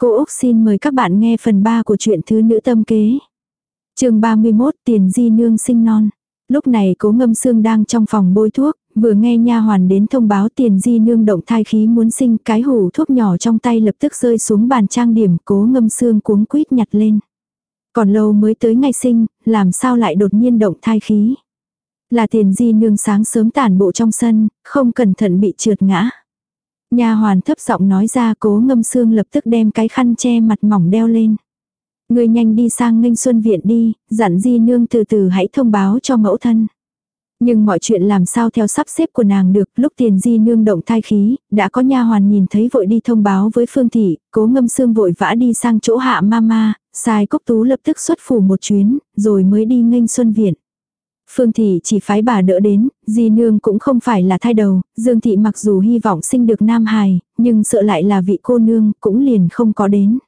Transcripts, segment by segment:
Cô Úc xin mời các bạn nghe phần 3 của truyện Thứ Nữ Tâm Kế. chương 31 Tiền Di Nương sinh non. Lúc này cố ngâm xương đang trong phòng bôi thuốc, vừa nghe nha hoàn đến thông báo tiền di nương động thai khí muốn sinh cái hủ thuốc nhỏ trong tay lập tức rơi xuống bàn trang điểm cố ngâm xương cuống quýt nhặt lên. Còn lâu mới tới ngày sinh, làm sao lại đột nhiên động thai khí. Là tiền di nương sáng sớm tản bộ trong sân, không cẩn thận bị trượt ngã. Nha hoàn thấp giọng nói ra cố ngâm xương lập tức đem cái khăn che mặt mỏng đeo lên. Người nhanh đi sang nghênh xuân viện đi, dặn di nương từ từ hãy thông báo cho mẫu thân. Nhưng mọi chuyện làm sao theo sắp xếp của nàng được, lúc tiền di nương động thai khí, đã có nha hoàn nhìn thấy vội đi thông báo với phương thị, cố ngâm xương vội vã đi sang chỗ hạ mama, sai cốc tú lập tức xuất phủ một chuyến, rồi mới đi nghênh xuân viện. Phương Thị chỉ phái bà đỡ đến, di nương cũng không phải là thai đầu, Dương Thị mặc dù hy vọng sinh được nam hài, nhưng sợ lại là vị cô nương, cũng liền không có đến.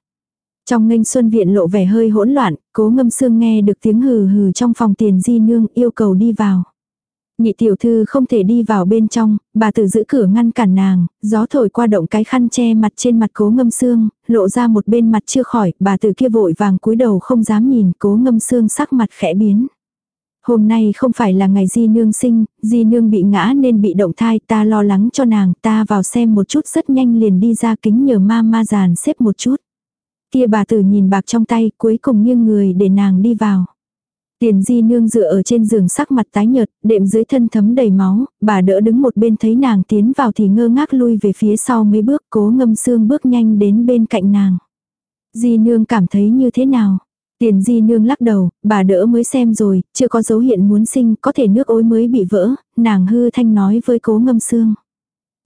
Trong nghênh xuân viện lộ vẻ hơi hỗn loạn, cố ngâm xương nghe được tiếng hừ hừ trong phòng tiền di nương yêu cầu đi vào. Nhị tiểu thư không thể đi vào bên trong, bà tử giữ cửa ngăn cản nàng, gió thổi qua động cái khăn che mặt trên mặt cố ngâm xương, lộ ra một bên mặt chưa khỏi, bà tử kia vội vàng cúi đầu không dám nhìn cố ngâm xương sắc mặt khẽ biến. Hôm nay không phải là ngày di nương sinh, di nương bị ngã nên bị động thai ta lo lắng cho nàng ta vào xem một chút rất nhanh liền đi ra kính nhờ ma ma giàn xếp một chút. Kia bà tử nhìn bạc trong tay cuối cùng nghiêng người để nàng đi vào. Tiền di nương dựa ở trên giường sắc mặt tái nhợt, đệm dưới thân thấm đầy máu, bà đỡ đứng một bên thấy nàng tiến vào thì ngơ ngác lui về phía sau mấy bước cố ngâm xương bước nhanh đến bên cạnh nàng. Di nương cảm thấy như thế nào? Tiền di nương lắc đầu, bà đỡ mới xem rồi, chưa có dấu hiện muốn sinh, có thể nước ối mới bị vỡ, nàng hư thanh nói với cố ngâm xương.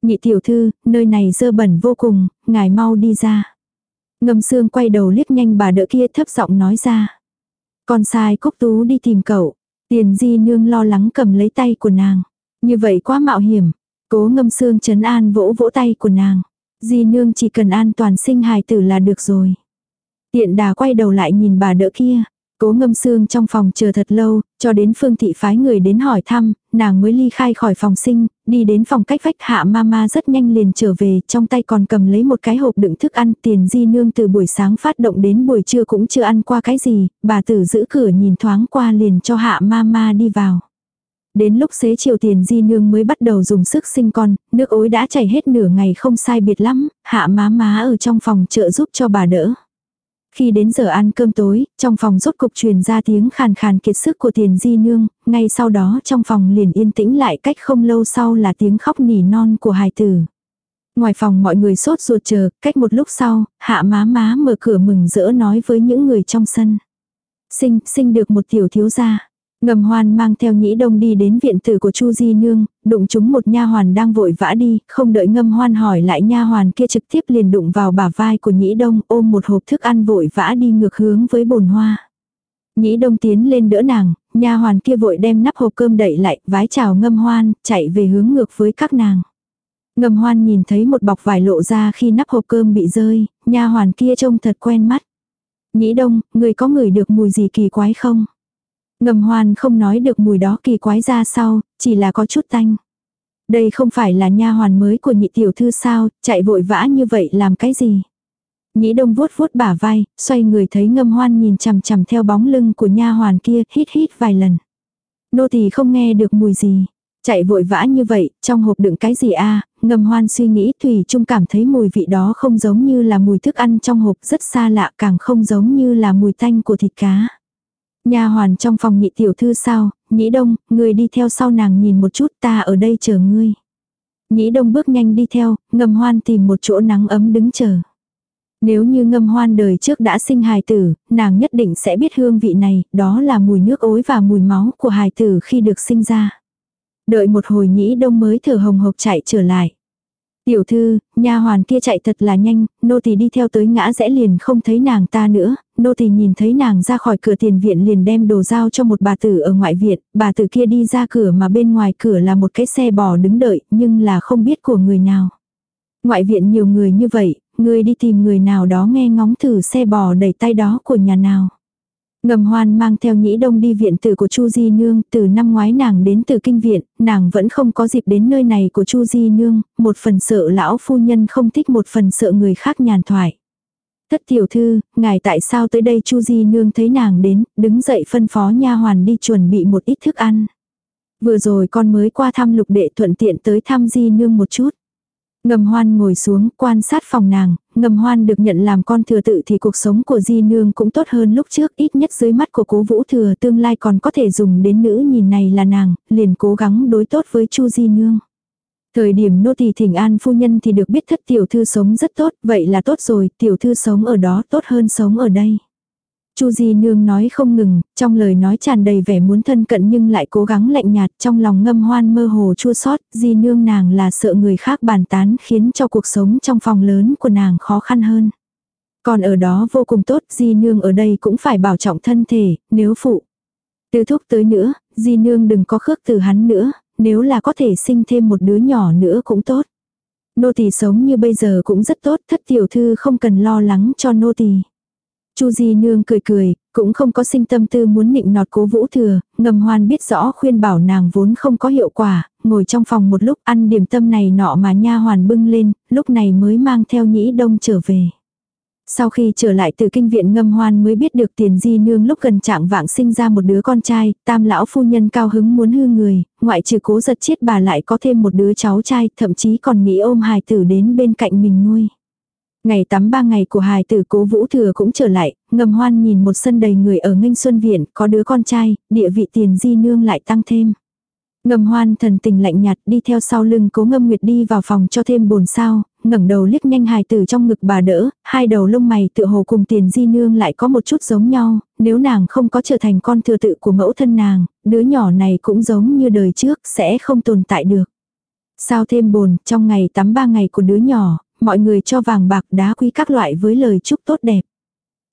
Nhị tiểu thư, nơi này dơ bẩn vô cùng, ngài mau đi ra. Ngâm xương quay đầu liếc nhanh bà đỡ kia thấp giọng nói ra. Con sai cúc tú đi tìm cậu. Tiền di nương lo lắng cầm lấy tay của nàng. Như vậy quá mạo hiểm. Cố ngâm xương chấn an vỗ vỗ tay của nàng. Di nương chỉ cần an toàn sinh hài tử là được rồi. Tiện đà quay đầu lại nhìn bà đỡ kia. Cố ngâm xương trong phòng chờ thật lâu, cho đến phương thị phái người đến hỏi thăm, nàng mới ly khai khỏi phòng sinh, đi đến phòng cách vách hạ mama rất nhanh liền trở về, trong tay còn cầm lấy một cái hộp đựng thức ăn tiền di nương từ buổi sáng phát động đến buổi trưa cũng chưa ăn qua cái gì, bà tử giữ cửa nhìn thoáng qua liền cho hạ mama đi vào. Đến lúc xế chiều tiền di nương mới bắt đầu dùng sức sinh con, nước ối đã chảy hết nửa ngày không sai biệt lắm, hạ má má ở trong phòng trợ giúp cho bà đỡ. Khi đến giờ ăn cơm tối, trong phòng rốt cục truyền ra tiếng khàn khàn kiệt sức của tiền di nương, ngay sau đó trong phòng liền yên tĩnh lại cách không lâu sau là tiếng khóc nỉ non của hài tử. Ngoài phòng mọi người sốt ruột chờ, cách một lúc sau, hạ má má mở cửa mừng rỡ nói với những người trong sân. Sinh, sinh được một tiểu thiếu gia. Ngầm hoan mang theo nhĩ đông đi đến viện tử của Chu Di Nương, đụng chúng một nha hoàn đang vội vã đi, không đợi ngâm hoan hỏi lại nha hoàn kia trực tiếp liền đụng vào bả vai của nhĩ đông ôm một hộp thức ăn vội vã đi ngược hướng với bồn hoa. Nhĩ đông tiến lên đỡ nàng, nha hoàn kia vội đem nắp hộp cơm đẩy lại, vái chào ngâm hoan, chạy về hướng ngược với các nàng. Ngâm hoan nhìn thấy một bọc vải lộ ra khi nắp hộp cơm bị rơi, nha hoàn kia trông thật quen mắt. Nhĩ đông, người có ngửi được mùi gì kỳ quái không? Ngầm hoan không nói được mùi đó kỳ quái ra sau, chỉ là có chút tanh. Đây không phải là nha hoàn mới của nhị tiểu thư sao, chạy vội vã như vậy làm cái gì? Nhĩ đông vuốt vuốt bả vai, xoay người thấy ngâm hoan nhìn chằm chằm theo bóng lưng của nha hoàn kia, hít hít vài lần. Nô thì không nghe được mùi gì. Chạy vội vã như vậy, trong hộp đựng cái gì a ngâm hoan suy nghĩ Thủy Trung cảm thấy mùi vị đó không giống như là mùi thức ăn trong hộp rất xa lạ càng không giống như là mùi tanh của thịt cá. Nha hoàn trong phòng nhị tiểu thư sao, nhĩ đông, người đi theo sau nàng nhìn một chút ta ở đây chờ ngươi. Nhĩ đông bước nhanh đi theo, ngâm hoan tìm một chỗ nắng ấm đứng chờ. Nếu như ngâm hoan đời trước đã sinh hài tử, nàng nhất định sẽ biết hương vị này, đó là mùi nước ối và mùi máu của hài tử khi được sinh ra. Đợi một hồi nhĩ đông mới thở hồng hộc chạy trở lại. Tiểu thư, nha hoàn kia chạy thật là nhanh, nô tỳ đi theo tới ngã rẽ liền không thấy nàng ta nữa, nô tỳ nhìn thấy nàng ra khỏi cửa tiền viện liền đem đồ giao cho một bà tử ở ngoại viện, bà tử kia đi ra cửa mà bên ngoài cửa là một cái xe bò đứng đợi, nhưng là không biết của người nào. Ngoại viện nhiều người như vậy, người đi tìm người nào đó nghe ngóng thử xe bò đẩy tay đó của nhà nào. Ngầm hoan mang theo nhĩ đông đi viện tử của Chu Di Nương, từ năm ngoái nàng đến từ kinh viện, nàng vẫn không có dịp đến nơi này của Chu Di Nương, một phần sợ lão phu nhân không thích một phần sợ người khác nhàn thoại. Thất tiểu thư, ngài tại sao tới đây Chu Di nương thấy nàng đến, đứng dậy phân phó nha hoàn đi chuẩn bị một ít thức ăn. Vừa rồi con mới qua thăm lục đệ thuận tiện tới thăm Di nương một chút. Ngầm hoan ngồi xuống quan sát phòng nàng, ngầm hoan được nhận làm con thừa tự thì cuộc sống của di nương cũng tốt hơn lúc trước ít nhất dưới mắt của cố vũ thừa tương lai còn có thể dùng đến nữ nhìn này là nàng, liền cố gắng đối tốt với chu di nương. Thời điểm nô tỳ thỉnh an phu nhân thì được biết thất tiểu thư sống rất tốt, vậy là tốt rồi, tiểu thư sống ở đó tốt hơn sống ở đây. Chu Di Nương nói không ngừng, trong lời nói tràn đầy vẻ muốn thân cận nhưng lại cố gắng lạnh nhạt trong lòng ngâm hoan mơ hồ chua xót Di Nương nàng là sợ người khác bàn tán khiến cho cuộc sống trong phòng lớn của nàng khó khăn hơn. Còn ở đó vô cùng tốt, Di Nương ở đây cũng phải bảo trọng thân thể, nếu phụ. Từ thúc tới nữa, Di Nương đừng có khước từ hắn nữa, nếu là có thể sinh thêm một đứa nhỏ nữa cũng tốt. Nô tỳ sống như bây giờ cũng rất tốt, thất tiểu thư không cần lo lắng cho nô tỳ. Chu Di Nương cười cười, cũng không có sinh tâm tư muốn nịnh nọt cố vũ thừa, ngầm hoan biết rõ khuyên bảo nàng vốn không có hiệu quả, ngồi trong phòng một lúc ăn điểm tâm này nọ mà nha hoàn bưng lên, lúc này mới mang theo nhĩ đông trở về. Sau khi trở lại từ kinh viện ngâm hoan mới biết được tiền di nương lúc gần trạng vạng sinh ra một đứa con trai, tam lão phu nhân cao hứng muốn hư người, ngoại trừ cố giật chết bà lại có thêm một đứa cháu trai, thậm chí còn nghĩ ôm hài tử đến bên cạnh mình nuôi. Ngày tắm ba ngày của hài tử cố vũ thừa cũng trở lại, ngầm hoan nhìn một sân đầy người ở nghênh xuân viện, có đứa con trai, địa vị tiền di nương lại tăng thêm. Ngầm hoan thần tình lạnh nhạt đi theo sau lưng cố ngâm nguyệt đi vào phòng cho thêm bồn sao, ngẩng đầu liếc nhanh hài tử trong ngực bà đỡ, hai đầu lông mày tựa hồ cùng tiền di nương lại có một chút giống nhau, nếu nàng không có trở thành con thừa tự của mẫu thân nàng, đứa nhỏ này cũng giống như đời trước sẽ không tồn tại được. Sao thêm bồn, trong ngày tắm ba ngày của đứa nhỏ, mọi người cho vàng bạc đá quý các loại với lời chúc tốt đẹp.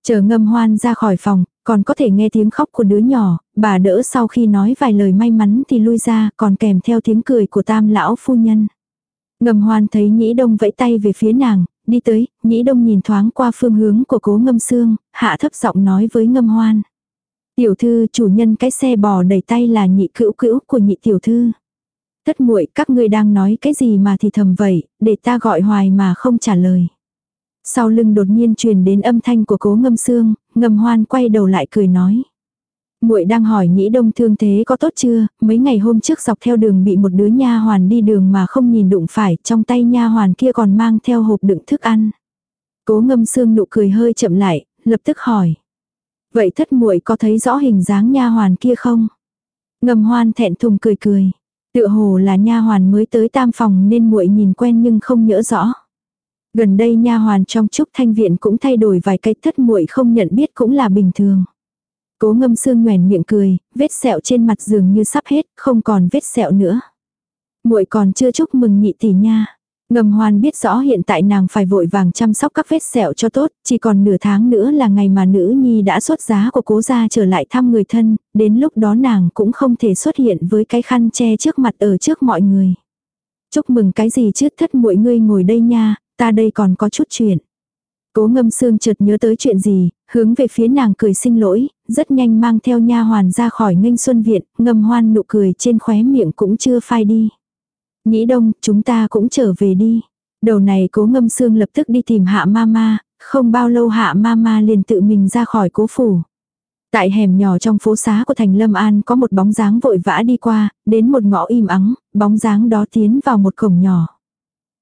Chờ ngâm hoan ra khỏi phòng, còn có thể nghe tiếng khóc của đứa nhỏ, bà đỡ sau khi nói vài lời may mắn thì lui ra, còn kèm theo tiếng cười của tam lão phu nhân. Ngâm hoan thấy nhĩ đông vẫy tay về phía nàng, đi tới, nhĩ đông nhìn thoáng qua phương hướng của cố ngâm xương, hạ thấp giọng nói với ngâm hoan. Tiểu thư chủ nhân cái xe bò đẩy tay là nhị cữu cữu của nhị tiểu thư. Thất muội các ngươi đang nói cái gì mà thì thầm vậy, để ta gọi hoài mà không trả lời. Sau lưng đột nhiên truyền đến âm thanh của cố ngâm xương, ngầm hoan quay đầu lại cười nói. muội đang hỏi nhĩ đông thương thế có tốt chưa, mấy ngày hôm trước dọc theo đường bị một đứa nha hoàn đi đường mà không nhìn đụng phải, trong tay nha hoàn kia còn mang theo hộp đựng thức ăn. Cố ngâm xương nụ cười hơi chậm lại, lập tức hỏi. Vậy thất muội có thấy rõ hình dáng nha hoàn kia không? Ngầm hoan thẹn thùng cười cười. Tựa hồ là nha hoàn mới tới tam phòng nên muội nhìn quen nhưng không nhớ rõ. Gần đây nha hoàn trong trúc thanh viện cũng thay đổi vài cách thất muội không nhận biết cũng là bình thường. Cố ngâm xương nhoèn miệng cười, vết sẹo trên mặt dường như sắp hết, không còn vết sẹo nữa. muội còn chưa chúc mừng nhị tỷ nha. Ngầm hoan biết rõ hiện tại nàng phải vội vàng chăm sóc các vết sẹo cho tốt, chỉ còn nửa tháng nữa là ngày mà nữ nhi đã xuất giá của cố gia trở lại thăm người thân, đến lúc đó nàng cũng không thể xuất hiện với cái khăn che trước mặt ở trước mọi người. Chúc mừng cái gì chứ thất muội ngươi ngồi đây nha, ta đây còn có chút chuyện. Cố ngâm sương chợt nhớ tới chuyện gì, hướng về phía nàng cười xin lỗi, rất nhanh mang theo nha hoàn ra khỏi nghênh xuân viện, ngâm hoan nụ cười trên khóe miệng cũng chưa phai đi. Nhĩ đông, chúng ta cũng trở về đi. Đầu này cố ngâm xương lập tức đi tìm hạ mama, không bao lâu hạ mama liền tự mình ra khỏi cố phủ. Tại hẻm nhỏ trong phố xá của thành Lâm An có một bóng dáng vội vã đi qua, đến một ngõ im ắng, bóng dáng đó tiến vào một cổng nhỏ.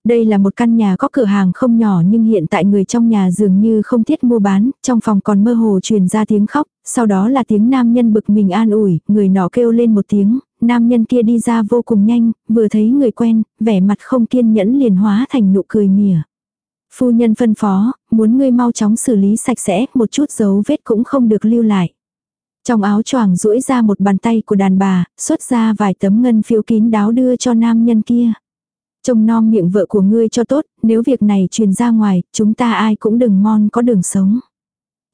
Đây là một căn nhà có cửa hàng không nhỏ nhưng hiện tại người trong nhà dường như không thiết mua bán, trong phòng còn mơ hồ truyền ra tiếng khóc, sau đó là tiếng nam nhân bực mình an ủi, người nọ kêu lên một tiếng, nam nhân kia đi ra vô cùng nhanh, vừa thấy người quen, vẻ mặt không kiên nhẫn liền hóa thành nụ cười mỉa. Phu nhân phân phó, muốn ngươi mau chóng xử lý sạch sẽ, một chút dấu vết cũng không được lưu lại. Trong áo choàng duỗi ra một bàn tay của đàn bà, xuất ra vài tấm ngân phiếu kín đáo đưa cho nam nhân kia. Trông nom miệng vợ của ngươi cho tốt, nếu việc này truyền ra ngoài, chúng ta ai cũng đừng mon có đường sống.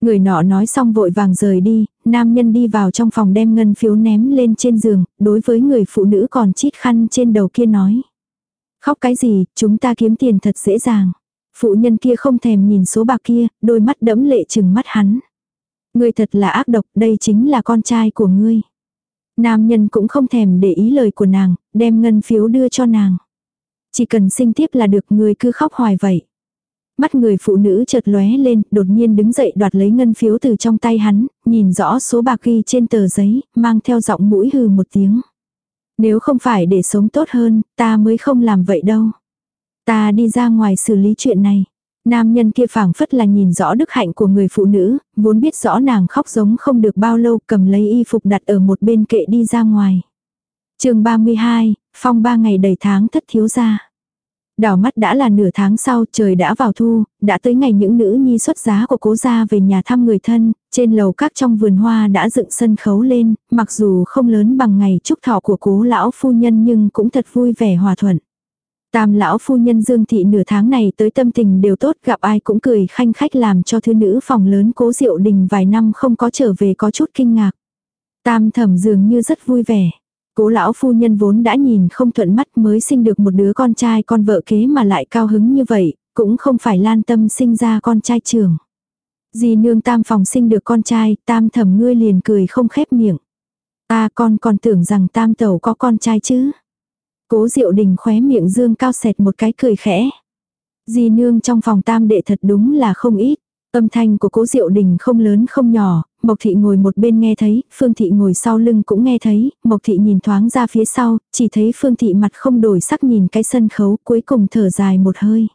Người nọ nói xong vội vàng rời đi, nam nhân đi vào trong phòng đem ngân phiếu ném lên trên giường, đối với người phụ nữ còn chít khăn trên đầu kia nói. Khóc cái gì, chúng ta kiếm tiền thật dễ dàng. Phụ nhân kia không thèm nhìn số bạc kia, đôi mắt đẫm lệ chừng mắt hắn. Ngươi thật là ác độc, đây chính là con trai của ngươi. Nam nhân cũng không thèm để ý lời của nàng, đem ngân phiếu đưa cho nàng. Chỉ cần sinh tiếp là được người cứ khóc hoài vậy. Mắt người phụ nữ chợt lóe lên, đột nhiên đứng dậy đoạt lấy ngân phiếu từ trong tay hắn, nhìn rõ số bạc ghi trên tờ giấy, mang theo giọng mũi hừ một tiếng. Nếu không phải để sống tốt hơn, ta mới không làm vậy đâu. Ta đi ra ngoài xử lý chuyện này. Nam nhân kia phảng phất là nhìn rõ đức hạnh của người phụ nữ, vốn biết rõ nàng khóc giống không được bao lâu cầm lấy y phục đặt ở một bên kệ đi ra ngoài. chương 32, phong ba ngày đầy tháng thất thiếu ra. Đảo mắt đã là nửa tháng sau trời đã vào thu, đã tới ngày những nữ nhi xuất giá của cố gia về nhà thăm người thân, trên lầu các trong vườn hoa đã dựng sân khấu lên, mặc dù không lớn bằng ngày chúc thọ của cố lão phu nhân nhưng cũng thật vui vẻ hòa thuận. Tam lão phu nhân Dương Thị nửa tháng này tới tâm tình đều tốt gặp ai cũng cười khanh khách làm cho thư nữ phòng lớn cố diệu đình vài năm không có trở về có chút kinh ngạc. Tam thẩm dường như rất vui vẻ. Cố lão phu nhân vốn đã nhìn không thuận mắt mới sinh được một đứa con trai con vợ kế mà lại cao hứng như vậy, cũng không phải lan tâm sinh ra con trai trưởng. Dì nương tam phòng sinh được con trai, tam thẩm ngươi liền cười không khép miệng. Ta con còn tưởng rằng tam tẩu có con trai chứ. Cố diệu đình khóe miệng dương cao sẹt một cái cười khẽ. Dì nương trong phòng tam đệ thật đúng là không ít. Âm thanh của cố diệu đình không lớn không nhỏ, Mộc thị ngồi một bên nghe thấy, Phương thị ngồi sau lưng cũng nghe thấy, Mộc thị nhìn thoáng ra phía sau, chỉ thấy Phương thị mặt không đổi sắc nhìn cái sân khấu cuối cùng thở dài một hơi.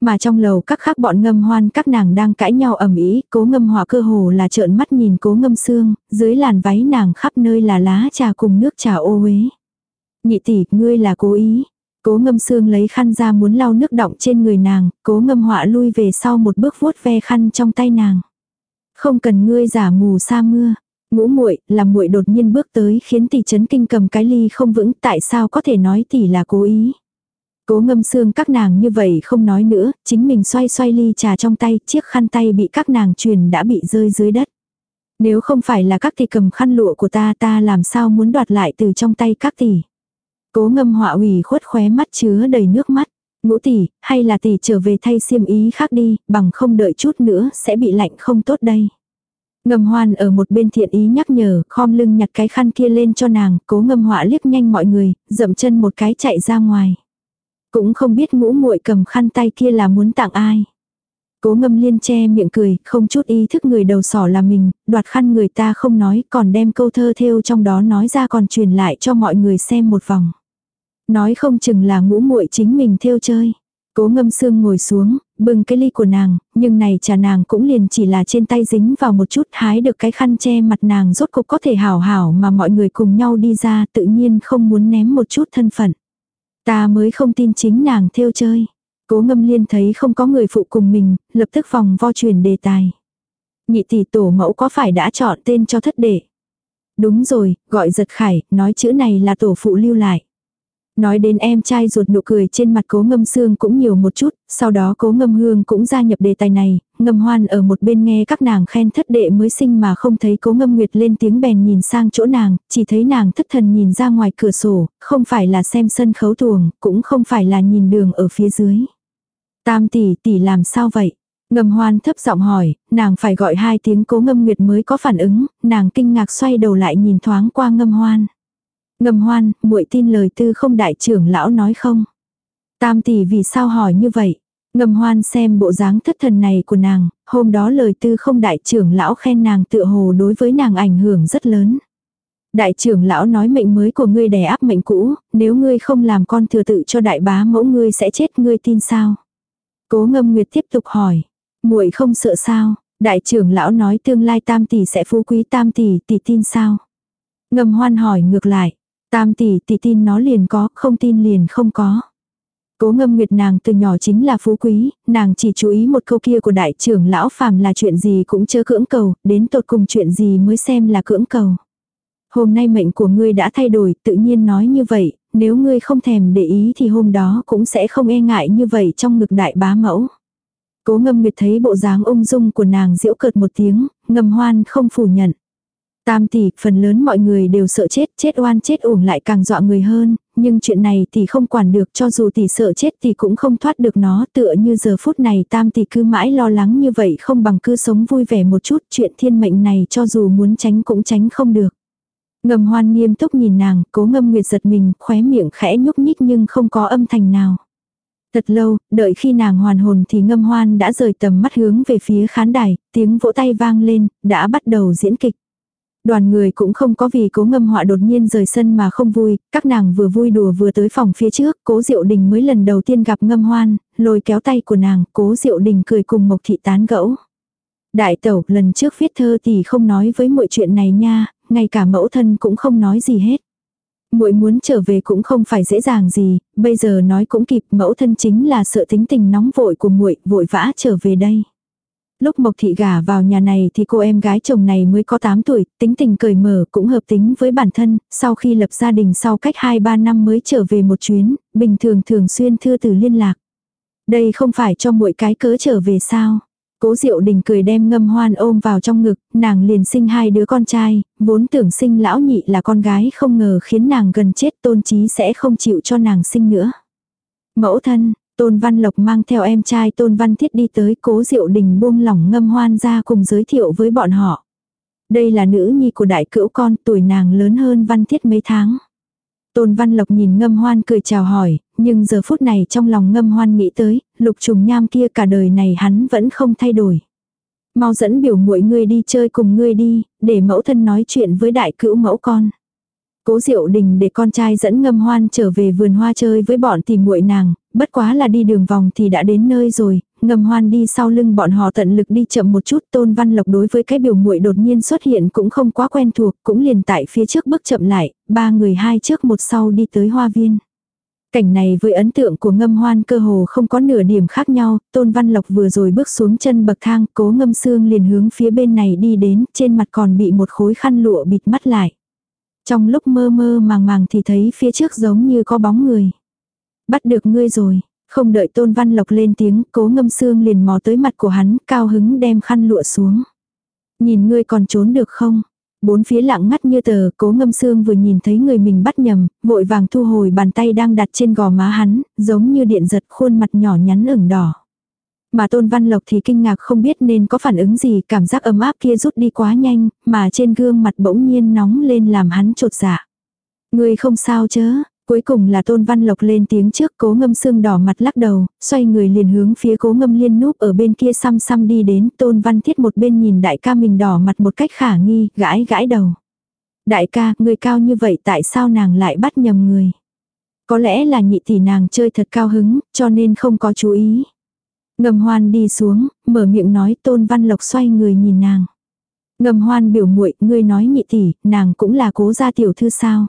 Mà trong lầu các khác bọn ngâm hoan các nàng đang cãi nhau ầm ĩ, cố ngâm họa cơ hồ là trợn mắt nhìn cố ngâm xương, dưới làn váy nàng khắp nơi là lá trà cùng nước trà ô uế. Nhị tỷ, ngươi là cố ý. Cố ngâm xương lấy khăn ra muốn lau nước đọng trên người nàng, cố ngâm họa lui về sau một bước vuốt ve khăn trong tay nàng. Không cần ngươi giả mù sa mưa. Ngũ muội là muội đột nhiên bước tới khiến tỷ chấn kinh cầm cái ly không vững tại sao có thể nói tỷ là cố ý. Cố ngâm xương các nàng như vậy không nói nữa, chính mình xoay xoay ly trà trong tay, chiếc khăn tay bị các nàng truyền đã bị rơi dưới đất. Nếu không phải là các tỷ cầm khăn lụa của ta ta làm sao muốn đoạt lại từ trong tay các tỷ. Cố ngâm họa ủy khuất khóe mắt chứa đầy nước mắt. Ngũ tỷ, hay là tỷ trở về thay xiêm ý khác đi, bằng không đợi chút nữa sẽ bị lạnh không tốt đây. Ngâm hoan ở một bên thiện ý nhắc nhở, khom lưng nhặt cái khăn kia lên cho nàng, cố ngâm họa liếc nhanh mọi người, dậm chân một cái chạy ra ngoài. Cũng không biết ngũ muội cầm khăn tay kia là muốn tặng ai. Cố ngâm liên che miệng cười, không chút ý thức người đầu sỏ là mình, đoạt khăn người ta không nói, còn đem câu thơ theo trong đó nói ra còn truyền lại cho mọi người xem một vòng. Nói không chừng là ngũ muội chính mình theo chơi. Cố ngâm xương ngồi xuống, bưng cái ly của nàng, nhưng này trà nàng cũng liền chỉ là trên tay dính vào một chút hái được cái khăn che mặt nàng rốt cục có thể hảo hảo mà mọi người cùng nhau đi ra tự nhiên không muốn ném một chút thân phận. Ta mới không tin chính nàng theo chơi. Cố ngâm liên thấy không có người phụ cùng mình, lập tức vòng vo truyền đề tài. Nhị tỷ tổ mẫu có phải đã chọn tên cho thất đệ? Đúng rồi, gọi giật khải, nói chữ này là tổ phụ lưu lại. Nói đến em trai ruột nụ cười trên mặt cố ngâm xương cũng nhiều một chút, sau đó cố ngâm hương cũng gia nhập đề tài này, ngâm hoan ở một bên nghe các nàng khen thất đệ mới sinh mà không thấy cố ngâm nguyệt lên tiếng bèn nhìn sang chỗ nàng, chỉ thấy nàng thất thần nhìn ra ngoài cửa sổ, không phải là xem sân khấu tuồng, cũng không phải là nhìn đường ở phía dưới. Tam tỷ tỷ làm sao vậy? Ngâm hoan thấp giọng hỏi, nàng phải gọi hai tiếng cố ngâm nguyệt mới có phản ứng, nàng kinh ngạc xoay đầu lại nhìn thoáng qua ngâm hoan. Ngâm hoan, muội tin lời tư không đại trưởng lão nói không? Tam tỷ vì sao hỏi như vậy? Ngâm hoan xem bộ dáng thất thần này của nàng, hôm đó lời tư không đại trưởng lão khen nàng tựa hồ đối với nàng ảnh hưởng rất lớn. Đại trưởng lão nói mệnh mới của ngươi đè áp mệnh cũ, nếu ngươi không làm con thừa tự cho đại bá mẫu ngươi sẽ chết ngươi tin sao? Cố ngâm nguyệt tiếp tục hỏi, muội không sợ sao? Đại trưởng lão nói tương lai tam tỷ sẽ phú quý tam tỷ tỷ tin sao? Ngâm hoan hỏi ngược lại, Tam tỷ tỷ tin nó liền có, không tin liền không có. Cố ngâm nguyệt nàng từ nhỏ chính là phú quý, nàng chỉ chú ý một câu kia của đại trưởng lão phàm là chuyện gì cũng chớ cưỡng cầu, đến tột cùng chuyện gì mới xem là cưỡng cầu. Hôm nay mệnh của ngươi đã thay đổi, tự nhiên nói như vậy, nếu ngươi không thèm để ý thì hôm đó cũng sẽ không e ngại như vậy trong ngực đại bá mẫu. Cố ngâm nguyệt thấy bộ dáng ung dung của nàng diễu cợt một tiếng, ngầm hoan không phủ nhận. Tam tỷ, phần lớn mọi người đều sợ chết, chết oan chết uổng lại càng dọa người hơn, nhưng chuyện này tỷ không quản được cho dù tỷ sợ chết thì cũng không thoát được nó tựa như giờ phút này tam tỷ cứ mãi lo lắng như vậy không bằng cứ sống vui vẻ một chút chuyện thiên mệnh này cho dù muốn tránh cũng tránh không được. Ngầm hoan nghiêm túc nhìn nàng, cố ngâm nguyệt giật mình, khóe miệng khẽ nhúc nhích nhưng không có âm thanh nào. Thật lâu, đợi khi nàng hoàn hồn thì ngâm hoan đã rời tầm mắt hướng về phía khán đài, tiếng vỗ tay vang lên, đã bắt đầu diễn kịch. Đoàn người cũng không có vì cố ngâm họa đột nhiên rời sân mà không vui, các nàng vừa vui đùa vừa tới phòng phía trước, cố diệu đình mới lần đầu tiên gặp ngâm hoan, lôi kéo tay của nàng, cố diệu đình cười cùng mộc thị tán gẫu. Đại tẩu lần trước viết thơ thì không nói với mọi chuyện này nha, ngay cả mẫu thân cũng không nói gì hết. Muội muốn trở về cũng không phải dễ dàng gì, bây giờ nói cũng kịp, mẫu thân chính là sợ tính tình nóng vội của muội, vội vã trở về đây. Lúc Mộc Thị gả vào nhà này thì cô em gái chồng này mới có 8 tuổi, tính tình cởi mở cũng hợp tính với bản thân, sau khi lập gia đình sau cách 2-3 năm mới trở về một chuyến, bình thường thường xuyên thư từ liên lạc. Đây không phải cho muội cái cớ trở về sao? Cố Diệu Đình cười đem ngâm hoan ôm vào trong ngực, nàng liền sinh hai đứa con trai, vốn tưởng sinh lão nhị là con gái không ngờ khiến nàng gần chết tôn trí sẽ không chịu cho nàng sinh nữa. Mẫu thân, Tôn Văn Lộc mang theo em trai Tôn Văn Thiết đi tới cố Diệu Đình buông lỏng ngâm hoan ra cùng giới thiệu với bọn họ. Đây là nữ nhi của đại cữu con tuổi nàng lớn hơn Văn Thiết mấy tháng. Tôn Văn Lộc nhìn ngâm hoan cười chào hỏi, nhưng giờ phút này trong lòng ngâm hoan nghĩ tới, lục trùng nham kia cả đời này hắn vẫn không thay đổi. Mau dẫn biểu muội ngươi đi chơi cùng ngươi đi, để mẫu thân nói chuyện với đại cữu mẫu con. Cố Diệu Đình để con trai dẫn Ngâm Hoan trở về vườn hoa chơi với bọn tìm muội nàng, bất quá là đi đường vòng thì đã đến nơi rồi, Ngâm Hoan đi sau lưng bọn họ tận lực đi chậm một chút, Tôn Văn Lộc đối với cái biểu muội đột nhiên xuất hiện cũng không quá quen thuộc, cũng liền tại phía trước bước chậm lại, ba người hai trước một sau đi tới hoa viên. Cảnh này với ấn tượng của ngâm hoan cơ hồ không có nửa điểm khác nhau, Tôn Văn Lộc vừa rồi bước xuống chân bậc thang, cố ngâm xương liền hướng phía bên này đi đến, trên mặt còn bị một khối khăn lụa bịt mắt lại. Trong lúc mơ mơ màng màng thì thấy phía trước giống như có bóng người. Bắt được ngươi rồi, không đợi Tôn Văn Lộc lên tiếng, cố ngâm xương liền mò tới mặt của hắn, cao hứng đem khăn lụa xuống. Nhìn ngươi còn trốn được không? Bốn phía lặng ngắt như tờ, cố ngâm xương vừa nhìn thấy người mình bắt nhầm, vội vàng thu hồi bàn tay đang đặt trên gò má hắn, giống như điện giật khuôn mặt nhỏ nhắn ửng đỏ. Mà Tôn Văn Lộc thì kinh ngạc không biết nên có phản ứng gì, cảm giác ấm áp kia rút đi quá nhanh, mà trên gương mặt bỗng nhiên nóng lên làm hắn trột dạ. Người không sao chớ, cuối cùng là Tôn Văn Lộc lên tiếng trước cố ngâm xương đỏ mặt lắc đầu, xoay người liền hướng phía cố ngâm liên núp ở bên kia xăm xăm đi đến, Tôn Văn Thiết một bên nhìn đại ca mình đỏ mặt một cách khả nghi, gãi gãi đầu. Đại ca, người cao như vậy tại sao nàng lại bắt nhầm người? Có lẽ là nhị tỷ nàng chơi thật cao hứng, cho nên không có chú ý. Ngầm hoan đi xuống, mở miệng nói tôn văn lộc xoay người nhìn nàng. Ngầm hoan biểu muội ngươi nói nhị tỷ, nàng cũng là cố gia tiểu thư sao.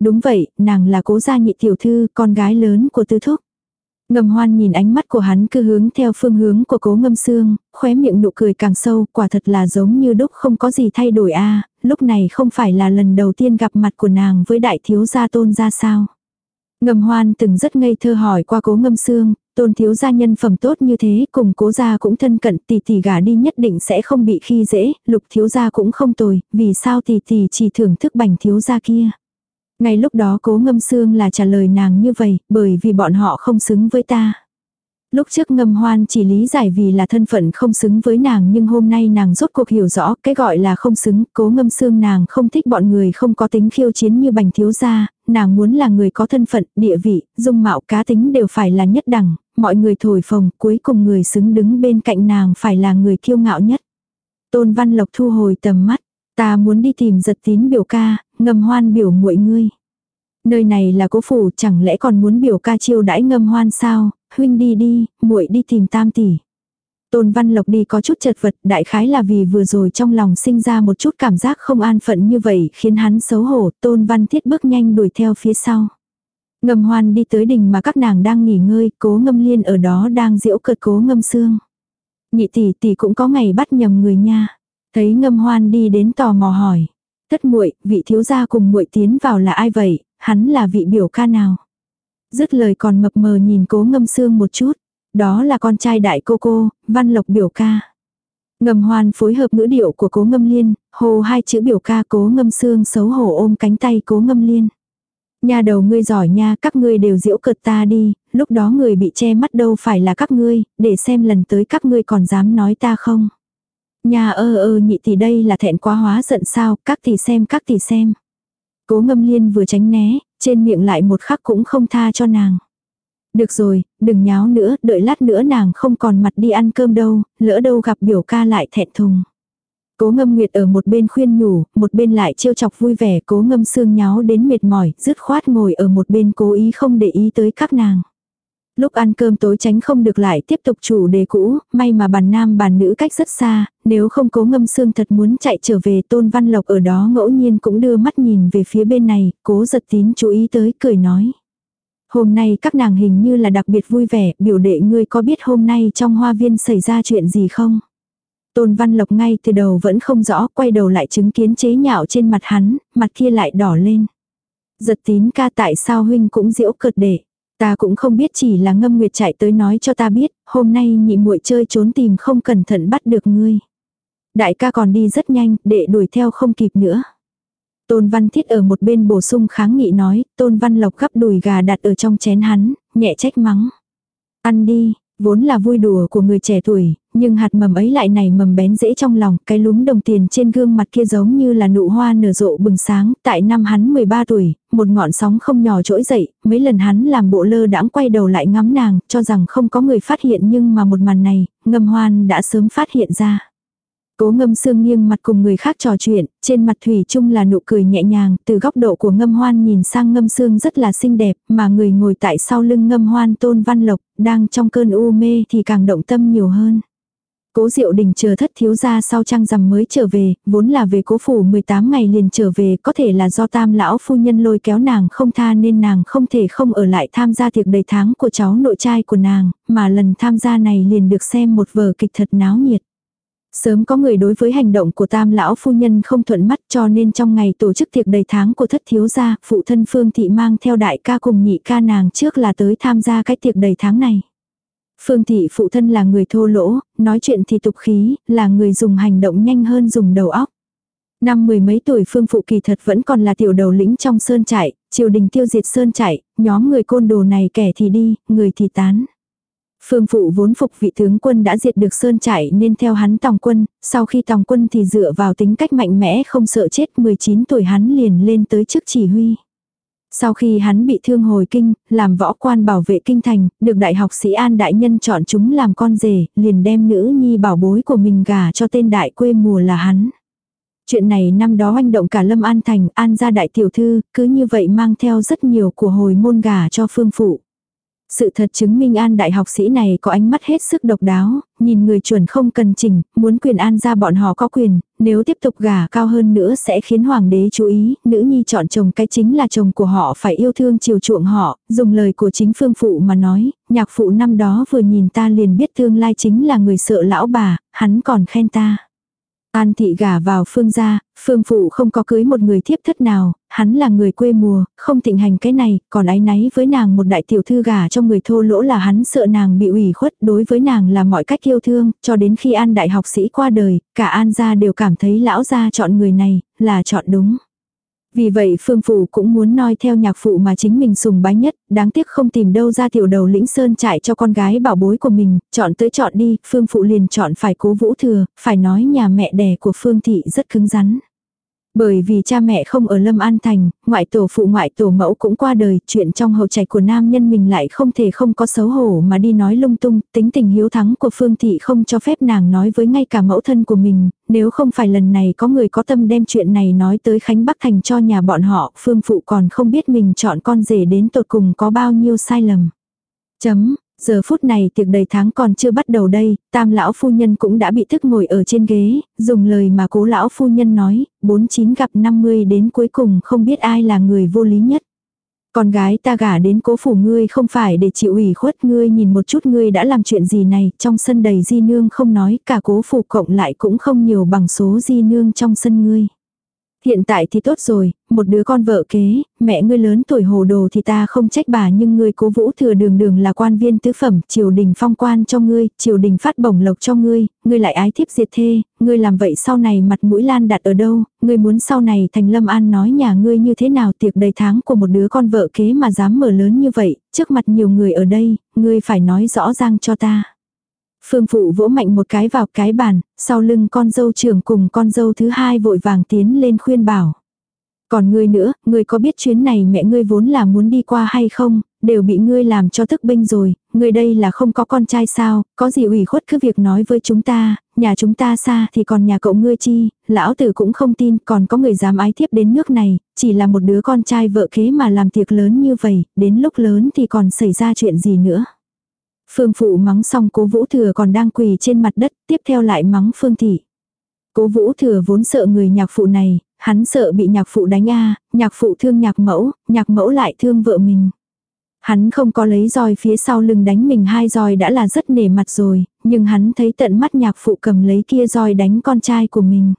Đúng vậy, nàng là cố gia nhị tiểu thư, con gái lớn của tư thúc. Ngầm hoan nhìn ánh mắt của hắn cứ hướng theo phương hướng của cố ngâm xương, khóe miệng nụ cười càng sâu, quả thật là giống như đúc không có gì thay đổi a lúc này không phải là lần đầu tiên gặp mặt của nàng với đại thiếu gia tôn ra sao. Ngầm hoan từng rất ngây thơ hỏi qua cố ngâm xương, tôn thiếu gia nhân phẩm tốt như thế, cùng cố gia cũng thân cận tỷ tỷ gả đi nhất định sẽ không bị khi dễ, lục thiếu gia cũng không tồi, vì sao tỷ tỷ chỉ thưởng thức bành thiếu gia kia. Ngay lúc đó cố ngâm xương là trả lời nàng như vậy, bởi vì bọn họ không xứng với ta. Lúc trước ngâm hoan chỉ lý giải vì là thân phận không xứng với nàng nhưng hôm nay nàng rốt cuộc hiểu rõ cái gọi là không xứng, cố ngâm xương nàng không thích bọn người không có tính khiêu chiến như bành thiếu gia, nàng muốn là người có thân phận, địa vị, dung mạo cá tính đều phải là nhất đẳng, mọi người thổi phồng, cuối cùng người xứng đứng bên cạnh nàng phải là người kiêu ngạo nhất. Tôn Văn Lộc thu hồi tầm mắt, ta muốn đi tìm giật tín biểu ca, ngâm hoan biểu muội ngươi. Nơi này là cố phủ, chẳng lẽ còn muốn biểu ca chiêu đãi ngâm hoan sao, huynh đi đi, muội đi tìm tam tỷ. Tôn Văn Lộc đi có chút chật vật, đại khái là vì vừa rồi trong lòng sinh ra một chút cảm giác không an phận như vậy, khiến hắn xấu hổ, Tôn Văn Thiết bước nhanh đuổi theo phía sau. Ngâm hoan đi tới đình mà các nàng đang nghỉ ngơi, cố ngâm liên ở đó đang diễu cợt cố ngâm xương. Nhị tỷ tỷ cũng có ngày bắt nhầm người nha. Thấy ngâm hoan đi đến tò mò hỏi. Thất muội vị thiếu gia cùng muội tiến vào là ai vậy, hắn là vị biểu ca nào. Dứt lời còn mập mờ nhìn cố ngâm xương một chút. Đó là con trai đại cô cô, văn lộc biểu ca. Ngầm hoan phối hợp ngữ điệu của cố ngâm liên, hồ hai chữ biểu ca cố ngâm xương xấu hổ ôm cánh tay cố ngâm liên. Nhà đầu ngươi giỏi nha, các ngươi đều diễu cợt ta đi, lúc đó người bị che mắt đâu phải là các ngươi, để xem lần tới các ngươi còn dám nói ta không. Nhà ơ ơ nhị tỷ đây là thẹn quá hóa giận sao, các tỷ xem các tỷ xem. Cố ngâm liên vừa tránh né, trên miệng lại một khắc cũng không tha cho nàng. Được rồi, đừng nháo nữa, đợi lát nữa nàng không còn mặt đi ăn cơm đâu, lỡ đâu gặp biểu ca lại thẹn thùng. Cố ngâm nguyệt ở một bên khuyên nhủ, một bên lại trêu chọc vui vẻ, cố ngâm xương nháo đến mệt mỏi, dứt khoát ngồi ở một bên cố ý không để ý tới các nàng. Lúc ăn cơm tối tránh không được lại tiếp tục chủ đề cũ, may mà bàn nam bàn nữ cách rất xa, nếu không cố ngâm xương thật muốn chạy trở về tôn văn lộc ở đó ngẫu nhiên cũng đưa mắt nhìn về phía bên này, cố giật tín chú ý tới cười nói. Hôm nay các nàng hình như là đặc biệt vui vẻ, biểu đệ ngươi có biết hôm nay trong hoa viên xảy ra chuyện gì không? Tôn Văn Lộc ngay từ đầu vẫn không rõ, quay đầu lại chứng kiến chế nhạo trên mặt hắn, mặt kia lại đỏ lên. Giật tín ca tại sao huynh cũng diễu cợt để. Ta cũng không biết chỉ là ngâm nguyệt chạy tới nói cho ta biết, hôm nay nhị muội chơi trốn tìm không cẩn thận bắt được ngươi. Đại ca còn đi rất nhanh, đệ đuổi theo không kịp nữa. Tôn Văn Thiết ở một bên bổ sung kháng nghị nói, Tôn Văn Lộc gắp đùi gà đặt ở trong chén hắn, nhẹ trách mắng. Ăn đi, vốn là vui đùa của người trẻ tuổi, nhưng hạt mầm ấy lại nảy mầm bén dễ trong lòng, cái lúm đồng tiền trên gương mặt kia giống như là nụ hoa nở rộ bừng sáng, tại năm hắn 13 tuổi, một ngọn sóng không nhỏ trỗi dậy, mấy lần hắn làm bộ lơ đãng quay đầu lại ngắm nàng, cho rằng không có người phát hiện nhưng mà một màn này, ngâm hoan đã sớm phát hiện ra. Cố ngâm sương nghiêng mặt cùng người khác trò chuyện, trên mặt thủy chung là nụ cười nhẹ nhàng, từ góc độ của ngâm hoan nhìn sang ngâm sương rất là xinh đẹp, mà người ngồi tại sau lưng ngâm hoan tôn văn lộc, đang trong cơn u mê thì càng động tâm nhiều hơn. Cố Diệu Đình chờ thất thiếu gia sau trăng rằm mới trở về, vốn là về cố phủ 18 ngày liền trở về, có thể là do tam lão phu nhân lôi kéo nàng không tha nên nàng không thể không ở lại tham gia tiệc đầy tháng của cháu nội trai của nàng, mà lần tham gia này liền được xem một vở kịch thật náo nhiệt. Sớm có người đối với hành động của tam lão phu nhân không thuận mắt cho nên trong ngày tổ chức tiệc đầy tháng của thất thiếu gia, phụ thân Phương Thị mang theo đại ca cùng nhị ca nàng trước là tới tham gia cái tiệc đầy tháng này. Phương Thị phụ thân là người thô lỗ, nói chuyện thì tục khí, là người dùng hành động nhanh hơn dùng đầu óc. Năm mười mấy tuổi Phương Phụ kỳ thật vẫn còn là tiểu đầu lĩnh trong sơn trại, triều đình tiêu diệt sơn trại, nhóm người côn đồ này kẻ thì đi, người thì tán. Phương phụ vốn phục vị tướng quân đã diệt được sơn trại nên theo hắn tòng quân, sau khi tòng quân thì dựa vào tính cách mạnh mẽ không sợ chết 19 tuổi hắn liền lên tới chức chỉ huy. Sau khi hắn bị thương hồi kinh, làm võ quan bảo vệ kinh thành, được đại học sĩ An Đại Nhân chọn chúng làm con rể, liền đem nữ nhi bảo bối của mình gả cho tên đại quê mùa là hắn. Chuyện này năm đó hành động cả Lâm An Thành, An gia đại tiểu thư, cứ như vậy mang theo rất nhiều của hồi môn gả cho phương phụ. Sự thật chứng minh an đại học sĩ này có ánh mắt hết sức độc đáo, nhìn người chuẩn không cần chỉnh, muốn quyền an ra bọn họ có quyền, nếu tiếp tục gả cao hơn nữa sẽ khiến hoàng đế chú ý, nữ nhi chọn chồng cái chính là chồng của họ phải yêu thương chiều chuộng họ, dùng lời của chính phương phụ mà nói, nhạc phụ năm đó vừa nhìn ta liền biết tương lai chính là người sợ lão bà, hắn còn khen ta. An thị gả vào phương gia, phương phụ không có cưới một người thiếp thất nào, hắn là người quê mùa, không thịnh hành cái này, còn ái náy với nàng một đại tiểu thư gả cho người thô lỗ là hắn sợ nàng bị ủy khuất, đối với nàng là mọi cách yêu thương, cho đến khi an đại học sĩ qua đời, cả an gia đều cảm thấy lão gia chọn người này, là chọn đúng. Vì vậy phương phụ cũng muốn noi theo nhạc phụ mà chính mình sùng bái nhất, đáng tiếc không tìm đâu ra tiểu đầu lĩnh sơn trại cho con gái bảo bối của mình, chọn tới chọn đi, phương phụ liền chọn phải cố vũ thừa, phải nói nhà mẹ đẻ của phương thị rất cứng rắn. Bởi vì cha mẹ không ở Lâm An Thành, ngoại tổ phụ ngoại tổ mẫu cũng qua đời, chuyện trong hậu trạch của nam nhân mình lại không thể không có xấu hổ mà đi nói lung tung, tính tình hiếu thắng của Phương Thị không cho phép nàng nói với ngay cả mẫu thân của mình, nếu không phải lần này có người có tâm đem chuyện này nói tới Khánh Bắc Thành cho nhà bọn họ, Phương Phụ còn không biết mình chọn con rể đến tột cùng có bao nhiêu sai lầm. Chấm, Giờ phút này tiệc đầy tháng còn chưa bắt đầu đây, tam lão phu nhân cũng đã bị thức ngồi ở trên ghế, dùng lời mà cố lão phu nhân nói, bốn chín gặp 50 đến cuối cùng không biết ai là người vô lý nhất. Con gái ta gả đến cố phủ ngươi không phải để chịu ủy khuất ngươi nhìn một chút ngươi đã làm chuyện gì này, trong sân đầy di nương không nói, cả cố phủ cộng lại cũng không nhiều bằng số di nương trong sân ngươi. Hiện tại thì tốt rồi, một đứa con vợ kế, mẹ ngươi lớn tuổi hồ đồ thì ta không trách bà nhưng ngươi cố vũ thừa đường đường là quan viên tứ phẩm, triều đình phong quan cho ngươi, triều đình phát bổng lộc cho ngươi, ngươi lại ái thiếp diệt thê, ngươi làm vậy sau này mặt mũi lan đặt ở đâu, ngươi muốn sau này thành lâm an nói nhà ngươi như thế nào tiệc đầy tháng của một đứa con vợ kế mà dám mở lớn như vậy, trước mặt nhiều người ở đây, ngươi phải nói rõ ràng cho ta. Phương phụ vỗ mạnh một cái vào cái bàn, sau lưng con dâu trưởng cùng con dâu thứ hai vội vàng tiến lên khuyên bảo. Còn ngươi nữa, ngươi có biết chuyến này mẹ ngươi vốn là muốn đi qua hay không, đều bị ngươi làm cho tức binh rồi, ngươi đây là không có con trai sao, có gì ủy khuất cứ việc nói với chúng ta, nhà chúng ta xa thì còn nhà cậu ngươi chi, lão tử cũng không tin còn có người dám ái thiếp đến nước này, chỉ là một đứa con trai vợ kế mà làm tiệc lớn như vậy, đến lúc lớn thì còn xảy ra chuyện gì nữa. Phương phụ mắng xong cố vũ thừa còn đang quỳ trên mặt đất, tiếp theo lại mắng phương thị. Cố vũ thừa vốn sợ người nhạc phụ này, hắn sợ bị nhạc phụ đánh a nhạc phụ thương nhạc mẫu, nhạc mẫu lại thương vợ mình. Hắn không có lấy roi phía sau lưng đánh mình hai roi đã là rất nể mặt rồi, nhưng hắn thấy tận mắt nhạc phụ cầm lấy kia roi đánh con trai của mình.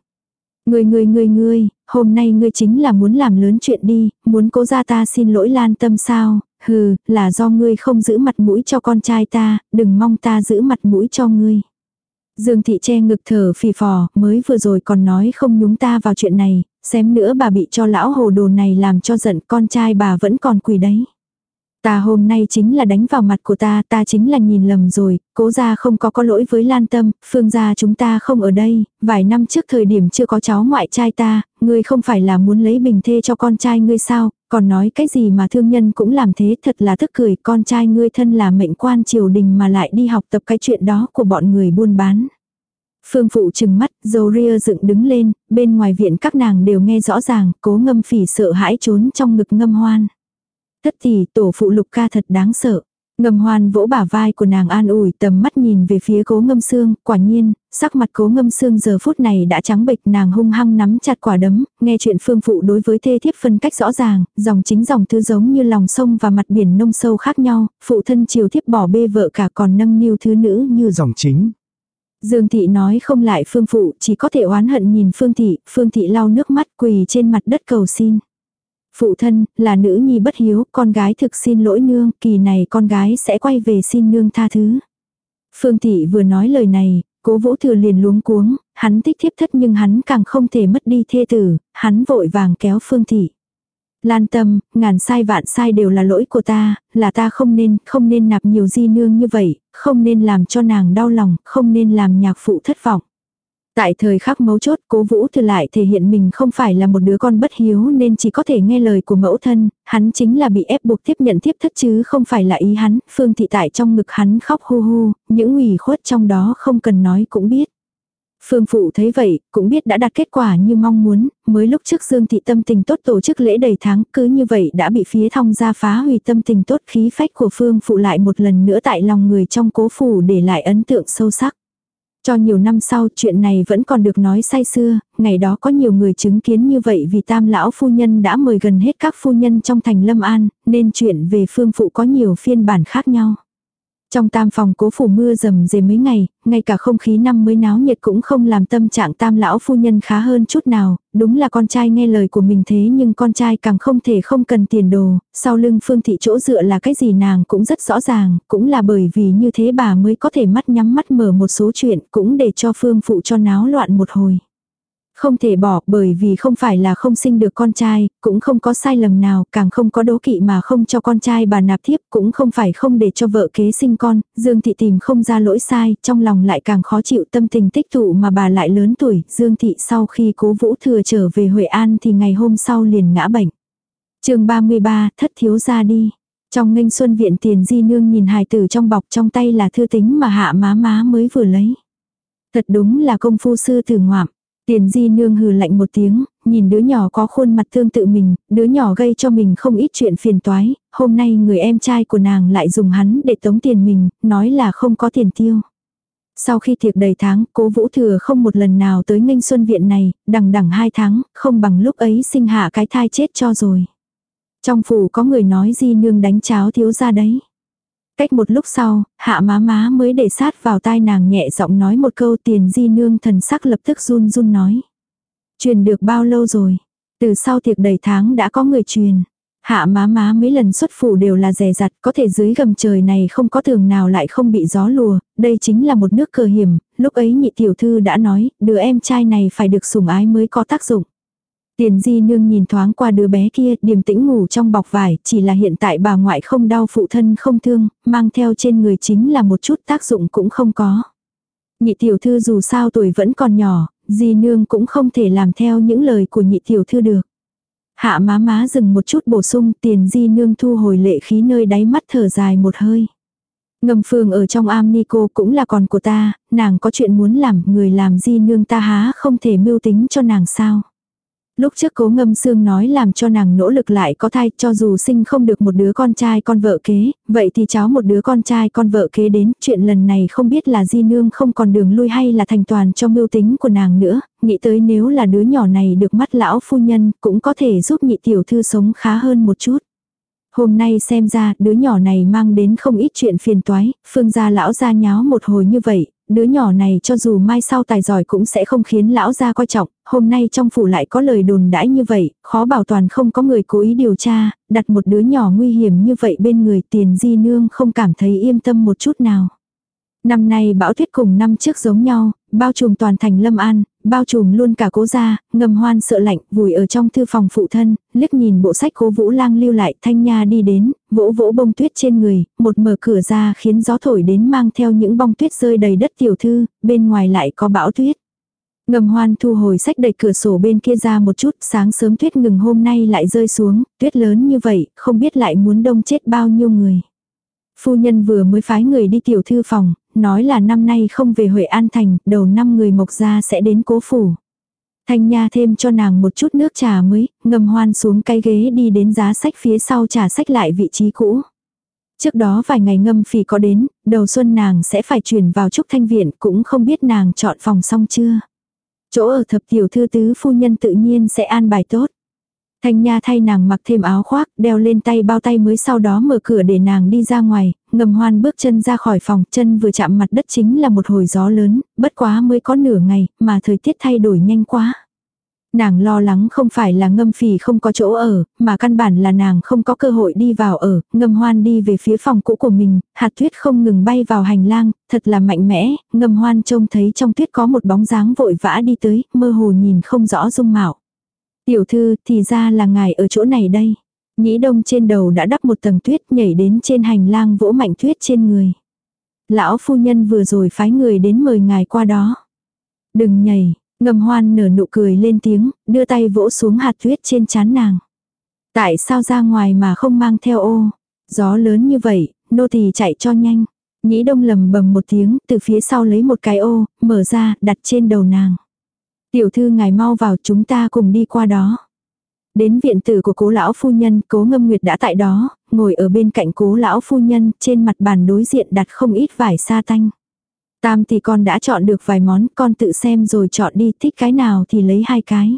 Ngươi ngươi ngươi ngươi, hôm nay ngươi chính là muốn làm lớn chuyện đi, muốn cố ra ta xin lỗi lan tâm sao, hừ, là do ngươi không giữ mặt mũi cho con trai ta, đừng mong ta giữ mặt mũi cho ngươi. Dương thị che ngực thở phì phò, mới vừa rồi còn nói không nhúng ta vào chuyện này, xém nữa bà bị cho lão hồ đồ này làm cho giận con trai bà vẫn còn quỳ đấy. Ta hôm nay chính là đánh vào mặt của ta, ta chính là nhìn lầm rồi, cố gia không có có lỗi với Lan Tâm, phương gia chúng ta không ở đây, vài năm trước thời điểm chưa có cháu ngoại trai ta, ngươi không phải là muốn lấy bình thê cho con trai ngươi sao, còn nói cái gì mà thương nhân cũng làm thế thật là tức cười, con trai ngươi thân là mệnh quan triều đình mà lại đi học tập cái chuyện đó của bọn người buôn bán. Phương phụ chừng mắt, dầu ria dựng đứng lên, bên ngoài viện các nàng đều nghe rõ ràng, cố ngâm phỉ sợ hãi trốn trong ngực ngâm hoan. Thất thì tổ phụ lục ca thật đáng sợ. Ngâm hoan vỗ bả vai của nàng an ủi tầm mắt nhìn về phía cố ngâm xương, quả nhiên, sắc mặt cố ngâm xương giờ phút này đã trắng bệch nàng hung hăng nắm chặt quả đấm, nghe chuyện phương phụ đối với thê thiếp phân cách rõ ràng, dòng chính dòng thư giống như lòng sông và mặt biển nông sâu khác nhau, phụ thân chiều thiếp bỏ bê vợ cả còn nâng niu thứ nữ như dòng chính. Dương thị nói không lại phương phụ, chỉ có thể oán hận nhìn phương thị, phương thị lau nước mắt quỳ trên mặt đất cầu xin. Phụ thân, là nữ nhi bất hiếu, con gái thực xin lỗi nương, kỳ này con gái sẽ quay về xin nương tha thứ. Phương thị vừa nói lời này, cố vũ thừa liền luống cuống, hắn thích thiếp thất nhưng hắn càng không thể mất đi thê tử, hắn vội vàng kéo phương thị. Lan tâm, ngàn sai vạn sai đều là lỗi của ta, là ta không nên, không nên nạp nhiều di nương như vậy, không nên làm cho nàng đau lòng, không nên làm nhạc phụ thất vọng. Tại thời khắc mấu chốt cố vũ thừa lại thể hiện mình không phải là một đứa con bất hiếu nên chỉ có thể nghe lời của mẫu thân, hắn chính là bị ép buộc tiếp nhận tiếp thất chứ không phải là ý hắn, phương thị tại trong ngực hắn khóc hu hu, những ủy khuất trong đó không cần nói cũng biết. Phương phụ thấy vậy, cũng biết đã đạt kết quả như mong muốn, mới lúc trước Dương thị tâm tình tốt tổ chức lễ đầy tháng, cứ như vậy đã bị phía thông gia phá hủy tâm tình tốt khí phách của Phương phụ lại một lần nữa tại lòng người trong cố phủ để lại ấn tượng sâu sắc. Cho nhiều năm sau chuyện này vẫn còn được nói say xưa, ngày đó có nhiều người chứng kiến như vậy vì tam lão phu nhân đã mời gần hết các phu nhân trong thành Lâm An, nên chuyện về phương phụ có nhiều phiên bản khác nhau. Trong tam phòng cố phủ mưa rầm dề mấy ngày, ngay cả không khí năm mới náo nhiệt cũng không làm tâm trạng tam lão phu nhân khá hơn chút nào, đúng là con trai nghe lời của mình thế nhưng con trai càng không thể không cần tiền đồ, sau lưng phương thị chỗ dựa là cái gì nàng cũng rất rõ ràng, cũng là bởi vì như thế bà mới có thể mắt nhắm mắt mở một số chuyện cũng để cho phương phụ cho náo loạn một hồi. Không thể bỏ bởi vì không phải là không sinh được con trai, cũng không có sai lầm nào, càng không có đố kỵ mà không cho con trai bà nạp thiếp, cũng không phải không để cho vợ kế sinh con, Dương Thị tìm không ra lỗi sai, trong lòng lại càng khó chịu tâm tình tích tụ mà bà lại lớn tuổi, Dương Thị sau khi cố vũ thừa trở về Huệ An thì ngày hôm sau liền ngã bệnh. chương 33, thất thiếu ra đi. Trong nghênh xuân viện tiền di nương nhìn hài tử trong bọc trong tay là thư tính mà hạ má má mới vừa lấy. Thật đúng là công phu sư từ ngoạm. Tiền di nương hừ lạnh một tiếng, nhìn đứa nhỏ có khuôn mặt tương tự mình, đứa nhỏ gây cho mình không ít chuyện phiền toái, hôm nay người em trai của nàng lại dùng hắn để tống tiền mình, nói là không có tiền tiêu. Sau khi thiệt đầy tháng, cố vũ thừa không một lần nào tới nghênh xuân viện này, đằng đằng hai tháng, không bằng lúc ấy sinh hạ cái thai chết cho rồi. Trong phủ có người nói di nương đánh cháo thiếu ra đấy. Cách một lúc sau, hạ má má mới để sát vào tai nàng nhẹ giọng nói một câu tiền di nương thần sắc lập tức run run nói. Truyền được bao lâu rồi? Từ sau tiệc đầy tháng đã có người truyền. Hạ má má mấy lần xuất phủ đều là rè rặt, có thể dưới gầm trời này không có tường nào lại không bị gió lùa, đây chính là một nước cờ hiểm, lúc ấy nhị tiểu thư đã nói, đứa em trai này phải được sủng ái mới có tác dụng. Tiền di nương nhìn thoáng qua đứa bé kia, điềm tĩnh ngủ trong bọc vải, chỉ là hiện tại bà ngoại không đau phụ thân không thương, mang theo trên người chính là một chút tác dụng cũng không có. Nhị tiểu thư dù sao tuổi vẫn còn nhỏ, di nương cũng không thể làm theo những lời của nhị tiểu thư được. Hạ má má dừng một chút bổ sung tiền di nương thu hồi lệ khí nơi đáy mắt thở dài một hơi. Ngầm phương ở trong am ni cô cũng là con của ta, nàng có chuyện muốn làm, người làm di nương ta há không thể mưu tính cho nàng sao. Lúc trước cố ngâm xương nói làm cho nàng nỗ lực lại có thai cho dù sinh không được một đứa con trai con vợ kế, vậy thì cháu một đứa con trai con vợ kế đến, chuyện lần này không biết là di nương không còn đường lui hay là thành toàn cho mưu tính của nàng nữa, nghĩ tới nếu là đứa nhỏ này được mắt lão phu nhân cũng có thể giúp nhị tiểu thư sống khá hơn một chút. Hôm nay xem ra đứa nhỏ này mang đến không ít chuyện phiền toái, phương gia lão gia nháo một hồi như vậy, đứa nhỏ này cho dù mai sau tài giỏi cũng sẽ không khiến lão gia coi trọng, hôm nay trong phủ lại có lời đồn đãi như vậy, khó bảo toàn không có người cố ý điều tra, đặt một đứa nhỏ nguy hiểm như vậy bên người tiền di nương không cảm thấy yên tâm một chút nào. Năm nay bão tuyết cùng năm trước giống nhau, bao trùm toàn thành Lâm An, bao trùm luôn cả cố gia, ngầm hoan sợ lạnh, vùi ở trong thư phòng phụ thân, liếc nhìn bộ sách cố vũ lang lưu lại, thanh nha đi đến, vỗ vỗ bông tuyết trên người, một mở cửa ra khiến gió thổi đến mang theo những bông tuyết rơi đầy đất tiểu thư, bên ngoài lại có bão tuyết. Ngầm hoan thu hồi sách đẩy cửa sổ bên kia ra một chút, sáng sớm tuyết ngừng hôm nay lại rơi xuống, tuyết lớn như vậy, không biết lại muốn đông chết bao nhiêu người. Phu nhân vừa mới phái người đi tiểu thư phòng, nói là năm nay không về Huệ An Thành, đầu năm người mộc gia sẽ đến cố phủ. Thanh Nha thêm cho nàng một chút nước trà mới, ngầm hoan xuống cái ghế đi đến giá sách phía sau trà sách lại vị trí cũ. Trước đó vài ngày ngâm phì có đến, đầu xuân nàng sẽ phải chuyển vào trúc thanh viện cũng không biết nàng chọn phòng xong chưa. Chỗ ở thập tiểu thư tứ phu nhân tự nhiên sẽ an bài tốt. Thanh Nha thay nàng mặc thêm áo khoác, đeo lên tay bao tay mới sau đó mở cửa để nàng đi ra ngoài, ngầm hoan bước chân ra khỏi phòng, chân vừa chạm mặt đất chính là một hồi gió lớn, bất quá mới có nửa ngày, mà thời tiết thay đổi nhanh quá. Nàng lo lắng không phải là ngâm phì không có chỗ ở, mà căn bản là nàng không có cơ hội đi vào ở, ngâm hoan đi về phía phòng cũ của mình, hạt tuyết không ngừng bay vào hành lang, thật là mạnh mẽ, ngâm hoan trông thấy trong tuyết có một bóng dáng vội vã đi tới, mơ hồ nhìn không rõ dung mạo. Tiểu thư, thì ra là ngài ở chỗ này đây. Nhĩ đông trên đầu đã đắp một tầng tuyết nhảy đến trên hành lang vỗ mạnh tuyết trên người. Lão phu nhân vừa rồi phái người đến mời ngài qua đó. Đừng nhảy, ngầm hoan nở nụ cười lên tiếng, đưa tay vỗ xuống hạt tuyết trên chán nàng. Tại sao ra ngoài mà không mang theo ô? Gió lớn như vậy, nô tỳ chạy cho nhanh. Nhĩ đông lầm bầm một tiếng, từ phía sau lấy một cái ô, mở ra, đặt trên đầu nàng. Tiểu thư ngài mau vào chúng ta cùng đi qua đó. Đến viện tử của cố lão phu nhân, cố ngâm nguyệt đã tại đó, ngồi ở bên cạnh cố lão phu nhân, trên mặt bàn đối diện đặt không ít vải sa tanh. Tam thì con đã chọn được vài món, con tự xem rồi chọn đi, thích cái nào thì lấy hai cái.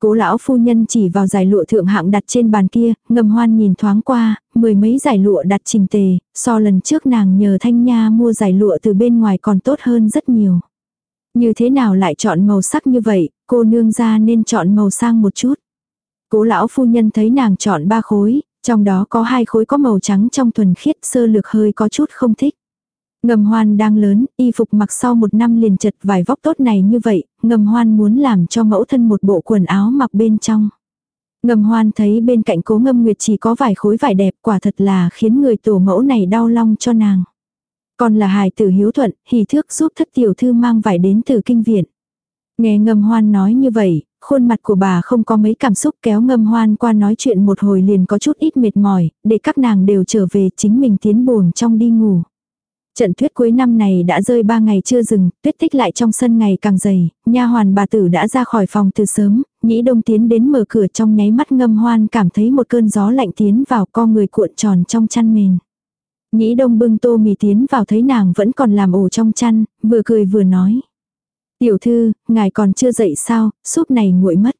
Cố lão phu nhân chỉ vào giải lụa thượng hạng đặt trên bàn kia, ngầm hoan nhìn thoáng qua, mười mấy giải lụa đặt trình tề, so lần trước nàng nhờ thanh nha mua giải lụa từ bên ngoài còn tốt hơn rất nhiều. Như thế nào lại chọn màu sắc như vậy, cô nương ra nên chọn màu sang một chút. Cố lão phu nhân thấy nàng chọn ba khối, trong đó có hai khối có màu trắng trong thuần khiết sơ lược hơi có chút không thích. Ngầm hoan đang lớn, y phục mặc sau một năm liền chật vài vóc tốt này như vậy, ngầm hoan muốn làm cho mẫu thân một bộ quần áo mặc bên trong. Ngầm hoan thấy bên cạnh cố ngâm nguyệt chỉ có vài khối vải đẹp quả thật là khiến người tổ mẫu này đau lòng cho nàng. Còn là hài tử hiếu thuận, hỉ thước giúp thất tiểu thư mang vải đến từ kinh viện. Nghe ngâm hoan nói như vậy, khuôn mặt của bà không có mấy cảm xúc kéo ngâm hoan qua nói chuyện một hồi liền có chút ít mệt mỏi, để các nàng đều trở về chính mình tiến buồng trong đi ngủ. Trận tuyết cuối năm này đã rơi ba ngày chưa dừng, tuyết tích lại trong sân ngày càng dày, nha hoàn bà tử đã ra khỏi phòng từ sớm, nhĩ đông tiến đến mở cửa trong nháy mắt ngâm hoan cảm thấy một cơn gió lạnh tiến vào co người cuộn tròn trong chăn mền. Nhĩ đông bưng tô mì tiến vào thấy nàng vẫn còn làm ổ trong chăn, vừa cười vừa nói. Tiểu thư, ngài còn chưa dậy sao, súp này nguội mất.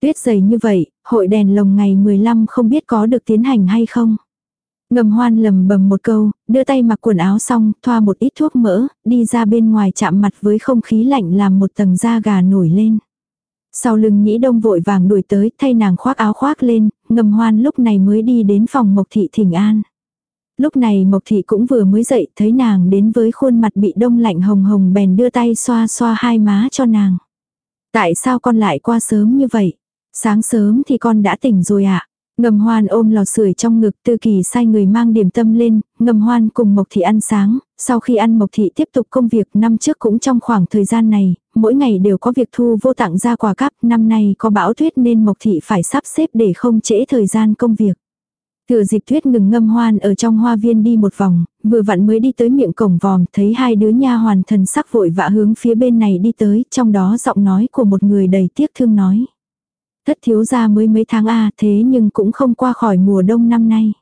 Tuyết dày như vậy, hội đèn lồng ngày 15 không biết có được tiến hành hay không. Ngầm hoan lầm bầm một câu, đưa tay mặc quần áo xong, thoa một ít thuốc mỡ, đi ra bên ngoài chạm mặt với không khí lạnh làm một tầng da gà nổi lên. Sau lưng nhĩ đông vội vàng đuổi tới, thay nàng khoác áo khoác lên, ngầm hoan lúc này mới đi đến phòng mộc thị thỉnh an. Lúc này Mộc Thị cũng vừa mới dậy thấy nàng đến với khuôn mặt bị đông lạnh hồng hồng bèn đưa tay xoa xoa hai má cho nàng. Tại sao con lại qua sớm như vậy? Sáng sớm thì con đã tỉnh rồi ạ. À? Ngầm hoan ôm lò sưởi trong ngực tư kỳ sai người mang điểm tâm lên, ngầm hoan cùng Mộc Thị ăn sáng, sau khi ăn Mộc Thị tiếp tục công việc năm trước cũng trong khoảng thời gian này, mỗi ngày đều có việc thu vô tặng ra quà cắp, năm nay có bão tuyết nên Mộc Thị phải sắp xếp để không trễ thời gian công việc. Thừa dịp thuyết ngừng ngâm hoan ở trong hoa viên đi một vòng, vừa vặn mới đi tới miệng cổng vòm, thấy hai đứa nha hoàn thần sắc vội vã hướng phía bên này đi tới, trong đó giọng nói của một người đầy tiếc thương nói. Thất thiếu gia mới mấy tháng a thế nhưng cũng không qua khỏi mùa đông năm nay.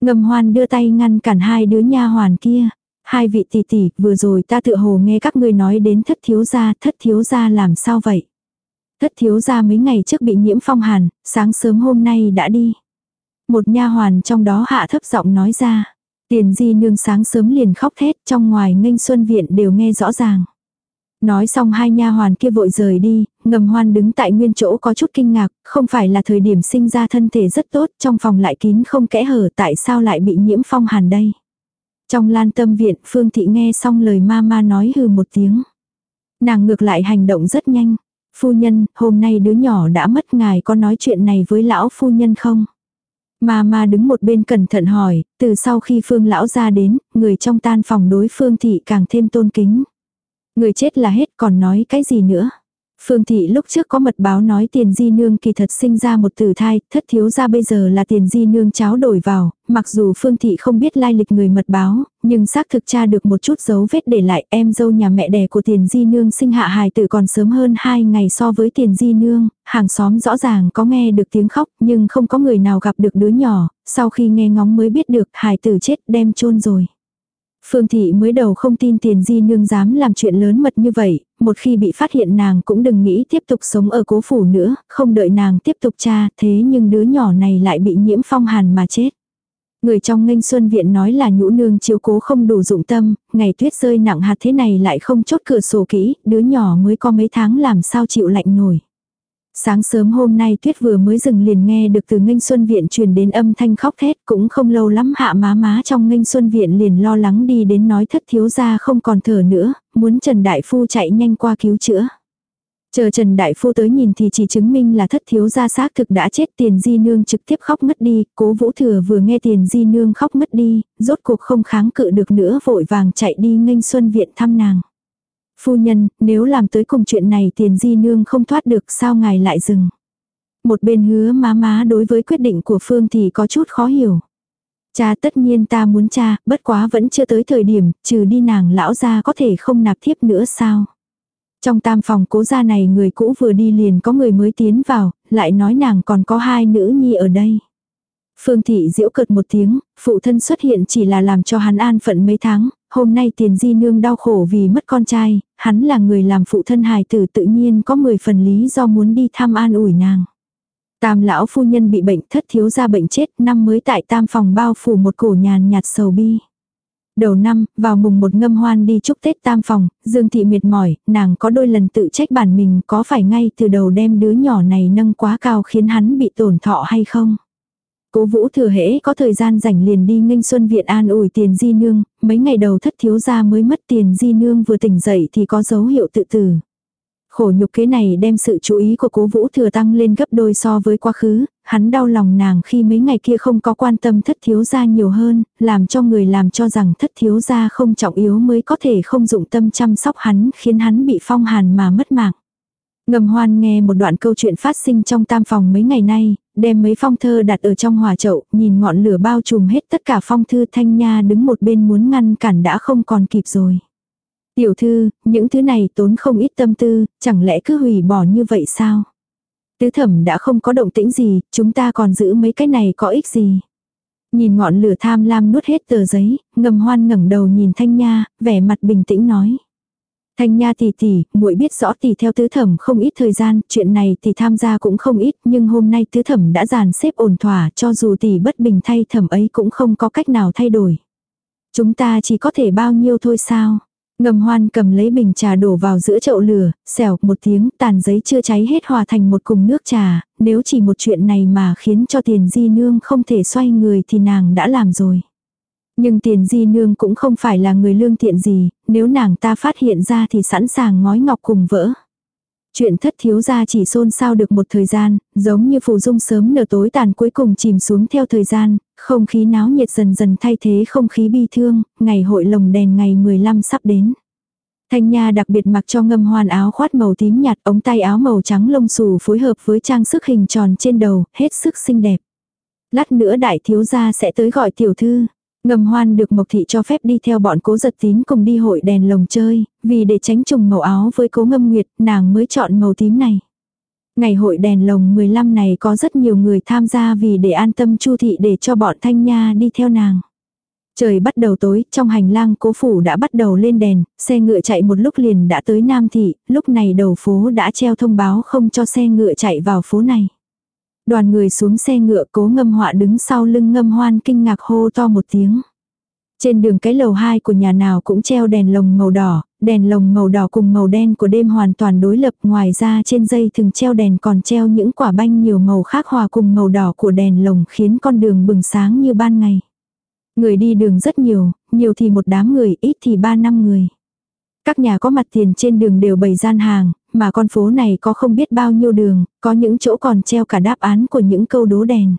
Ngầm hoan đưa tay ngăn cản hai đứa nha hoàn kia. Hai vị tỷ tỷ, vừa rồi ta tự hồ nghe các ngươi nói đến thất thiếu gia, thất thiếu gia làm sao vậy? Thất thiếu gia mấy ngày trước bị nhiễm phong hàn, sáng sớm hôm nay đã đi. Một nha hoàn trong đó hạ thấp giọng nói ra. Tiền di nương sáng sớm liền khóc thét trong ngoài nghênh xuân viện đều nghe rõ ràng. Nói xong hai nha hoàn kia vội rời đi, ngầm hoan đứng tại nguyên chỗ có chút kinh ngạc, không phải là thời điểm sinh ra thân thể rất tốt, trong phòng lại kín không kẽ hở tại sao lại bị nhiễm phong hàn đây. Trong lan tâm viện, Phương Thị nghe xong lời ma ma nói hừ một tiếng. Nàng ngược lại hành động rất nhanh. Phu nhân, hôm nay đứa nhỏ đã mất ngài có nói chuyện này với lão phu nhân không? Ma ma đứng một bên cẩn thận hỏi, từ sau khi Phương lão ra đến, người trong tan phòng đối Phương Thị càng thêm tôn kính. Người chết là hết còn nói cái gì nữa. Phương thị lúc trước có mật báo nói tiền di nương kỳ thật sinh ra một tử thai, thất thiếu ra bây giờ là tiền di nương cháo đổi vào, mặc dù Phương thị không biết lai lịch người mật báo, nhưng xác thực tra được một chút dấu vết để lại em dâu nhà mẹ đẻ của tiền di nương sinh hạ hài tử còn sớm hơn 2 ngày so với tiền di nương, hàng xóm rõ ràng có nghe được tiếng khóc nhưng không có người nào gặp được đứa nhỏ, sau khi nghe ngóng mới biết được hài tử chết đem chôn rồi. Phương Thị mới đầu không tin tiền di nương dám làm chuyện lớn mật như vậy, một khi bị phát hiện nàng cũng đừng nghĩ tiếp tục sống ở cố phủ nữa, không đợi nàng tiếp tục tra, thế nhưng đứa nhỏ này lại bị nhiễm phong hàn mà chết. Người trong nghênh xuân viện nói là nhũ nương chiếu cố không đủ dụng tâm, ngày tuyết rơi nặng hạt thế này lại không chốt cửa sổ kỹ, đứa nhỏ mới có mấy tháng làm sao chịu lạnh nổi. Sáng sớm hôm nay tuyết vừa mới dừng liền nghe được từ nghênh xuân viện truyền đến âm thanh khóc thét cũng không lâu lắm hạ má má trong nghênh xuân viện liền lo lắng đi đến nói thất thiếu gia không còn thở nữa, muốn Trần Đại Phu chạy nhanh qua cứu chữa. Chờ Trần Đại Phu tới nhìn thì chỉ chứng minh là thất thiếu gia xác thực đã chết tiền di nương trực tiếp khóc ngất đi, cố vũ thừa vừa nghe tiền di nương khóc ngất đi, rốt cuộc không kháng cự được nữa vội vàng chạy đi nghênh xuân viện thăm nàng. Phu nhân, nếu làm tới cùng chuyện này tiền di nương không thoát được sao ngài lại dừng. Một bên hứa má má đối với quyết định của Phương thì có chút khó hiểu. Cha tất nhiên ta muốn cha, bất quá vẫn chưa tới thời điểm, trừ đi nàng lão ra có thể không nạp thiếp nữa sao. Trong tam phòng cố gia này người cũ vừa đi liền có người mới tiến vào, lại nói nàng còn có hai nữ nhi ở đây. Phương thị diễu cợt một tiếng, phụ thân xuất hiện chỉ là làm cho hắn an phận mấy tháng, hôm nay tiền di nương đau khổ vì mất con trai, hắn là người làm phụ thân hài tử tự nhiên có 10 phần lý do muốn đi thăm an ủi nàng. Tam lão phu nhân bị bệnh thất thiếu ra bệnh chết năm mới tại tam phòng bao phủ một cổ nhàn nhạt sầu bi. Đầu năm, vào mùng một ngâm hoan đi chúc Tết tam phòng, Dương Thị mệt mỏi, nàng có đôi lần tự trách bản mình có phải ngay từ đầu đem đứa nhỏ này nâng quá cao khiến hắn bị tổn thọ hay không. Cố vũ thừa hễ có thời gian rảnh liền đi nghênh xuân viện an ủi tiền di nương, mấy ngày đầu thất thiếu gia mới mất tiền di nương vừa tỉnh dậy thì có dấu hiệu tự tử. Khổ nhục kế này đem sự chú ý của cố vũ thừa tăng lên gấp đôi so với quá khứ, hắn đau lòng nàng khi mấy ngày kia không có quan tâm thất thiếu gia nhiều hơn, làm cho người làm cho rằng thất thiếu gia không trọng yếu mới có thể không dụng tâm chăm sóc hắn khiến hắn bị phong hàn mà mất mạng. Ngầm hoan nghe một đoạn câu chuyện phát sinh trong tam phòng mấy ngày nay, đem mấy phong thơ đặt ở trong hòa chậu, nhìn ngọn lửa bao trùm hết tất cả phong thư thanh nha đứng một bên muốn ngăn cản đã không còn kịp rồi. Tiểu thư, những thứ này tốn không ít tâm tư, chẳng lẽ cứ hủy bỏ như vậy sao? Tứ thẩm đã không có động tĩnh gì, chúng ta còn giữ mấy cái này có ích gì? Nhìn ngọn lửa tham lam nuốt hết tờ giấy, ngầm hoan ngẩng đầu nhìn thanh nha, vẻ mặt bình tĩnh nói. Thanh Nha tỷ tỷ, muội biết rõ tỷ theo tứ thẩm không ít thời gian, chuyện này tỷ tham gia cũng không ít, nhưng hôm nay tứ thẩm đã dàn xếp ổn thỏa, cho dù tỷ bất bình thay thẩm ấy cũng không có cách nào thay đổi. Chúng ta chỉ có thể bao nhiêu thôi sao? Ngầm hoan cầm lấy bình trà đổ vào giữa chậu lửa, xèo một tiếng tàn giấy chưa cháy hết hòa thành một cùng nước trà, nếu chỉ một chuyện này mà khiến cho tiền di nương không thể xoay người thì nàng đã làm rồi. Nhưng tiền di nương cũng không phải là người lương thiện gì, nếu nàng ta phát hiện ra thì sẵn sàng ngói ngọc cùng vỡ. Chuyện thất thiếu gia chỉ xôn xao được một thời gian, giống như phù dung sớm nở tối tàn cuối cùng chìm xuống theo thời gian, không khí náo nhiệt dần dần thay thế không khí bi thương, ngày hội lồng đèn ngày 15 sắp đến. Thanh Nha đặc biệt mặc cho ngâm hoàn áo khoát màu tím nhạt, ống tay áo màu trắng lông xù phối hợp với trang sức hình tròn trên đầu, hết sức xinh đẹp. Lát nữa đại thiếu gia sẽ tới gọi tiểu thư. Ngầm hoan được Mộc Thị cho phép đi theo bọn cố giật tín cùng đi hội đèn lồng chơi, vì để tránh trùng màu áo với cố ngâm nguyệt, nàng mới chọn màu tím này. Ngày hội đèn lồng 15 này có rất nhiều người tham gia vì để an tâm Chu Thị để cho bọn Thanh Nha đi theo nàng. Trời bắt đầu tối, trong hành lang cố phủ đã bắt đầu lên đèn, xe ngựa chạy một lúc liền đã tới Nam Thị, lúc này đầu phố đã treo thông báo không cho xe ngựa chạy vào phố này. Đoàn người xuống xe ngựa cố ngâm họa đứng sau lưng ngâm hoan kinh ngạc hô to một tiếng. Trên đường cái lầu 2 của nhà nào cũng treo đèn lồng màu đỏ, đèn lồng màu đỏ cùng màu đen của đêm hoàn toàn đối lập. Ngoài ra trên dây thường treo đèn còn treo những quả banh nhiều màu khác hòa cùng màu đỏ của đèn lồng khiến con đường bừng sáng như ban ngày. Người đi đường rất nhiều, nhiều thì một đám người, ít thì ba năm người. Các nhà có mặt tiền trên đường đều bày gian hàng, mà con phố này có không biết bao nhiêu đường, có những chỗ còn treo cả đáp án của những câu đố đèn.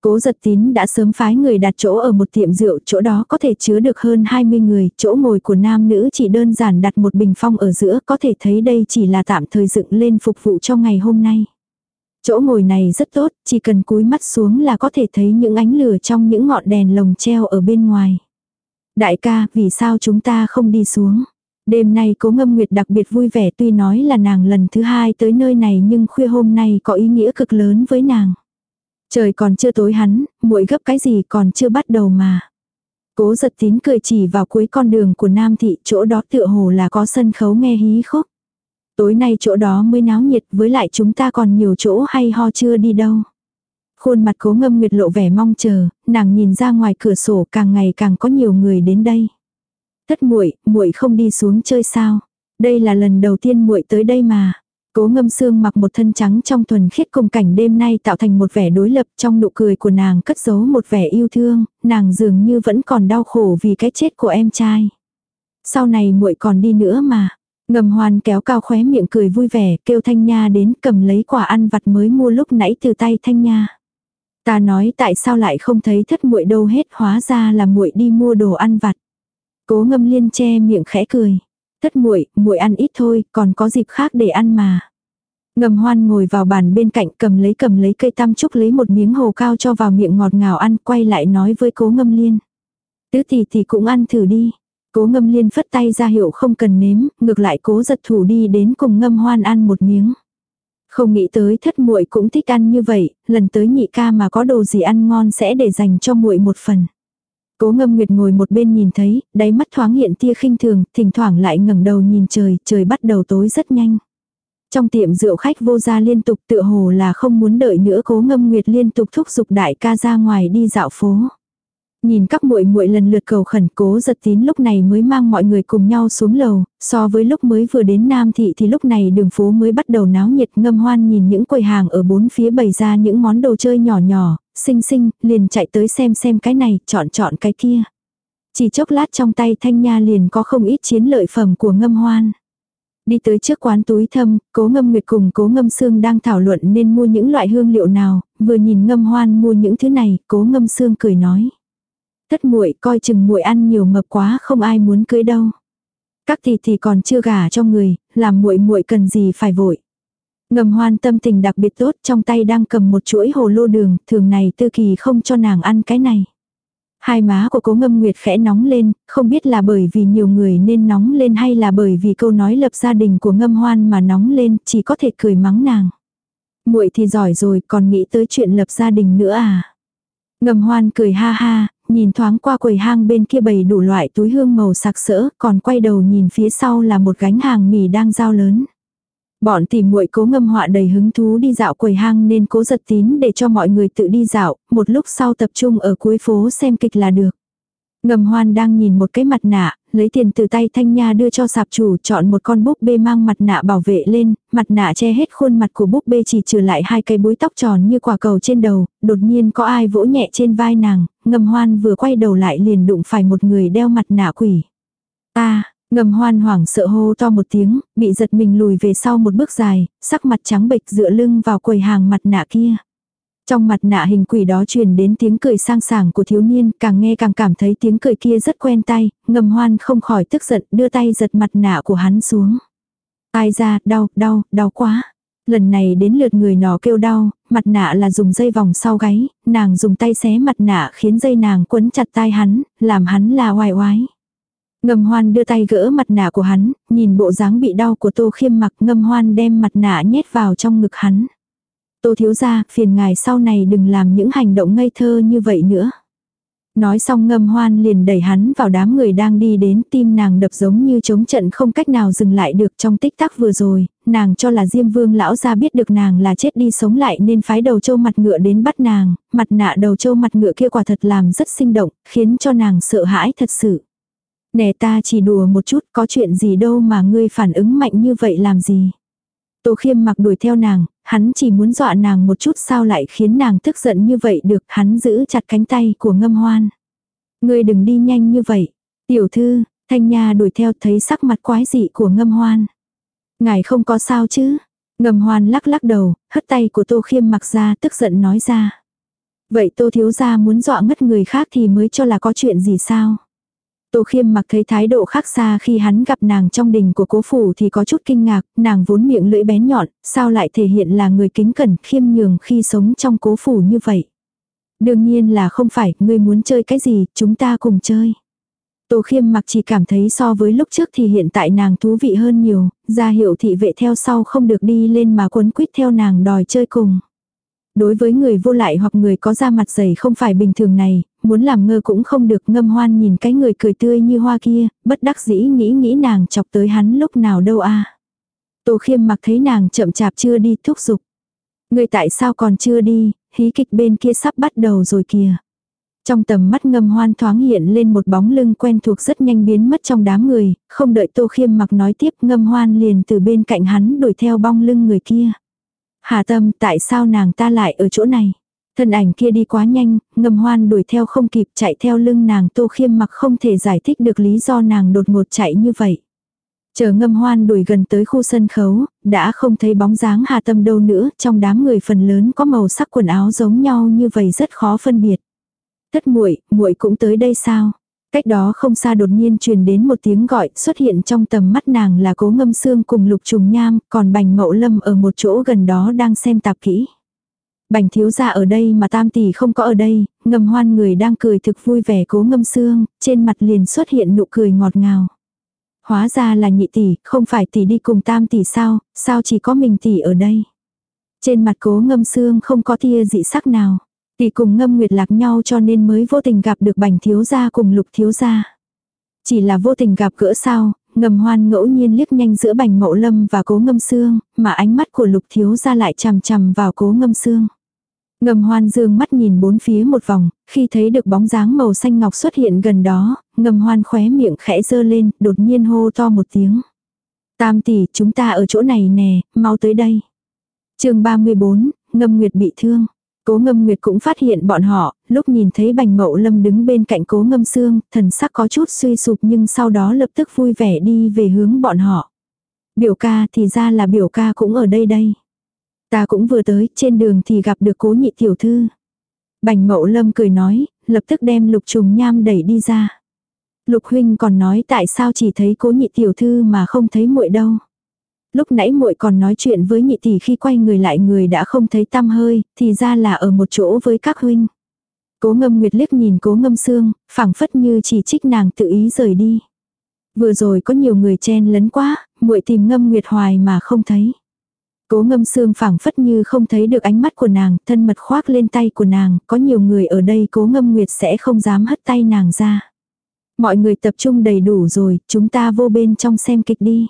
Cố giật tín đã sớm phái người đặt chỗ ở một tiệm rượu, chỗ đó có thể chứa được hơn 20 người, chỗ ngồi của nam nữ chỉ đơn giản đặt một bình phong ở giữa, có thể thấy đây chỉ là tạm thời dựng lên phục vụ cho ngày hôm nay. Chỗ ngồi này rất tốt, chỉ cần cúi mắt xuống là có thể thấy những ánh lửa trong những ngọn đèn lồng treo ở bên ngoài. Đại ca, vì sao chúng ta không đi xuống? Đêm nay cố ngâm nguyệt đặc biệt vui vẻ tuy nói là nàng lần thứ hai tới nơi này nhưng khuya hôm nay có ý nghĩa cực lớn với nàng. Trời còn chưa tối hắn, muội gấp cái gì còn chưa bắt đầu mà. Cố giật tín cười chỉ vào cuối con đường của Nam Thị chỗ đó tựa hồ là có sân khấu nghe hí khúc. Tối nay chỗ đó mới náo nhiệt với lại chúng ta còn nhiều chỗ hay ho chưa đi đâu. Khuôn mặt cố ngâm nguyệt lộ vẻ mong chờ, nàng nhìn ra ngoài cửa sổ càng ngày càng có nhiều người đến đây. Thất muội, muội không đi xuống chơi sao? Đây là lần đầu tiên muội tới đây mà. Cố ngâm xương mặc một thân trắng trong thuần khiết cùng cảnh đêm nay tạo thành một vẻ đối lập trong nụ cười của nàng cất giấu một vẻ yêu thương, nàng dường như vẫn còn đau khổ vì cái chết của em trai. Sau này muội còn đi nữa mà. Ngầm hoan kéo cao khóe miệng cười vui vẻ, kêu Thanh Nha đến cầm lấy quả ăn vặt mới mua lúc nãy từ tay Thanh Nha. Ta nói tại sao lại không thấy thất muội đâu hết hóa ra là muội đi mua đồ ăn vặt. Cố ngâm liên che miệng khẽ cười. Thất muội, muội ăn ít thôi, còn có dịp khác để ăn mà. Ngầm hoan ngồi vào bàn bên cạnh cầm lấy cầm lấy cây tam trúc lấy một miếng hồ cao cho vào miệng ngọt ngào ăn quay lại nói với cố ngâm liên. Tứ tỷ thì cũng ăn thử đi. Cố ngâm liên phất tay ra hiệu không cần nếm, ngược lại cố giật thủ đi đến cùng ngâm hoan ăn một miếng. Không nghĩ tới thất muội cũng thích ăn như vậy, lần tới nhị ca mà có đồ gì ăn ngon sẽ để dành cho muội một phần. Cố ngâm nguyệt ngồi một bên nhìn thấy, đáy mắt thoáng hiện tia khinh thường, thỉnh thoảng lại ngẩng đầu nhìn trời, trời bắt đầu tối rất nhanh. Trong tiệm rượu khách vô gia liên tục tựa hồ là không muốn đợi nữa cố ngâm nguyệt liên tục thúc giục đại ca ra ngoài đi dạo phố. Nhìn các muội muội lần lượt cầu khẩn cố giật tín lúc này mới mang mọi người cùng nhau xuống lầu, so với lúc mới vừa đến Nam Thị thì lúc này đường phố mới bắt đầu náo nhiệt ngâm hoan nhìn những quầy hàng ở bốn phía bày ra những món đồ chơi nhỏ nhỏ, xinh xinh, liền chạy tới xem xem cái này, chọn chọn cái kia. Chỉ chốc lát trong tay thanh nha liền có không ít chiến lợi phẩm của ngâm hoan. Đi tới trước quán túi thâm, cố ngâm nguyệt cùng cố ngâm xương đang thảo luận nên mua những loại hương liệu nào, vừa nhìn ngâm hoan mua những thứ này, cố ngâm xương cười nói. Thất muội coi chừng muội ăn nhiều mập quá không ai muốn cưới đâu. Các tỷ thì còn chưa gả cho người, làm muội muội cần gì phải vội. Ngầm hoan tâm tình đặc biệt tốt trong tay đang cầm một chuỗi hồ lô đường, thường này tư kỳ không cho nàng ăn cái này. Hai má của cố ngâm nguyệt khẽ nóng lên, không biết là bởi vì nhiều người nên nóng lên hay là bởi vì câu nói lập gia đình của ngâm hoan mà nóng lên, chỉ có thể cười mắng nàng. muội thì giỏi rồi, còn nghĩ tới chuyện lập gia đình nữa à. Ngâm hoan cười ha ha, nhìn thoáng qua quầy hang bên kia bày đủ loại túi hương màu sặc sỡ, còn quay đầu nhìn phía sau là một gánh hàng mì đang giao lớn. Bọn tìm muội cố ngâm họa đầy hứng thú đi dạo quầy hang nên cố giật tín để cho mọi người tự đi dạo, một lúc sau tập trung ở cuối phố xem kịch là được. Ngầm hoan đang nhìn một cái mặt nạ, lấy tiền từ tay thanh nha đưa cho sạp chủ chọn một con búp bê mang mặt nạ bảo vệ lên, mặt nạ che hết khuôn mặt của búp bê chỉ trừ lại hai cây búi tóc tròn như quả cầu trên đầu, đột nhiên có ai vỗ nhẹ trên vai nàng, ngầm hoan vừa quay đầu lại liền đụng phải một người đeo mặt nạ quỷ. Ta, Ngầm hoan hoảng sợ hô to một tiếng, bị giật mình lùi về sau một bước dài, sắc mặt trắng bệch dựa lưng vào quầy hàng mặt nạ kia. Trong mặt nạ hình quỷ đó truyền đến tiếng cười sang sảng của thiếu niên, càng nghe càng cảm thấy tiếng cười kia rất quen tay, ngầm hoan không khỏi tức giận, đưa tay giật mặt nạ của hắn xuống. Ai ra, đau, đau, đau quá. Lần này đến lượt người nó kêu đau, mặt nạ là dùng dây vòng sau gáy, nàng dùng tay xé mặt nạ khiến dây nàng quấn chặt tai hắn, làm hắn là oai oái. Ngâm hoan đưa tay gỡ mặt nạ của hắn, nhìn bộ dáng bị đau của tô khiêm mặc ngâm hoan đem mặt nạ nhét vào trong ngực hắn. Tô thiếu ra, phiền ngài sau này đừng làm những hành động ngây thơ như vậy nữa. Nói xong ngâm hoan liền đẩy hắn vào đám người đang đi đến tim nàng đập giống như chống trận không cách nào dừng lại được trong tích tắc vừa rồi, nàng cho là Diêm Vương lão ra biết được nàng là chết đi sống lại nên phái đầu trâu mặt ngựa đến bắt nàng, mặt nạ đầu trâu mặt ngựa kia quả thật làm rất sinh động, khiến cho nàng sợ hãi thật sự. Nè ta chỉ đùa một chút có chuyện gì đâu mà ngươi phản ứng mạnh như vậy làm gì. Tô khiêm mặc đuổi theo nàng, hắn chỉ muốn dọa nàng một chút sao lại khiến nàng tức giận như vậy được hắn giữ chặt cánh tay của ngâm hoan. Ngươi đừng đi nhanh như vậy. Tiểu thư, thanh nha đuổi theo thấy sắc mặt quái dị của ngâm hoan. Ngài không có sao chứ. Ngâm hoan lắc lắc đầu, hất tay của tô khiêm mặc ra tức giận nói ra. Vậy tô thiếu gia muốn dọa ngất người khác thì mới cho là có chuyện gì sao? Tô khiêm mặc thấy thái độ khác xa khi hắn gặp nàng trong đình của cố phủ thì có chút kinh ngạc, nàng vốn miệng lưỡi bén nhọn, sao lại thể hiện là người kính cẩn khiêm nhường khi sống trong cố phủ như vậy. Đương nhiên là không phải, ngươi muốn chơi cái gì, chúng ta cùng chơi. Tô khiêm mặc chỉ cảm thấy so với lúc trước thì hiện tại nàng thú vị hơn nhiều, ra hiệu thị vệ theo sau không được đi lên mà quấn quýt theo nàng đòi chơi cùng. Đối với người vô lại hoặc người có da mặt dày không phải bình thường này, muốn làm ngơ cũng không được ngâm hoan nhìn cái người cười tươi như hoa kia, bất đắc dĩ nghĩ nghĩ nàng chọc tới hắn lúc nào đâu a Tô khiêm mặc thấy nàng chậm chạp chưa đi thúc giục. Người tại sao còn chưa đi, hí kịch bên kia sắp bắt đầu rồi kìa. Trong tầm mắt ngâm hoan thoáng hiện lên một bóng lưng quen thuộc rất nhanh biến mất trong đám người, không đợi tô khiêm mặc nói tiếp ngâm hoan liền từ bên cạnh hắn đuổi theo bong lưng người kia. Hà tâm tại sao nàng ta lại ở chỗ này? Thân ảnh kia đi quá nhanh, ngầm hoan đuổi theo không kịp chạy theo lưng nàng tô khiêm mặc không thể giải thích được lý do nàng đột ngột chạy như vậy. Chờ ngâm hoan đuổi gần tới khu sân khấu, đã không thấy bóng dáng hà tâm đâu nữa, trong đám người phần lớn có màu sắc quần áo giống nhau như vậy rất khó phân biệt. Thất muội muội cũng tới đây sao? Cách đó không xa đột nhiên truyền đến một tiếng gọi xuất hiện trong tầm mắt nàng là cố ngâm xương cùng lục trùng nham, còn bành mậu lâm ở một chỗ gần đó đang xem tạp kỹ. Bành thiếu gia ở đây mà tam tỷ không có ở đây, ngầm hoan người đang cười thực vui vẻ cố ngâm xương, trên mặt liền xuất hiện nụ cười ngọt ngào. Hóa ra là nhị tỷ, không phải tỷ đi cùng tam tỷ sao, sao chỉ có mình tỷ ở đây. Trên mặt cố ngâm xương không có tia dị sắc nào. Tỷ cùng ngâm nguyệt lạc nhau cho nên mới vô tình gặp được bành thiếu gia cùng lục thiếu gia. Chỉ là vô tình gặp gỡ sao, ngầm hoan ngẫu nhiên liếc nhanh giữa bành mậu lâm và cố ngâm xương, mà ánh mắt của lục thiếu gia lại chằm chằm vào cố ngâm xương. Ngầm hoan dương mắt nhìn bốn phía một vòng, khi thấy được bóng dáng màu xanh ngọc xuất hiện gần đó, ngầm hoan khóe miệng khẽ dơ lên, đột nhiên hô to một tiếng. Tam tỷ, chúng ta ở chỗ này nè, mau tới đây. chương 34, ngâm nguyệt bị thương. Cố ngâm nguyệt cũng phát hiện bọn họ, lúc nhìn thấy bành mậu lâm đứng bên cạnh cố ngâm xương, thần sắc có chút suy sụp nhưng sau đó lập tức vui vẻ đi về hướng bọn họ. Biểu ca thì ra là biểu ca cũng ở đây đây. Ta cũng vừa tới, trên đường thì gặp được cố nhị tiểu thư. Bành mậu lâm cười nói, lập tức đem lục trùng nham đẩy đi ra. Lục huynh còn nói tại sao chỉ thấy cố nhị tiểu thư mà không thấy muội đâu. Lúc nãy muội còn nói chuyện với nhị tỷ khi quay người lại người đã không thấy tăm hơi, thì ra là ở một chỗ với các huynh. Cố ngâm nguyệt liếc nhìn cố ngâm xương, phảng phất như chỉ trích nàng tự ý rời đi. Vừa rồi có nhiều người chen lấn quá, muội tìm ngâm nguyệt hoài mà không thấy. Cố ngâm xương phảng phất như không thấy được ánh mắt của nàng, thân mật khoác lên tay của nàng, có nhiều người ở đây cố ngâm nguyệt sẽ không dám hất tay nàng ra. Mọi người tập trung đầy đủ rồi, chúng ta vô bên trong xem kịch đi.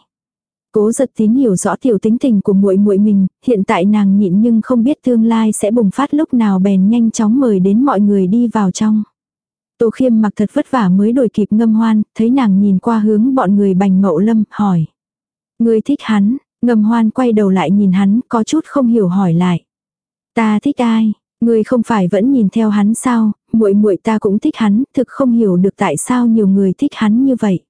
Cố giật tín hiểu rõ tiểu tính tình của muội muội mình, hiện tại nàng nhịn nhưng không biết tương lai sẽ bùng phát lúc nào bèn nhanh chóng mời đến mọi người đi vào trong. Tô khiêm mặc thật vất vả mới đổi kịp ngâm hoan, thấy nàng nhìn qua hướng bọn người bành mậu lâm, hỏi. Người thích hắn, ngâm hoan quay đầu lại nhìn hắn, có chút không hiểu hỏi lại. Ta thích ai, người không phải vẫn nhìn theo hắn sao, muội muội ta cũng thích hắn, thực không hiểu được tại sao nhiều người thích hắn như vậy.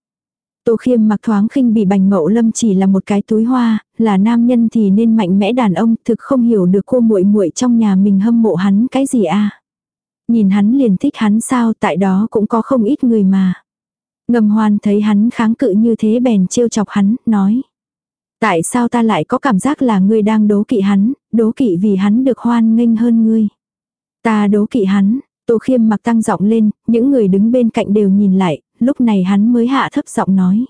Tô khiêm mặc thoáng khinh bị bành mậu lâm chỉ là một cái túi hoa, là nam nhân thì nên mạnh mẽ đàn ông, thực không hiểu được cô muội muội trong nhà mình hâm mộ hắn cái gì à? Nhìn hắn liền thích hắn sao tại đó cũng có không ít người mà. Ngầm hoan thấy hắn kháng cự như thế bèn trêu chọc hắn, nói. Tại sao ta lại có cảm giác là ngươi đang đố kỵ hắn, đố kỵ vì hắn được hoan nghênh hơn ngươi. Ta đố kỵ hắn, Tô Khiêm mặc tăng giọng lên, những người đứng bên cạnh đều nhìn lại, lúc này hắn mới hạ thấp giọng nói.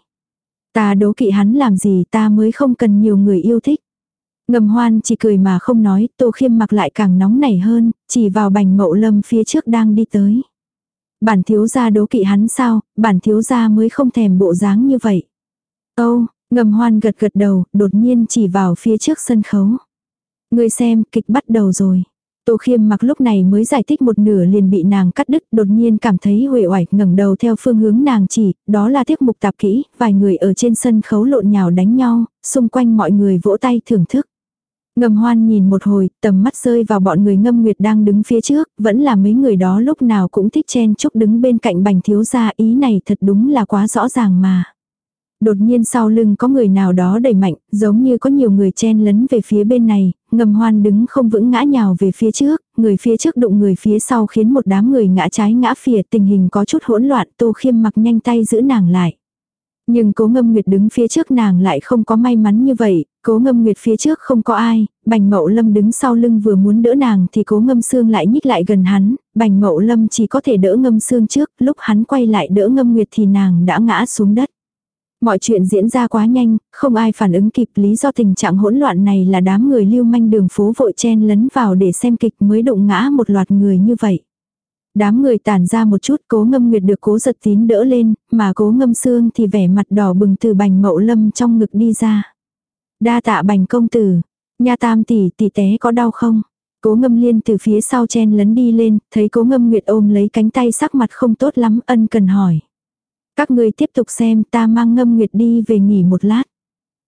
Ta đố kỵ hắn làm gì ta mới không cần nhiều người yêu thích. Ngầm hoan chỉ cười mà không nói, Tô Khiêm mặc lại càng nóng nảy hơn, chỉ vào bành mậu lâm phía trước đang đi tới. Bản thiếu gia đố kỵ hắn sao, bản thiếu gia mới không thèm bộ dáng như vậy. Âu, ngầm hoan gật gật đầu, đột nhiên chỉ vào phía trước sân khấu. Người xem, kịch bắt đầu rồi. Tô khiêm mặc lúc này mới giải thích một nửa liền bị nàng cắt đứt, đột nhiên cảm thấy huệ oải ngẩng đầu theo phương hướng nàng chỉ, đó là tiết mục tạp kỹ, vài người ở trên sân khấu lộn nhào đánh nhau, xung quanh mọi người vỗ tay thưởng thức. Ngầm hoan nhìn một hồi, tầm mắt rơi vào bọn người ngâm nguyệt đang đứng phía trước, vẫn là mấy người đó lúc nào cũng thích chen chúc đứng bên cạnh bành thiếu gia ý này thật đúng là quá rõ ràng mà. Đột nhiên sau lưng có người nào đó đẩy mạnh, giống như có nhiều người chen lấn về phía bên này, ngầm hoan đứng không vững ngã nhào về phía trước, người phía trước đụng người phía sau khiến một đám người ngã trái ngã phìa tình hình có chút hỗn loạn tô khiêm mặc nhanh tay giữ nàng lại. Nhưng cố ngâm nguyệt đứng phía trước nàng lại không có may mắn như vậy, cố ngâm nguyệt phía trước không có ai, bành mậu lâm đứng sau lưng vừa muốn đỡ nàng thì cố ngâm xương lại nhích lại gần hắn, bành mậu lâm chỉ có thể đỡ ngâm xương trước, lúc hắn quay lại đỡ ngâm nguyệt thì nàng đã ngã xuống đất. Mọi chuyện diễn ra quá nhanh, không ai phản ứng kịp lý do tình trạng hỗn loạn này là đám người lưu manh đường phố vội chen lấn vào để xem kịch mới đụng ngã một loạt người như vậy. Đám người tản ra một chút cố ngâm nguyệt được cố giật tín đỡ lên, mà cố ngâm xương thì vẻ mặt đỏ bừng từ bành mậu lâm trong ngực đi ra. Đa tạ bành công tử, nha tam tỷ tỷ té có đau không? Cố ngâm liên từ phía sau chen lấn đi lên, thấy cố ngâm nguyệt ôm lấy cánh tay sắc mặt không tốt lắm ân cần hỏi. Các ngươi tiếp tục xem ta mang ngâm nguyệt đi về nghỉ một lát.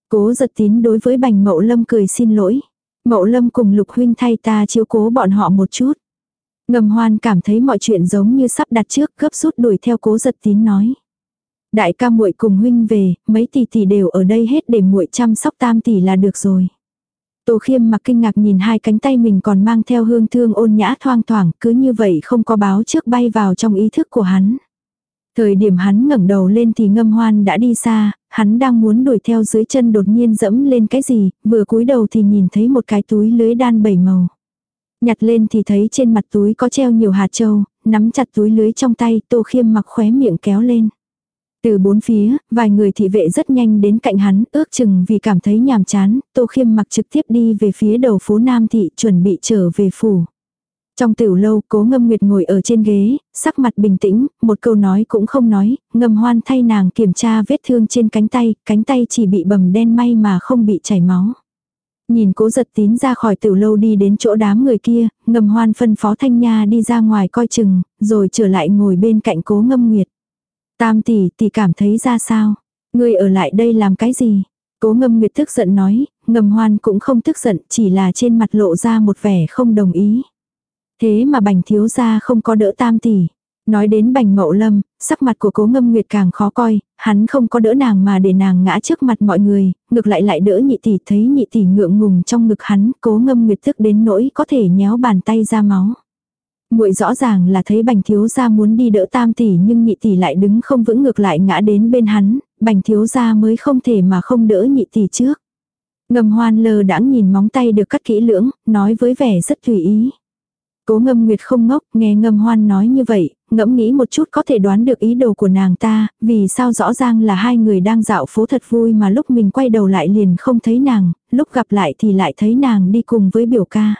Cố giật tín đối với bành mậu lâm cười xin lỗi. Mậu lâm cùng lục huynh thay ta chiếu cố bọn họ một chút. Ngầm hoan cảm thấy mọi chuyện giống như sắp đặt trước gấp rút đuổi theo cố giật tín nói. Đại ca muội cùng huynh về, mấy tỷ tỷ đều ở đây hết để muội chăm sóc tam tỷ là được rồi. Tô khiêm mặc kinh ngạc nhìn hai cánh tay mình còn mang theo hương thương ôn nhã thoang thoảng, cứ như vậy không có báo trước bay vào trong ý thức của hắn. Thời điểm hắn ngẩng đầu lên thì ngâm hoan đã đi xa, hắn đang muốn đuổi theo dưới chân đột nhiên dẫm lên cái gì, vừa cúi đầu thì nhìn thấy một cái túi lưới đan bảy màu. Nhặt lên thì thấy trên mặt túi có treo nhiều hạt châu, nắm chặt túi lưới trong tay, tô khiêm mặc khóe miệng kéo lên. Từ bốn phía, vài người thị vệ rất nhanh đến cạnh hắn, ước chừng vì cảm thấy nhàm chán, tô khiêm mặc trực tiếp đi về phía đầu phố Nam Thị chuẩn bị trở về phủ. Trong tiểu lâu, cố ngâm nguyệt ngồi ở trên ghế, sắc mặt bình tĩnh, một câu nói cũng không nói, ngâm hoan thay nàng kiểm tra vết thương trên cánh tay, cánh tay chỉ bị bầm đen may mà không bị chảy máu. Nhìn cố giật tín ra khỏi tiểu lâu đi đến chỗ đám người kia, ngâm hoan phân phó thanh nha đi ra ngoài coi chừng, rồi trở lại ngồi bên cạnh cố ngâm nguyệt. Tam tỷ tỷ cảm thấy ra sao? Ngươi ở lại đây làm cái gì? Cố ngâm nguyệt tức giận nói, ngâm hoan cũng không tức giận, chỉ là trên mặt lộ ra một vẻ không đồng ý. Thế mà bành thiếu gia không có đỡ tam tỷ. Nói đến bành mậu lâm, sắc mặt của cố ngâm nguyệt càng khó coi, hắn không có đỡ nàng mà để nàng ngã trước mặt mọi người, ngược lại lại đỡ nhị tỷ thấy nhị tỷ ngượng ngùng trong ngực hắn, cố ngâm nguyệt thức đến nỗi có thể nhéo bàn tay ra máu. muội rõ ràng là thấy bành thiếu gia muốn đi đỡ tam tỷ nhưng nhị tỷ lại đứng không vững ngược lại ngã đến bên hắn, bành thiếu gia mới không thể mà không đỡ nhị tỷ trước. Ngầm hoan lờ đãng nhìn móng tay được cắt kỹ lưỡng, nói với vẻ rất tùy ý. Cố ngâm nguyệt không ngốc, nghe ngâm hoan nói như vậy, ngẫm nghĩ một chút có thể đoán được ý đồ của nàng ta, vì sao rõ ràng là hai người đang dạo phố thật vui mà lúc mình quay đầu lại liền không thấy nàng, lúc gặp lại thì lại thấy nàng đi cùng với biểu ca.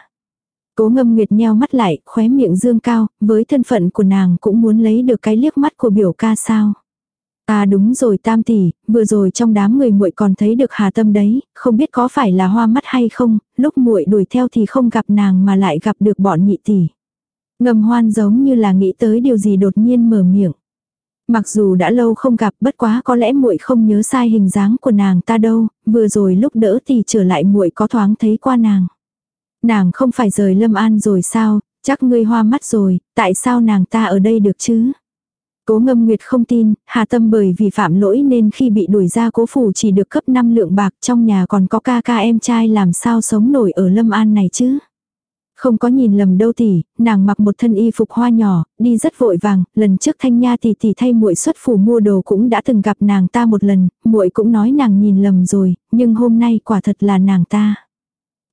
Cố ngâm nguyệt nheo mắt lại, khóe miệng dương cao, với thân phận của nàng cũng muốn lấy được cái liếc mắt của biểu ca sao. À đúng rồi tam tỷ, vừa rồi trong đám người muội còn thấy được Hà Tâm đấy, không biết có phải là hoa mắt hay không, lúc muội đuổi theo thì không gặp nàng mà lại gặp được bọn nhị tỷ. Ngầm hoan giống như là nghĩ tới điều gì đột nhiên mở miệng. Mặc dù đã lâu không gặp bất quá có lẽ muội không nhớ sai hình dáng của nàng ta đâu, vừa rồi lúc đỡ thì trở lại muội có thoáng thấy qua nàng. Nàng không phải rời Lâm An rồi sao, chắc ngươi hoa mắt rồi, tại sao nàng ta ở đây được chứ? Cố ngâm nguyệt không tin, Hà Tâm bởi vì phạm lỗi nên khi bị đuổi ra cố phủ chỉ được cấp 5 lượng bạc trong nhà còn có ca ca em trai làm sao sống nổi ở Lâm An này chứ. Không có nhìn lầm đâu tỷ, nàng mặc một thân y phục hoa nhỏ, đi rất vội vàng, lần trước Thanh Nha tỷ tỷ thay muội xuất phủ mua đồ cũng đã từng gặp nàng ta một lần, muội cũng nói nàng nhìn lầm rồi, nhưng hôm nay quả thật là nàng ta.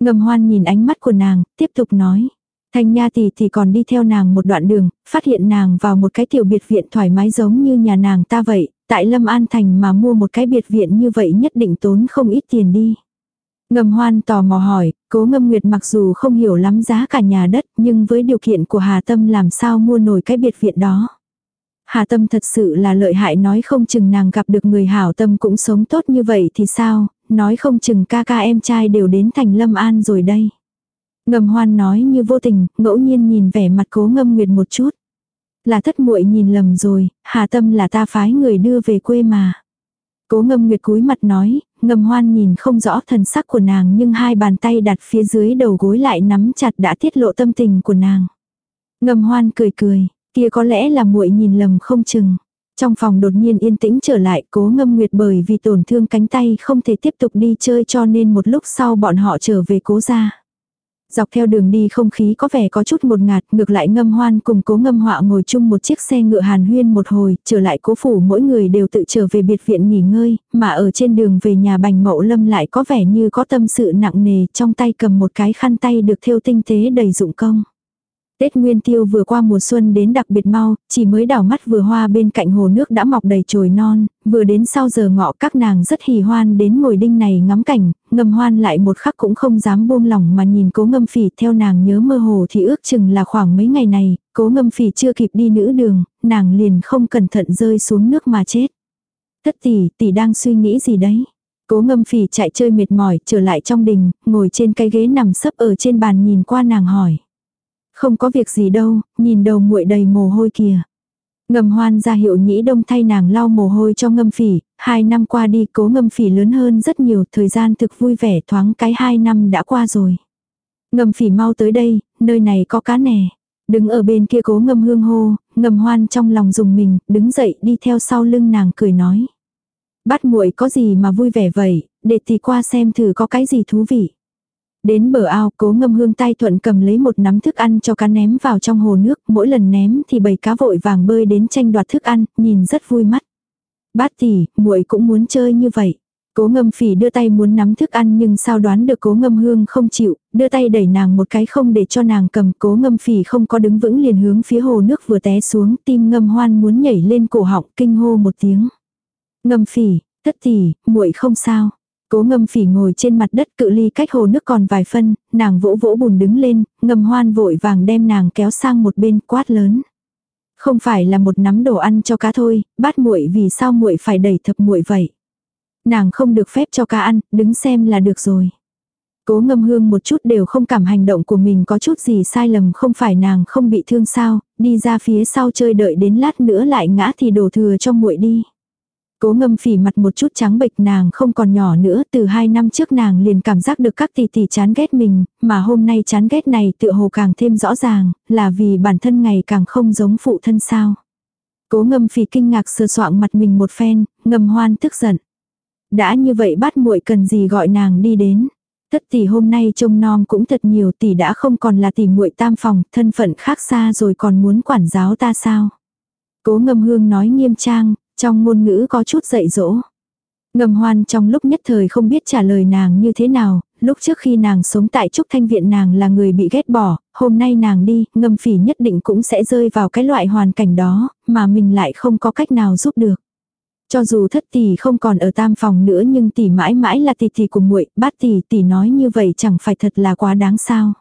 Ngầm hoan nhìn ánh mắt của nàng, tiếp tục nói. Thanh Nha tỷ tỷ còn đi theo nàng một đoạn đường, phát hiện nàng vào một cái tiểu biệt viện thoải mái giống như nhà nàng ta vậy, tại Lâm An Thành mà mua một cái biệt viện như vậy nhất định tốn không ít tiền đi. Ngầm hoan tò mò hỏi, cố ngâm nguyệt mặc dù không hiểu lắm giá cả nhà đất nhưng với điều kiện của Hà Tâm làm sao mua nổi cái biệt viện đó. Hà Tâm thật sự là lợi hại nói không chừng nàng gặp được người hảo tâm cũng sống tốt như vậy thì sao, nói không chừng ca ca em trai đều đến thành lâm an rồi đây. Ngầm hoan nói như vô tình, ngẫu nhiên nhìn vẻ mặt cố ngâm nguyệt một chút. Là thất muội nhìn lầm rồi, Hà Tâm là ta phái người đưa về quê mà. Cố ngâm nguyệt cúi mặt nói, ngầm hoan nhìn không rõ thần sắc của nàng nhưng hai bàn tay đặt phía dưới đầu gối lại nắm chặt đã tiết lộ tâm tình của nàng. Ngầm hoan cười cười, kia có lẽ là muội nhìn lầm không chừng. Trong phòng đột nhiên yên tĩnh trở lại cố ngâm nguyệt bởi vì tổn thương cánh tay không thể tiếp tục đi chơi cho nên một lúc sau bọn họ trở về cố ra. Dọc theo đường đi không khí có vẻ có chút một ngạt, ngược lại ngâm hoan cùng cố ngâm họa ngồi chung một chiếc xe ngựa hàn huyên một hồi, trở lại cố phủ mỗi người đều tự trở về biệt viện nghỉ ngơi, mà ở trên đường về nhà bành mậu lâm lại có vẻ như có tâm sự nặng nề, trong tay cầm một cái khăn tay được thêu tinh tế đầy dụng công. Tết Nguyên Tiêu vừa qua mùa xuân đến đặc biệt mau, chỉ mới đảo mắt vừa hoa bên cạnh hồ nước đã mọc đầy chồi non, vừa đến sau giờ ngọ các nàng rất hì hoan đến ngồi đinh này ngắm cảnh, ngâm hoan lại một khắc cũng không dám buông lỏng mà nhìn cố ngâm phỉ theo nàng nhớ mơ hồ thì ước chừng là khoảng mấy ngày này, cố ngâm phỉ chưa kịp đi nữ đường, nàng liền không cẩn thận rơi xuống nước mà chết. Tất tỷ, tỷ đang suy nghĩ gì đấy? Cố ngâm phỉ chạy chơi mệt mỏi trở lại trong đình, ngồi trên cái ghế nằm sấp ở trên bàn nhìn qua nàng hỏi. Không có việc gì đâu, nhìn đầu muội đầy mồ hôi kìa. Ngầm hoan ra hiệu nhĩ đông thay nàng lau mồ hôi cho ngâm phỉ, hai năm qua đi cố ngâm phỉ lớn hơn rất nhiều, thời gian thực vui vẻ thoáng cái hai năm đã qua rồi. Ngâm phỉ mau tới đây, nơi này có cá nè. Đứng ở bên kia cố ngâm hương hô, ngầm hoan trong lòng dùng mình, đứng dậy đi theo sau lưng nàng cười nói. Bắt muội có gì mà vui vẻ vậy, để thì qua xem thử có cái gì thú vị. Đến bờ ao, cố ngâm hương tay thuận cầm lấy một nắm thức ăn cho cá ném vào trong hồ nước, mỗi lần ném thì bầy cá vội vàng bơi đến tranh đoạt thức ăn, nhìn rất vui mắt. Bát tỷ, muội cũng muốn chơi như vậy. Cố ngâm phỉ đưa tay muốn nắm thức ăn nhưng sao đoán được cố ngâm hương không chịu, đưa tay đẩy nàng một cái không để cho nàng cầm cố ngâm phỉ không có đứng vững liền hướng phía hồ nước vừa té xuống tim ngâm hoan muốn nhảy lên cổ họng kinh hô một tiếng. Ngâm phỉ, thất tỷ, muội không sao. Cố ngâm phỉ ngồi trên mặt đất cự ly cách hồ nước còn vài phân, nàng vỗ vỗ bùn đứng lên, ngâm hoan vội vàng đem nàng kéo sang một bên quát lớn. Không phải là một nắm đồ ăn cho cá thôi, bát muội vì sao muội phải đẩy thập muội vậy. Nàng không được phép cho cá ăn, đứng xem là được rồi. Cố ngâm hương một chút đều không cảm hành động của mình có chút gì sai lầm không phải nàng không bị thương sao, đi ra phía sau chơi đợi đến lát nữa lại ngã thì đổ thừa cho muội đi. Cố ngâm phỉ mặt một chút trắng bệch nàng không còn nhỏ nữa, từ hai năm trước nàng liền cảm giác được các tỷ tỷ chán ghét mình, mà hôm nay chán ghét này tựa hồ càng thêm rõ ràng, là vì bản thân ngày càng không giống phụ thân sao. Cố ngâm phỉ kinh ngạc sơ soạng mặt mình một phen, ngâm hoan tức giận. Đã như vậy bắt muội cần gì gọi nàng đi đến. Tất tỷ hôm nay trông nom cũng thật nhiều tỷ đã không còn là tỷ muội tam phòng, thân phận khác xa rồi còn muốn quản giáo ta sao. Cố ngâm hương nói nghiêm trang, trong ngôn ngữ có chút dạy dỗ. Ngầm hoan trong lúc nhất thời không biết trả lời nàng như thế nào, lúc trước khi nàng sống tại Trúc Thanh Viện nàng là người bị ghét bỏ, hôm nay nàng đi, ngầm phỉ nhất định cũng sẽ rơi vào cái loại hoàn cảnh đó, mà mình lại không có cách nào giúp được. Cho dù thất tỷ không còn ở tam phòng nữa nhưng tỷ mãi mãi là tỷ tỷ của muội, bát tỷ tỷ nói như vậy chẳng phải thật là quá đáng sao.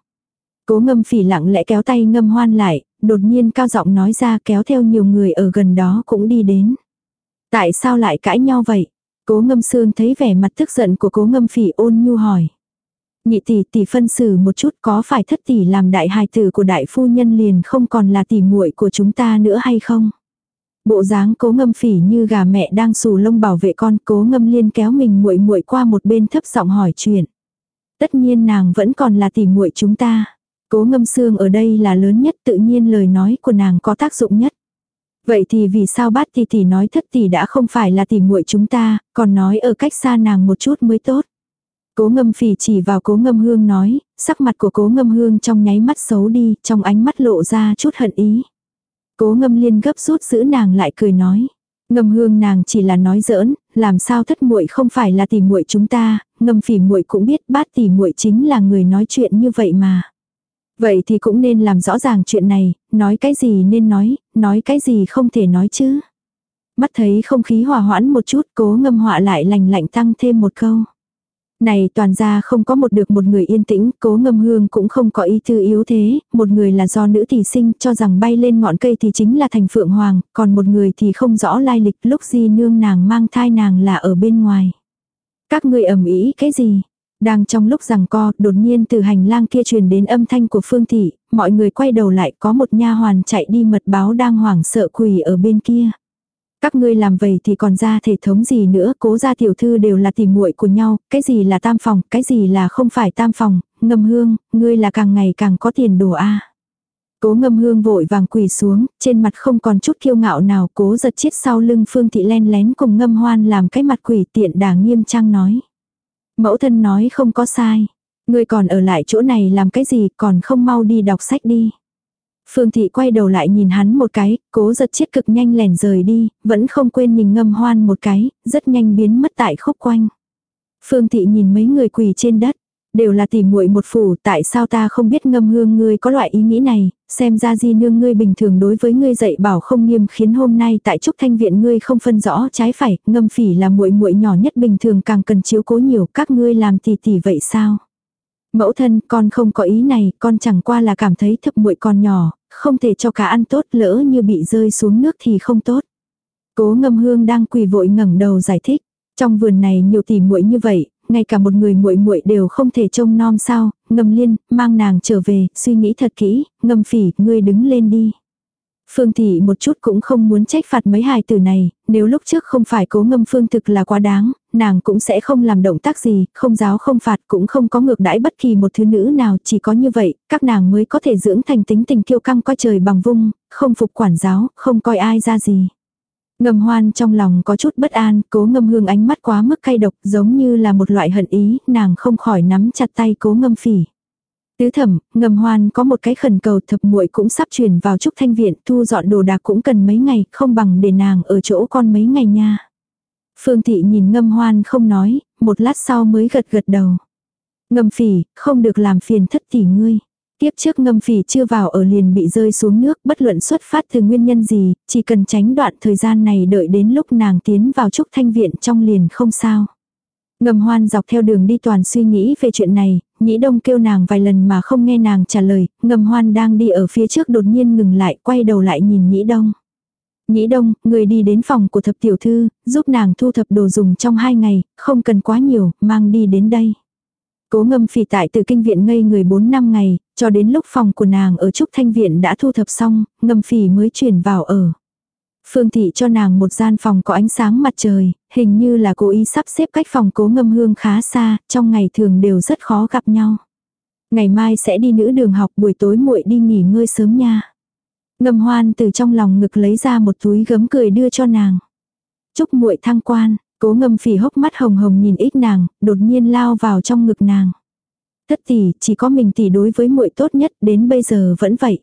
Cố ngâm phỉ lặng lẽ kéo tay ngâm hoan lại, đột nhiên cao giọng nói ra kéo theo nhiều người ở gần đó cũng đi đến. Tại sao lại cãi nhau vậy? Cố ngâm sương thấy vẻ mặt tức giận của cố ngâm phỉ ôn nhu hỏi. Nhị tỷ tỷ phân xử một chút có phải thất tỷ làm đại hài tử của đại phu nhân liền không còn là tỷ muội của chúng ta nữa hay không? Bộ dáng cố ngâm phỉ như gà mẹ đang xù lông bảo vệ con, cố ngâm liên kéo mình muội muội qua một bên thấp giọng hỏi chuyện. Tất nhiên nàng vẫn còn là tỷ muội chúng ta. Cố ngâm xương ở đây là lớn nhất, tự nhiên lời nói của nàng có tác dụng nhất. Vậy thì vì sao bát tỷ tỷ nói thất tỷ đã không phải là tỷ muội chúng ta, còn nói ở cách xa nàng một chút mới tốt. Cố ngâm phỉ chỉ vào cố ngâm hương nói, sắc mặt của cố ngâm hương trong nháy mắt xấu đi, trong ánh mắt lộ ra chút hận ý. Cố ngâm liên gấp rút giữ nàng lại cười nói. Ngâm hương nàng chỉ là nói giỡn, làm sao thất muội không phải là tỷ muội chúng ta, ngâm phỉ muội cũng biết bát tỷ muội chính là người nói chuyện như vậy mà. Vậy thì cũng nên làm rõ ràng chuyện này, nói cái gì nên nói, nói cái gì không thể nói chứ. Mắt thấy không khí hòa hoãn một chút cố ngâm họa lại lành lạnh tăng thêm một câu. Này toàn ra không có một được một người yên tĩnh, cố ngâm hương cũng không có ý tư yếu thế, một người là do nữ tỷ sinh cho rằng bay lên ngọn cây thì chính là thành phượng hoàng, còn một người thì không rõ lai lịch lúc di nương nàng mang thai nàng là ở bên ngoài. Các người ẩm ý cái gì? Đang trong lúc rằng co, đột nhiên từ hành lang kia truyền đến âm thanh của Phương Thị, mọi người quay đầu lại có một nha hoàn chạy đi mật báo đang hoảng sợ quỳ ở bên kia. Các ngươi làm vậy thì còn ra thể thống gì nữa, cố gia tiểu thư đều là tìm muội của nhau, cái gì là tam phòng, cái gì là không phải tam phòng, ngâm hương, ngươi là càng ngày càng có tiền đồ a. Cố ngâm hương vội vàng quỳ xuống, trên mặt không còn chút kiêu ngạo nào, cố giật chết sau lưng phương thị len lén cùng ngâm hoan làm cái mặt quỷ tiện đà nghiêm trang nói. Mẫu thân nói không có sai. Ngươi còn ở lại chỗ này làm cái gì còn không mau đi đọc sách đi. Phương thị quay đầu lại nhìn hắn một cái, cố giật chiếc cực nhanh lẻn rời đi, vẫn không quên nhìn ngâm hoan một cái, rất nhanh biến mất tại khúc quanh. Phương thị nhìn mấy người quỳ trên đất, đều là tỉ muội một phủ, tại sao ta không biết ngâm hương ngươi có loại ý nghĩ này, xem ra di nương ngươi bình thường đối với ngươi dạy bảo không nghiêm khiến hôm nay tại trúc thanh viện ngươi không phân rõ trái phải, ngâm phỉ là muội muội nhỏ nhất bình thường càng cần chiếu cố nhiều, các ngươi làm tỉ tỉ vậy sao? Mẫu thân, con không có ý này, con chẳng qua là cảm thấy thập muội còn nhỏ, không thể cho cá ăn tốt lỡ như bị rơi xuống nước thì không tốt. Cố ngâm hương đang quỳ vội ngẩng đầu giải thích. Trong vườn này nhiều tỉ muội như vậy, ngay cả một người muội muội đều không thể trông nom sao, ngâm liên, mang nàng trở về, suy nghĩ thật kỹ, ngâm phỉ, ngươi đứng lên đi. Phương Thị một chút cũng không muốn trách phạt mấy hài tử này, nếu lúc trước không phải cố ngâm phương thực là quá đáng, nàng cũng sẽ không làm động tác gì, không giáo không phạt cũng không có ngược đãi bất kỳ một thứ nữ nào, chỉ có như vậy, các nàng mới có thể dưỡng thành tính tình kiêu căng coi trời bằng vung, không phục quản giáo, không coi ai ra gì. Ngầm hoan trong lòng có chút bất an, cố ngâm hương ánh mắt quá mức cay độc giống như là một loại hận ý, nàng không khỏi nắm chặt tay cố ngâm phỉ. Tứ thẩm, ngầm hoan có một cái khẩn cầu thập muội cũng sắp chuyển vào trúc thanh viện, thu dọn đồ đạc cũng cần mấy ngày, không bằng để nàng ở chỗ con mấy ngày nha. Phương thị nhìn ngâm hoan không nói, một lát sau mới gật gật đầu. Ngâm phỉ, không được làm phiền thất tỷ ngươi. Tiếp trước ngâm phỉ chưa vào ở liền bị rơi xuống nước bất luận xuất phát từ nguyên nhân gì, chỉ cần tránh đoạn thời gian này đợi đến lúc nàng tiến vào trúc thanh viện trong liền không sao. Ngầm hoan dọc theo đường đi toàn suy nghĩ về chuyện này, nhĩ đông kêu nàng vài lần mà không nghe nàng trả lời, ngầm hoan đang đi ở phía trước đột nhiên ngừng lại, quay đầu lại nhìn nhĩ đông. Nhĩ đông, người đi đến phòng của thập tiểu thư, giúp nàng thu thập đồ dùng trong hai ngày, không cần quá nhiều, mang đi đến đây. Cố ngâm phỉ tại từ kinh viện ngây người 4 năm ngày, cho đến lúc phòng của nàng ở Trúc Thanh Viện đã thu thập xong, ngâm phỉ mới chuyển vào ở. Phương thị cho nàng một gian phòng có ánh sáng mặt trời, hình như là cố ý sắp xếp cách phòng cố ngâm hương khá xa, trong ngày thường đều rất khó gặp nhau. Ngày mai sẽ đi nữ đường học buổi tối muội đi nghỉ ngơi sớm nha. Ngâm hoan từ trong lòng ngực lấy ra một túi gấm cười đưa cho nàng. Chúc muội thăng quan, cố ngâm phỉ hốc mắt hồng hồng nhìn ít nàng, đột nhiên lao vào trong ngực nàng. Thất tỷ, chỉ có mình tỷ đối với muội tốt nhất, đến bây giờ vẫn vậy.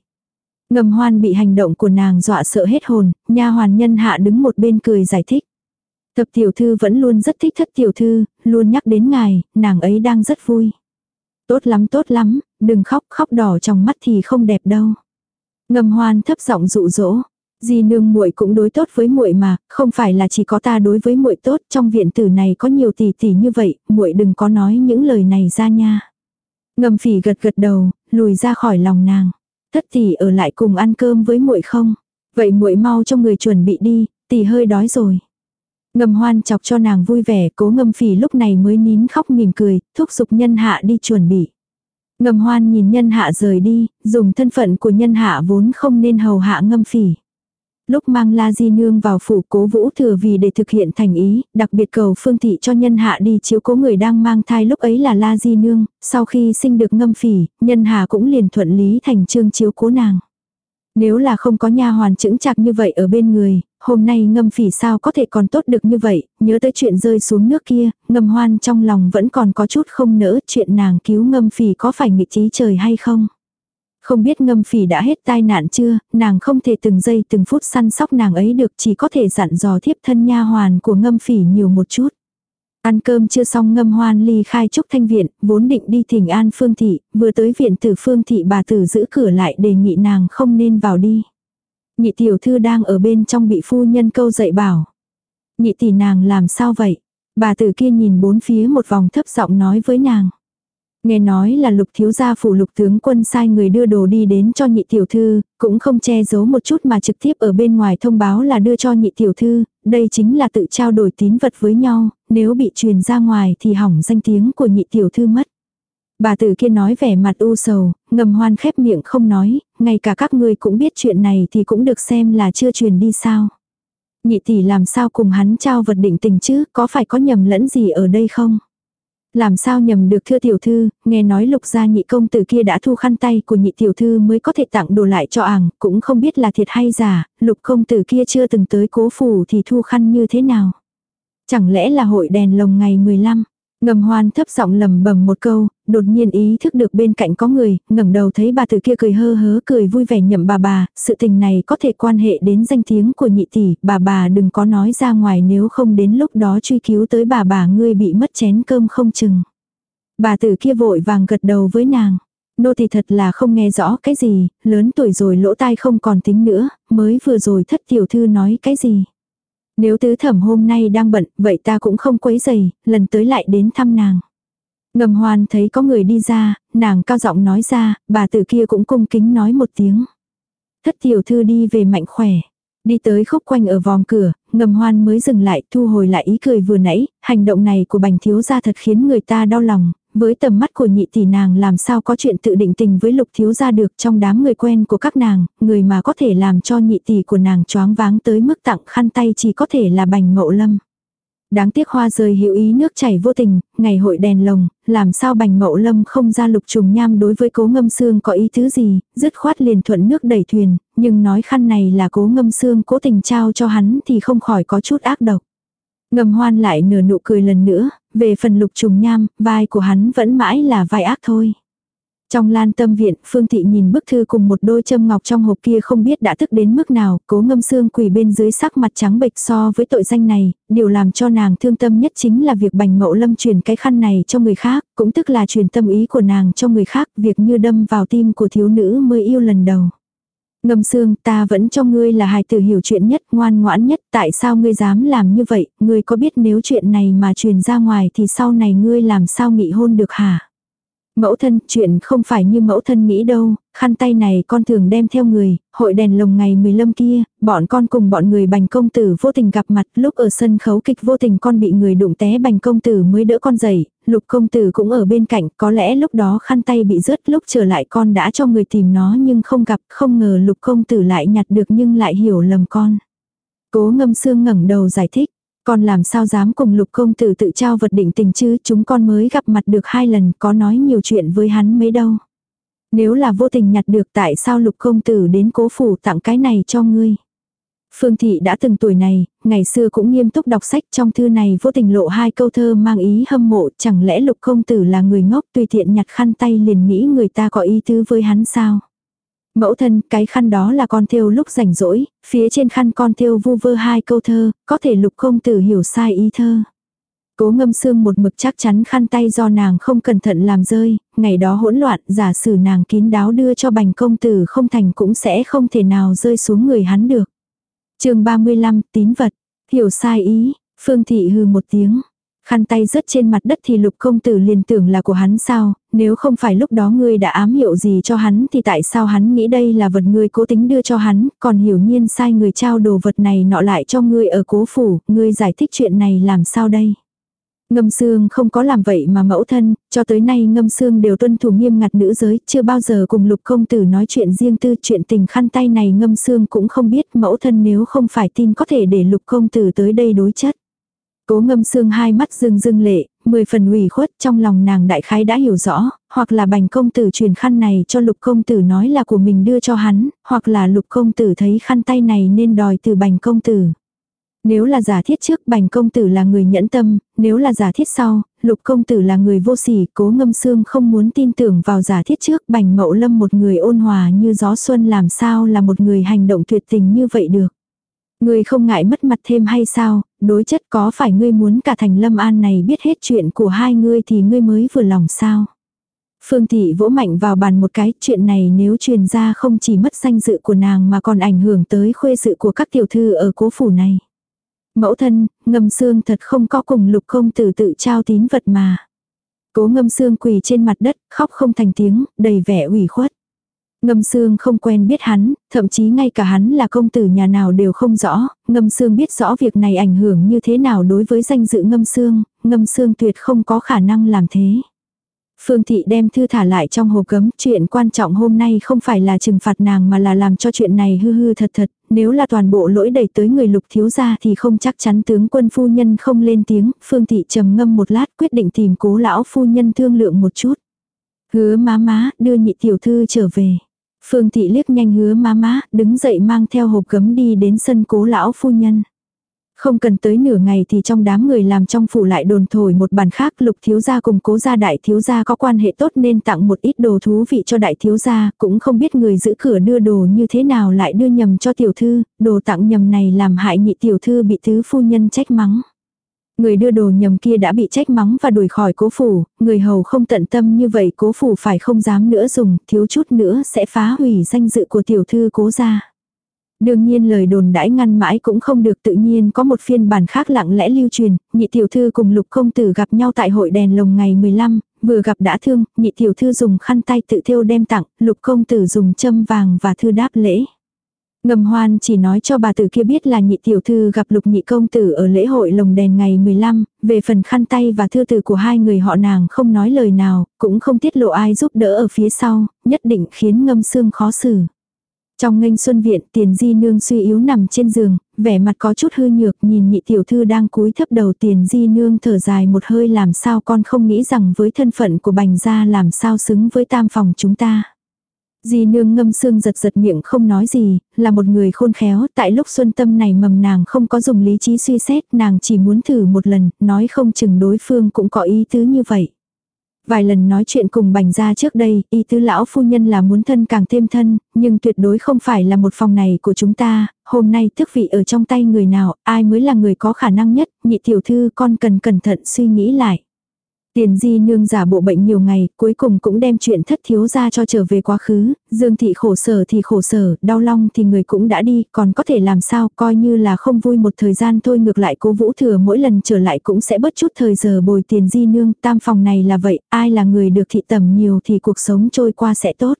Ngầm hoan bị hành động của nàng dọa sợ hết hồn, nha hoàn nhân hạ đứng một bên cười giải thích. Thập tiểu thư vẫn luôn rất thích thất tiểu thư, luôn nhắc đến ngài, nàng ấy đang rất vui. Tốt lắm tốt lắm, đừng khóc khóc đỏ trong mắt thì không đẹp đâu. Ngầm hoan thấp giọng dụ dỗ. Di nương muội cũng đối tốt với muội mà, không phải là chỉ có ta đối với muội tốt, trong viện tử này có nhiều tỷ tỷ như vậy, muội đừng có nói những lời này ra nha. Ngầm phỉ gật gật đầu, lùi ra khỏi lòng nàng. Thất tỷ ở lại cùng ăn cơm với muội không? Vậy muội mau cho người chuẩn bị đi, tỷ hơi đói rồi. Ngầm hoan chọc cho nàng vui vẻ, cố ngầm phỉ lúc này mới nín khóc mỉm cười, thúc giục nhân hạ đi chuẩn bị. Ngầm hoan nhìn nhân hạ rời đi, dùng thân phận của nhân hạ vốn không nên hầu hạ ngâm phỉ. Lúc mang La Di Nương vào phủ cố vũ thừa vì để thực hiện thành ý, đặc biệt cầu phương thị cho nhân hạ đi chiếu cố người đang mang thai lúc ấy là La Di Nương, sau khi sinh được ngâm phỉ, nhân hạ cũng liền thuận lý thành trương chiếu cố nàng. Nếu là không có nha hoàn chững chạc như vậy ở bên người, hôm nay ngâm phỉ sao có thể còn tốt được như vậy, nhớ tới chuyện rơi xuống nước kia, ngâm hoan trong lòng vẫn còn có chút không nỡ chuyện nàng cứu ngâm phỉ có phải nghịch trí trời hay không. Không biết ngâm phỉ đã hết tai nạn chưa, nàng không thể từng giây từng phút săn sóc nàng ấy được chỉ có thể dặn dò thiếp thân nha hoàn của ngâm phỉ nhiều một chút. Ăn cơm chưa xong ngâm hoan ly khai trúc thanh viện, vốn định đi thỉnh an phương thị, vừa tới viện tử phương thị bà tử giữ cửa lại đề nghị nàng không nên vào đi. Nhị tiểu thư đang ở bên trong bị phu nhân câu dạy bảo. Nhị tỷ nàng làm sao vậy? Bà tử kia nhìn bốn phía một vòng thấp giọng nói với nàng. Nghe nói là lục thiếu gia phủ lục tướng quân sai người đưa đồ đi đến cho nhị tiểu thư, cũng không che giấu một chút mà trực tiếp ở bên ngoài thông báo là đưa cho nhị tiểu thư, đây chính là tự trao đổi tín vật với nhau, nếu bị truyền ra ngoài thì hỏng danh tiếng của nhị tiểu thư mất. Bà tử kia nói vẻ mặt u sầu, ngầm hoan khép miệng không nói, ngay cả các ngươi cũng biết chuyện này thì cũng được xem là chưa truyền đi sao. Nhị tỷ làm sao cùng hắn trao vật định tình chứ, có phải có nhầm lẫn gì ở đây không? Làm sao nhầm được thưa tiểu thư, nghe nói lục gia nhị công tử kia đã thu khăn tay của nhị tiểu thư mới có thể tặng đồ lại cho ảng, cũng không biết là thiệt hay giả, lục công tử kia chưa từng tới cố phủ thì thu khăn như thế nào. Chẳng lẽ là hội đèn lồng ngày 15, Ngầm hoan thấp giọng lầm bầm một câu, đột nhiên ý thức được bên cạnh có người, ngẩng đầu thấy bà tử kia cười hơ hớ cười vui vẻ nhậm bà bà, sự tình này có thể quan hệ đến danh tiếng của nhị tỷ, bà bà đừng có nói ra ngoài nếu không đến lúc đó truy cứu tới bà bà ngươi bị mất chén cơm không chừng. Bà tử kia vội vàng gật đầu với nàng. Nô thì thật là không nghe rõ cái gì, lớn tuổi rồi lỗ tai không còn tính nữa, mới vừa rồi thất tiểu thư nói cái gì. Nếu tứ thẩm hôm nay đang bận, vậy ta cũng không quấy giày, lần tới lại đến thăm nàng. Ngầm hoan thấy có người đi ra, nàng cao giọng nói ra, bà tử kia cũng cung kính nói một tiếng. Thất tiểu thư đi về mạnh khỏe. Đi tới khúc quanh ở vòng cửa, ngầm hoan mới dừng lại thu hồi lại ý cười vừa nãy, hành động này của bành thiếu gia thật khiến người ta đau lòng, với tầm mắt của nhị tỷ nàng làm sao có chuyện tự định tình với lục thiếu gia được trong đám người quen của các nàng, người mà có thể làm cho nhị tỷ của nàng choáng váng tới mức tặng khăn tay chỉ có thể là bành mậu lâm. Đáng tiếc hoa rơi hữu ý nước chảy vô tình, ngày hội đèn lồng, làm sao bành mậu lâm không ra lục trùng nham đối với cố ngâm xương có ý thứ gì, dứt khoát liền thuận nước đẩy thuyền, nhưng nói khăn này là cố ngâm xương cố tình trao cho hắn thì không khỏi có chút ác độc. Ngầm hoan lại nửa nụ cười lần nữa, về phần lục trùng nham, vai của hắn vẫn mãi là vai ác thôi. Trong lan tâm viện, Phương Thị nhìn bức thư cùng một đôi châm ngọc trong hộp kia không biết đã thức đến mức nào, cố ngâm xương quỳ bên dưới sắc mặt trắng bệch so với tội danh này, điều làm cho nàng thương tâm nhất chính là việc bành mậu lâm truyền cái khăn này cho người khác, cũng tức là truyền tâm ý của nàng cho người khác, việc như đâm vào tim của thiếu nữ mới yêu lần đầu. Ngâm xương ta vẫn cho ngươi là hài tử hiểu chuyện nhất, ngoan ngoãn nhất, tại sao ngươi dám làm như vậy, ngươi có biết nếu chuyện này mà truyền ra ngoài thì sau này ngươi làm sao nghị hôn được hả? Mẫu thân, chuyện không phải như mẫu thân nghĩ đâu, khăn tay này con thường đem theo người, hội đèn lồng ngày 15 kia, bọn con cùng bọn người bành công tử vô tình gặp mặt, lúc ở sân khấu kịch vô tình con bị người đụng té bành công tử mới đỡ con dậy, lục công tử cũng ở bên cạnh, có lẽ lúc đó khăn tay bị rớt lúc trở lại con đã cho người tìm nó nhưng không gặp, không ngờ lục công tử lại nhặt được nhưng lại hiểu lầm con. Cố ngâm xương ngẩng đầu giải thích, con làm sao dám cùng lục công tử tự trao vật định tình chứ, chúng con mới gặp mặt được hai lần, có nói nhiều chuyện với hắn mấy đâu. Nếu là vô tình nhặt được tại sao lục công tử đến cố phủ tặng cái này cho ngươi. Phương Thị đã từng tuổi này, ngày xưa cũng nghiêm túc đọc sách trong thư này vô tình lộ hai câu thơ mang ý hâm mộ, chẳng lẽ lục công tử là người ngốc tùy tiện nhặt khăn tay liền nghĩ người ta có ý tứ với hắn sao. Mẫu thân, cái khăn đó là con thêu lúc rảnh rỗi, phía trên khăn con thêu vu vơ hai câu thơ, có thể lục công tử hiểu sai ý thơ. Cố ngâm xương một mực chắc chắn khăn tay do nàng không cẩn thận làm rơi, ngày đó hỗn loạn, giả sử nàng kín đáo đưa cho bành công tử không thành cũng sẽ không thể nào rơi xuống người hắn được. chương 35, tín vật, hiểu sai ý, phương thị hư một tiếng. Khăn tay rớt trên mặt đất thì lục công tử liền tưởng là của hắn sao, nếu không phải lúc đó ngươi đã ám hiệu gì cho hắn thì tại sao hắn nghĩ đây là vật ngươi cố tính đưa cho hắn, còn hiểu nhiên sai người trao đồ vật này nọ lại cho ngươi ở cố phủ, ngươi giải thích chuyện này làm sao đây. Ngâm xương không có làm vậy mà mẫu thân, cho tới nay ngâm xương đều tuân thủ nghiêm ngặt nữ giới, chưa bao giờ cùng lục công tử nói chuyện riêng tư chuyện tình khăn tay này ngâm xương cũng không biết mẫu thân nếu không phải tin có thể để lục công tử tới đây đối chất. Cố ngâm xương hai mắt rưng rưng lệ, mười phần ủy khuất trong lòng nàng đại khái đã hiểu rõ, hoặc là bành công tử truyền khăn này cho lục công tử nói là của mình đưa cho hắn, hoặc là lục công tử thấy khăn tay này nên đòi từ bành công tử. Nếu là giả thiết trước bành công tử là người nhẫn tâm, nếu là giả thiết sau, lục công tử là người vô sỉ, cố ngâm xương không muốn tin tưởng vào giả thiết trước bành mậu lâm một người ôn hòa như gió xuân làm sao là một người hành động tuyệt tình như vậy được. Ngươi không ngại mất mặt thêm hay sao, đối chất có phải ngươi muốn cả thành lâm an này biết hết chuyện của hai ngươi thì ngươi mới vừa lòng sao. Phương Thị vỗ mạnh vào bàn một cái, chuyện này nếu truyền ra không chỉ mất danh dự của nàng mà còn ảnh hưởng tới khuê sự của các tiểu thư ở cố phủ này. Mẫu thân, ngâm xương thật không có cùng lục công tử tự trao tín vật mà. Cố ngâm xương quỳ trên mặt đất, khóc không thành tiếng, đầy vẻ ủy khuất. Ngâm Sương không quen biết hắn, thậm chí ngay cả hắn là công tử nhà nào đều không rõ, Ngâm Sương biết rõ việc này ảnh hưởng như thế nào đối với danh dự Ngâm Sương, Ngâm Sương tuyệt không có khả năng làm thế. Phương Thị đem thư thả lại trong hộp cấm, chuyện quan trọng hôm nay không phải là trừng phạt nàng mà là làm cho chuyện này hư hư thật thật, nếu là toàn bộ lỗi đẩy tới người lục thiếu gia thì không chắc chắn tướng quân phu nhân không lên tiếng, Phương Thị trầm ngâm một lát quyết định tìm cố lão phu nhân thương lượng một chút. Hứa má má, đưa nhị tiểu thư trở về. Phương Thị liếc nhanh hứa má má, đứng dậy mang theo hộp gấm đi đến sân cố lão phu nhân. Không cần tới nửa ngày thì trong đám người làm trong phủ lại đồn thổi một bàn khác lục thiếu gia cùng cố gia đại thiếu gia có quan hệ tốt nên tặng một ít đồ thú vị cho đại thiếu gia, cũng không biết người giữ cửa đưa đồ như thế nào lại đưa nhầm cho tiểu thư, đồ tặng nhầm này làm hại nhị tiểu thư bị tứ phu nhân trách mắng. Người đưa đồ nhầm kia đã bị trách mắng và đuổi khỏi cố phủ, người hầu không tận tâm như vậy cố phủ phải không dám nữa dùng, thiếu chút nữa sẽ phá hủy danh dự của tiểu thư cố gia. Đương nhiên lời đồn đãi ngăn mãi cũng không được tự nhiên có một phiên bản khác lặng lẽ lưu truyền, nhị tiểu thư cùng lục công tử gặp nhau tại hội đèn lồng ngày 15, vừa gặp đã thương, nhị tiểu thư dùng khăn tay tự thiêu đem tặng, lục công tử dùng châm vàng và thư đáp lễ. Ngầm hoan chỉ nói cho bà tử kia biết là nhị tiểu thư gặp lục nhị công tử ở lễ hội lồng đèn ngày 15, về phần khăn tay và thư từ của hai người họ nàng không nói lời nào, cũng không tiết lộ ai giúp đỡ ở phía sau, nhất định khiến ngâm xương khó xử. Trong nghênh xuân viện tiền di nương suy yếu nằm trên giường, vẻ mặt có chút hư nhược nhìn nhị tiểu thư đang cúi thấp đầu tiền di nương thở dài một hơi làm sao con không nghĩ rằng với thân phận của bành gia làm sao xứng với tam phòng chúng ta. Di nương ngâm xương giật giật miệng không nói gì, là một người khôn khéo, tại lúc xuân tâm này mầm nàng không có dùng lý trí suy xét, nàng chỉ muốn thử một lần, nói không chừng đối phương cũng có ý tứ như vậy. Vài lần nói chuyện cùng bành gia trước đây, ý tứ lão phu nhân là muốn thân càng thêm thân, nhưng tuyệt đối không phải là một phòng này của chúng ta, hôm nay thức vị ở trong tay người nào, ai mới là người có khả năng nhất, nhị tiểu thư con cần cẩn thận suy nghĩ lại. Tiền di nương giả bộ bệnh nhiều ngày, cuối cùng cũng đem chuyện thất thiếu ra cho trở về quá khứ, dương thị khổ sở thì khổ sở, đau long thì người cũng đã đi, còn có thể làm sao, coi như là không vui một thời gian thôi ngược lại cố vũ thừa mỗi lần trở lại cũng sẽ bớt chút thời giờ bồi tiền di nương, tam phòng này là vậy, ai là người được thị tầm nhiều thì cuộc sống trôi qua sẽ tốt.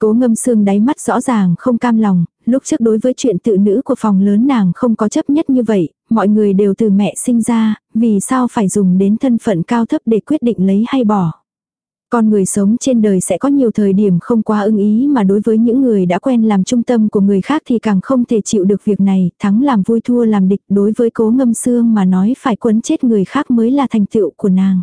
Cố ngâm xương đáy mắt rõ ràng không cam lòng, lúc trước đối với chuyện tự nữ của phòng lớn nàng không có chấp nhất như vậy, mọi người đều từ mẹ sinh ra, vì sao phải dùng đến thân phận cao thấp để quyết định lấy hay bỏ. Con người sống trên đời sẽ có nhiều thời điểm không quá ưng ý mà đối với những người đã quen làm trung tâm của người khác thì càng không thể chịu được việc này, thắng làm vui thua làm địch đối với cố ngâm xương mà nói phải quấn chết người khác mới là thành tựu của nàng.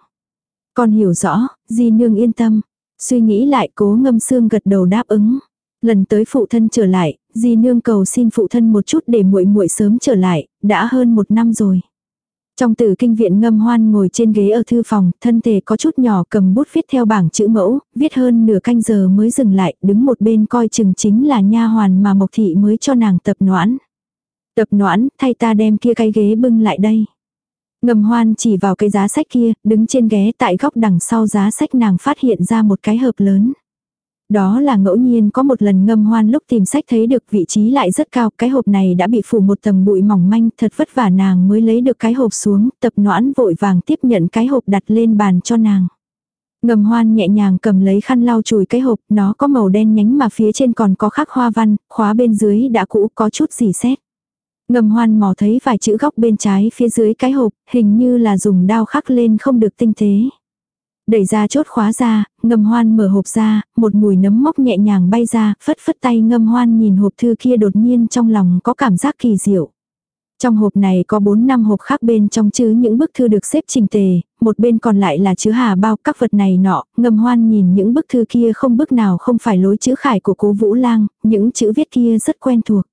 Con hiểu rõ, di nương yên tâm. Suy nghĩ lại cố ngâm xương gật đầu đáp ứng. Lần tới phụ thân trở lại, di nương cầu xin phụ thân một chút để muội muội sớm trở lại, đã hơn một năm rồi. Trong tử kinh viện ngâm hoan ngồi trên ghế ở thư phòng, thân thể có chút nhỏ cầm bút viết theo bảng chữ mẫu, viết hơn nửa canh giờ mới dừng lại, đứng một bên coi chừng chính là nha hoàn mà Mộc Thị mới cho nàng tập noãn. Tập noãn, thay ta đem kia cái ghế bưng lại đây. Ngầm hoan chỉ vào cái giá sách kia, đứng trên ghế tại góc đằng sau giá sách nàng phát hiện ra một cái hộp lớn. Đó là ngẫu nhiên có một lần ngâm hoan lúc tìm sách thấy được vị trí lại rất cao, cái hộp này đã bị phủ một tầng bụi mỏng manh, thật vất vả nàng mới lấy được cái hộp xuống, tập noãn vội vàng tiếp nhận cái hộp đặt lên bàn cho nàng. Ngầm hoan nhẹ nhàng cầm lấy khăn lau chùi cái hộp, nó có màu đen nhánh mà phía trên còn có khắc hoa văn, khóa bên dưới đã cũ có chút gì xét. Ngầm hoan mò thấy vài chữ góc bên trái phía dưới cái hộp, hình như là dùng đao khắc lên không được tinh tế. Đẩy ra chốt khóa ra, ngâm hoan mở hộp ra, một mùi nấm mốc nhẹ nhàng bay ra, phất phất tay ngâm hoan nhìn hộp thư kia đột nhiên trong lòng có cảm giác kỳ diệu. Trong hộp này có 4 năm hộp khác bên trong chứa những bức thư được xếp trình tề, một bên còn lại là chứa hà bao các vật này nọ, ngầm hoan nhìn những bức thư kia không bức nào không phải lối chữ khải của cố Vũ Lang, những chữ viết kia rất quen thuộc.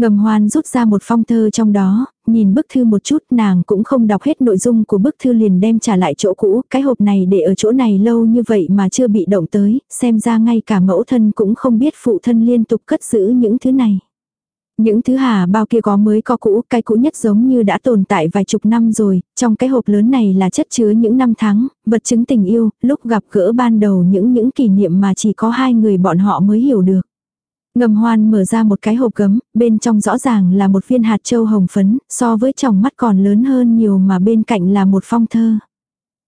Ngầm hoan rút ra một phong thơ trong đó, nhìn bức thư một chút nàng cũng không đọc hết nội dung của bức thư liền đem trả lại chỗ cũ, cái hộp này để ở chỗ này lâu như vậy mà chưa bị động tới, xem ra ngay cả mẫu thân cũng không biết phụ thân liên tục cất giữ những thứ này. Những thứ hà bao kia có mới có cũ, cái cũ nhất giống như đã tồn tại vài chục năm rồi, trong cái hộp lớn này là chất chứa những năm tháng, vật chứng tình yêu, lúc gặp gỡ ban đầu những những kỷ niệm mà chỉ có hai người bọn họ mới hiểu được. Ngầm hoan mở ra một cái hộp gấm, bên trong rõ ràng là một viên hạt châu hồng phấn, so với tròng mắt còn lớn hơn nhiều mà bên cạnh là một phong thơ.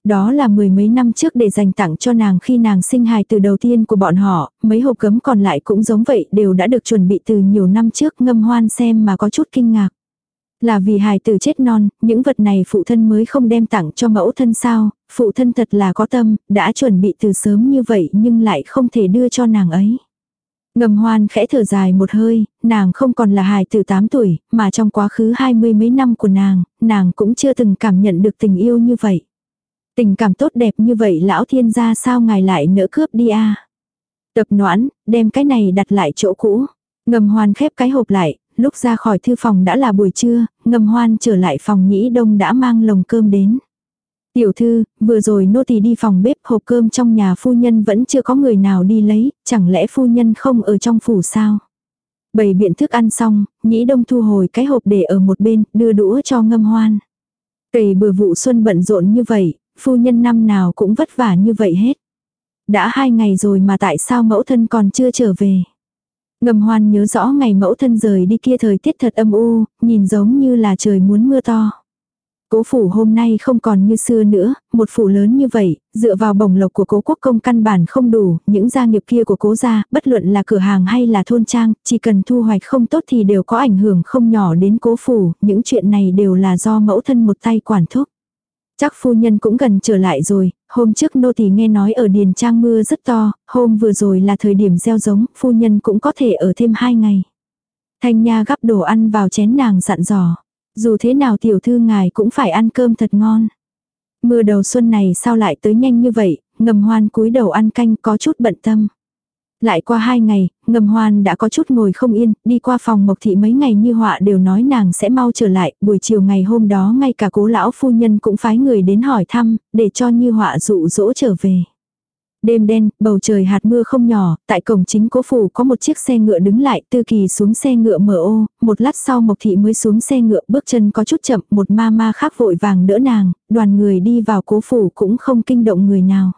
Đó là mười mấy năm trước để dành tặng cho nàng khi nàng sinh hài từ đầu tiên của bọn họ, mấy hộp gấm còn lại cũng giống vậy đều đã được chuẩn bị từ nhiều năm trước ngâm hoan xem mà có chút kinh ngạc. Là vì hài tử chết non, những vật này phụ thân mới không đem tặng cho mẫu thân sao, phụ thân thật là có tâm, đã chuẩn bị từ sớm như vậy nhưng lại không thể đưa cho nàng ấy. Ngầm hoan khẽ thở dài một hơi, nàng không còn là hài từ 8 tuổi, mà trong quá khứ hai mươi mấy năm của nàng, nàng cũng chưa từng cảm nhận được tình yêu như vậy. Tình cảm tốt đẹp như vậy lão thiên gia sao ngài lại nỡ cướp đi a Tập noãn, đem cái này đặt lại chỗ cũ. Ngầm hoan khép cái hộp lại, lúc ra khỏi thư phòng đã là buổi trưa, ngầm hoan trở lại phòng nhĩ đông đã mang lồng cơm đến. Tiểu thư, vừa rồi nô tỳ đi phòng bếp hộp cơm trong nhà phu nhân vẫn chưa có người nào đi lấy, chẳng lẽ phu nhân không ở trong phủ sao? Bày biện thức ăn xong, nhĩ đông thu hồi cái hộp để ở một bên, đưa đũa cho ngâm hoan. Cầy bừa vụ xuân bận rộn như vậy, phu nhân năm nào cũng vất vả như vậy hết. Đã hai ngày rồi mà tại sao mẫu thân còn chưa trở về? Ngầm hoan nhớ rõ ngày mẫu thân rời đi kia thời tiết thật âm u, nhìn giống như là trời muốn mưa to. Cố phủ hôm nay không còn như xưa nữa, một phủ lớn như vậy, dựa vào bổng lộc của cố quốc công căn bản không đủ, những gia nghiệp kia của cố gia, bất luận là cửa hàng hay là thôn trang, chỉ cần thu hoạch không tốt thì đều có ảnh hưởng không nhỏ đến cố phủ, những chuyện này đều là do mẫu thân một tay quản thúc. Chắc phu nhân cũng gần trở lại rồi, hôm trước nô tỳ nghe nói ở Điền Trang mưa rất to, hôm vừa rồi là thời điểm gieo giống, phu nhân cũng có thể ở thêm hai ngày. Thanh Nha gắp đồ ăn vào chén nàng dặn dò. Dù thế nào tiểu thư ngài cũng phải ăn cơm thật ngon. Mưa đầu xuân này sao lại tới nhanh như vậy, ngầm hoan cúi đầu ăn canh có chút bận tâm. Lại qua hai ngày, ngầm hoan đã có chút ngồi không yên, đi qua phòng mộc thị mấy ngày như họa đều nói nàng sẽ mau trở lại, buổi chiều ngày hôm đó ngay cả cố lão phu nhân cũng phái người đến hỏi thăm, để cho như họa dụ dỗ trở về. Đêm đen, bầu trời hạt mưa không nhỏ, tại cổng chính cố phủ có một chiếc xe ngựa đứng lại, tư kỳ xuống xe ngựa mở ô, một lát sau Mộc Thị mới xuống xe ngựa bước chân có chút chậm, một ma ma khác vội vàng đỡ nàng, đoàn người đi vào cố phủ cũng không kinh động người nào.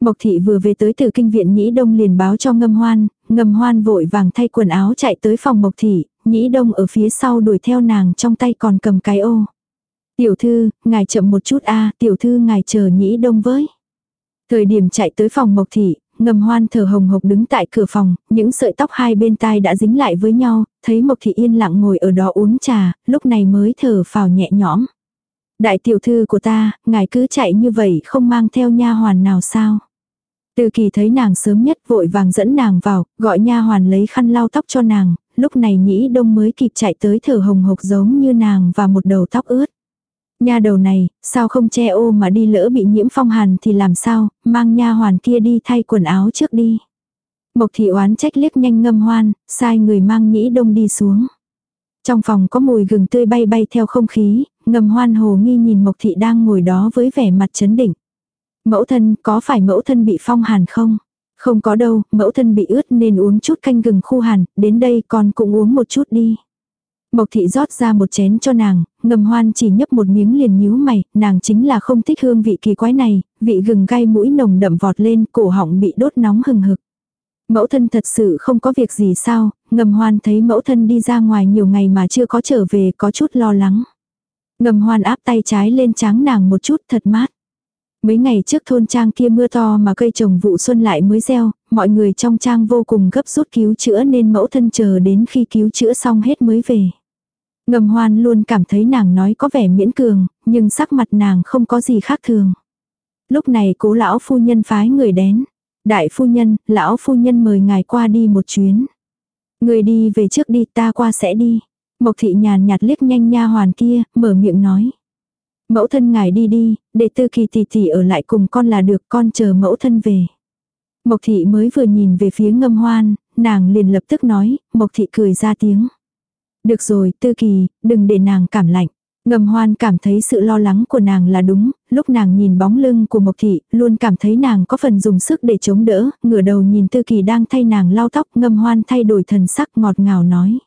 Mộc Thị vừa về tới từ kinh viện Nhĩ Đông liền báo cho ngâm hoan, ngâm hoan vội vàng thay quần áo chạy tới phòng Mộc Thị, Nhĩ Đông ở phía sau đuổi theo nàng trong tay còn cầm cái ô. Tiểu thư, ngài chậm một chút a tiểu thư ngài chờ Nhĩ Đông với. Thời điểm chạy tới phòng Mộc Thị, ngầm hoan thở hồng hộc đứng tại cửa phòng, những sợi tóc hai bên tai đã dính lại với nhau, thấy Mộc Thị yên lặng ngồi ở đó uống trà, lúc này mới thở phào nhẹ nhõm. Đại tiểu thư của ta, ngài cứ chạy như vậy không mang theo nha hoàn nào sao? Từ kỳ thấy nàng sớm nhất vội vàng dẫn nàng vào, gọi nha hoàn lấy khăn lau tóc cho nàng, lúc này nhĩ đông mới kịp chạy tới thở hồng hộc giống như nàng và một đầu tóc ướt. Nha đầu này, sao không che ô mà đi lỡ bị nhiễm phong hàn thì làm sao, mang nha hoàn kia đi thay quần áo trước đi. Mộc thị oán trách liếc nhanh ngâm hoan, sai người mang nhĩ đông đi xuống. Trong phòng có mùi gừng tươi bay bay theo không khí, ngầm hoan hồ nghi nhìn Mộc thị đang ngồi đó với vẻ mặt chấn định. Mẫu thân, có phải mẫu thân bị phong hàn không? Không có đâu, mẫu thân bị ướt nên uống chút canh gừng khu hàn, đến đây con cũng uống một chút đi. Mộc thị rót ra một chén cho nàng, ngầm hoan chỉ nhấp một miếng liền nhíu mày, nàng chính là không thích hương vị kỳ quái này, vị gừng gai mũi nồng đậm vọt lên, cổ họng bị đốt nóng hừng hực. Mẫu thân thật sự không có việc gì sao, ngầm hoan thấy mẫu thân đi ra ngoài nhiều ngày mà chưa có trở về có chút lo lắng. Ngầm hoan áp tay trái lên tráng nàng một chút thật mát. Mấy ngày trước thôn trang kia mưa to mà cây trồng vụ xuân lại mới gieo, mọi người trong trang vô cùng gấp rút cứu chữa nên mẫu thân chờ đến khi cứu chữa xong hết mới về. Ngầm hoan luôn cảm thấy nàng nói có vẻ miễn cường, nhưng sắc mặt nàng không có gì khác thường. Lúc này cố lão phu nhân phái người đến. Đại phu nhân, lão phu nhân mời ngài qua đi một chuyến. Người đi về trước đi ta qua sẽ đi. Mộc thị nhàn nhạt liếc nhanh nha hoàn kia, mở miệng nói. Mẫu thân ngài đi đi, để tư kỳ tỷ tỷ ở lại cùng con là được con chờ mẫu thân về. Mộc thị mới vừa nhìn về phía ngâm hoan, nàng liền lập tức nói, mộc thị cười ra tiếng. Được rồi, tư kỳ, đừng để nàng cảm lạnh. Ngầm hoan cảm thấy sự lo lắng của nàng là đúng, lúc nàng nhìn bóng lưng của Mộc Thị, luôn cảm thấy nàng có phần dùng sức để chống đỡ, ngửa đầu nhìn Tư Kỳ đang thay nàng lau tóc, ngầm hoan thay đổi thần sắc ngọt ngào nói.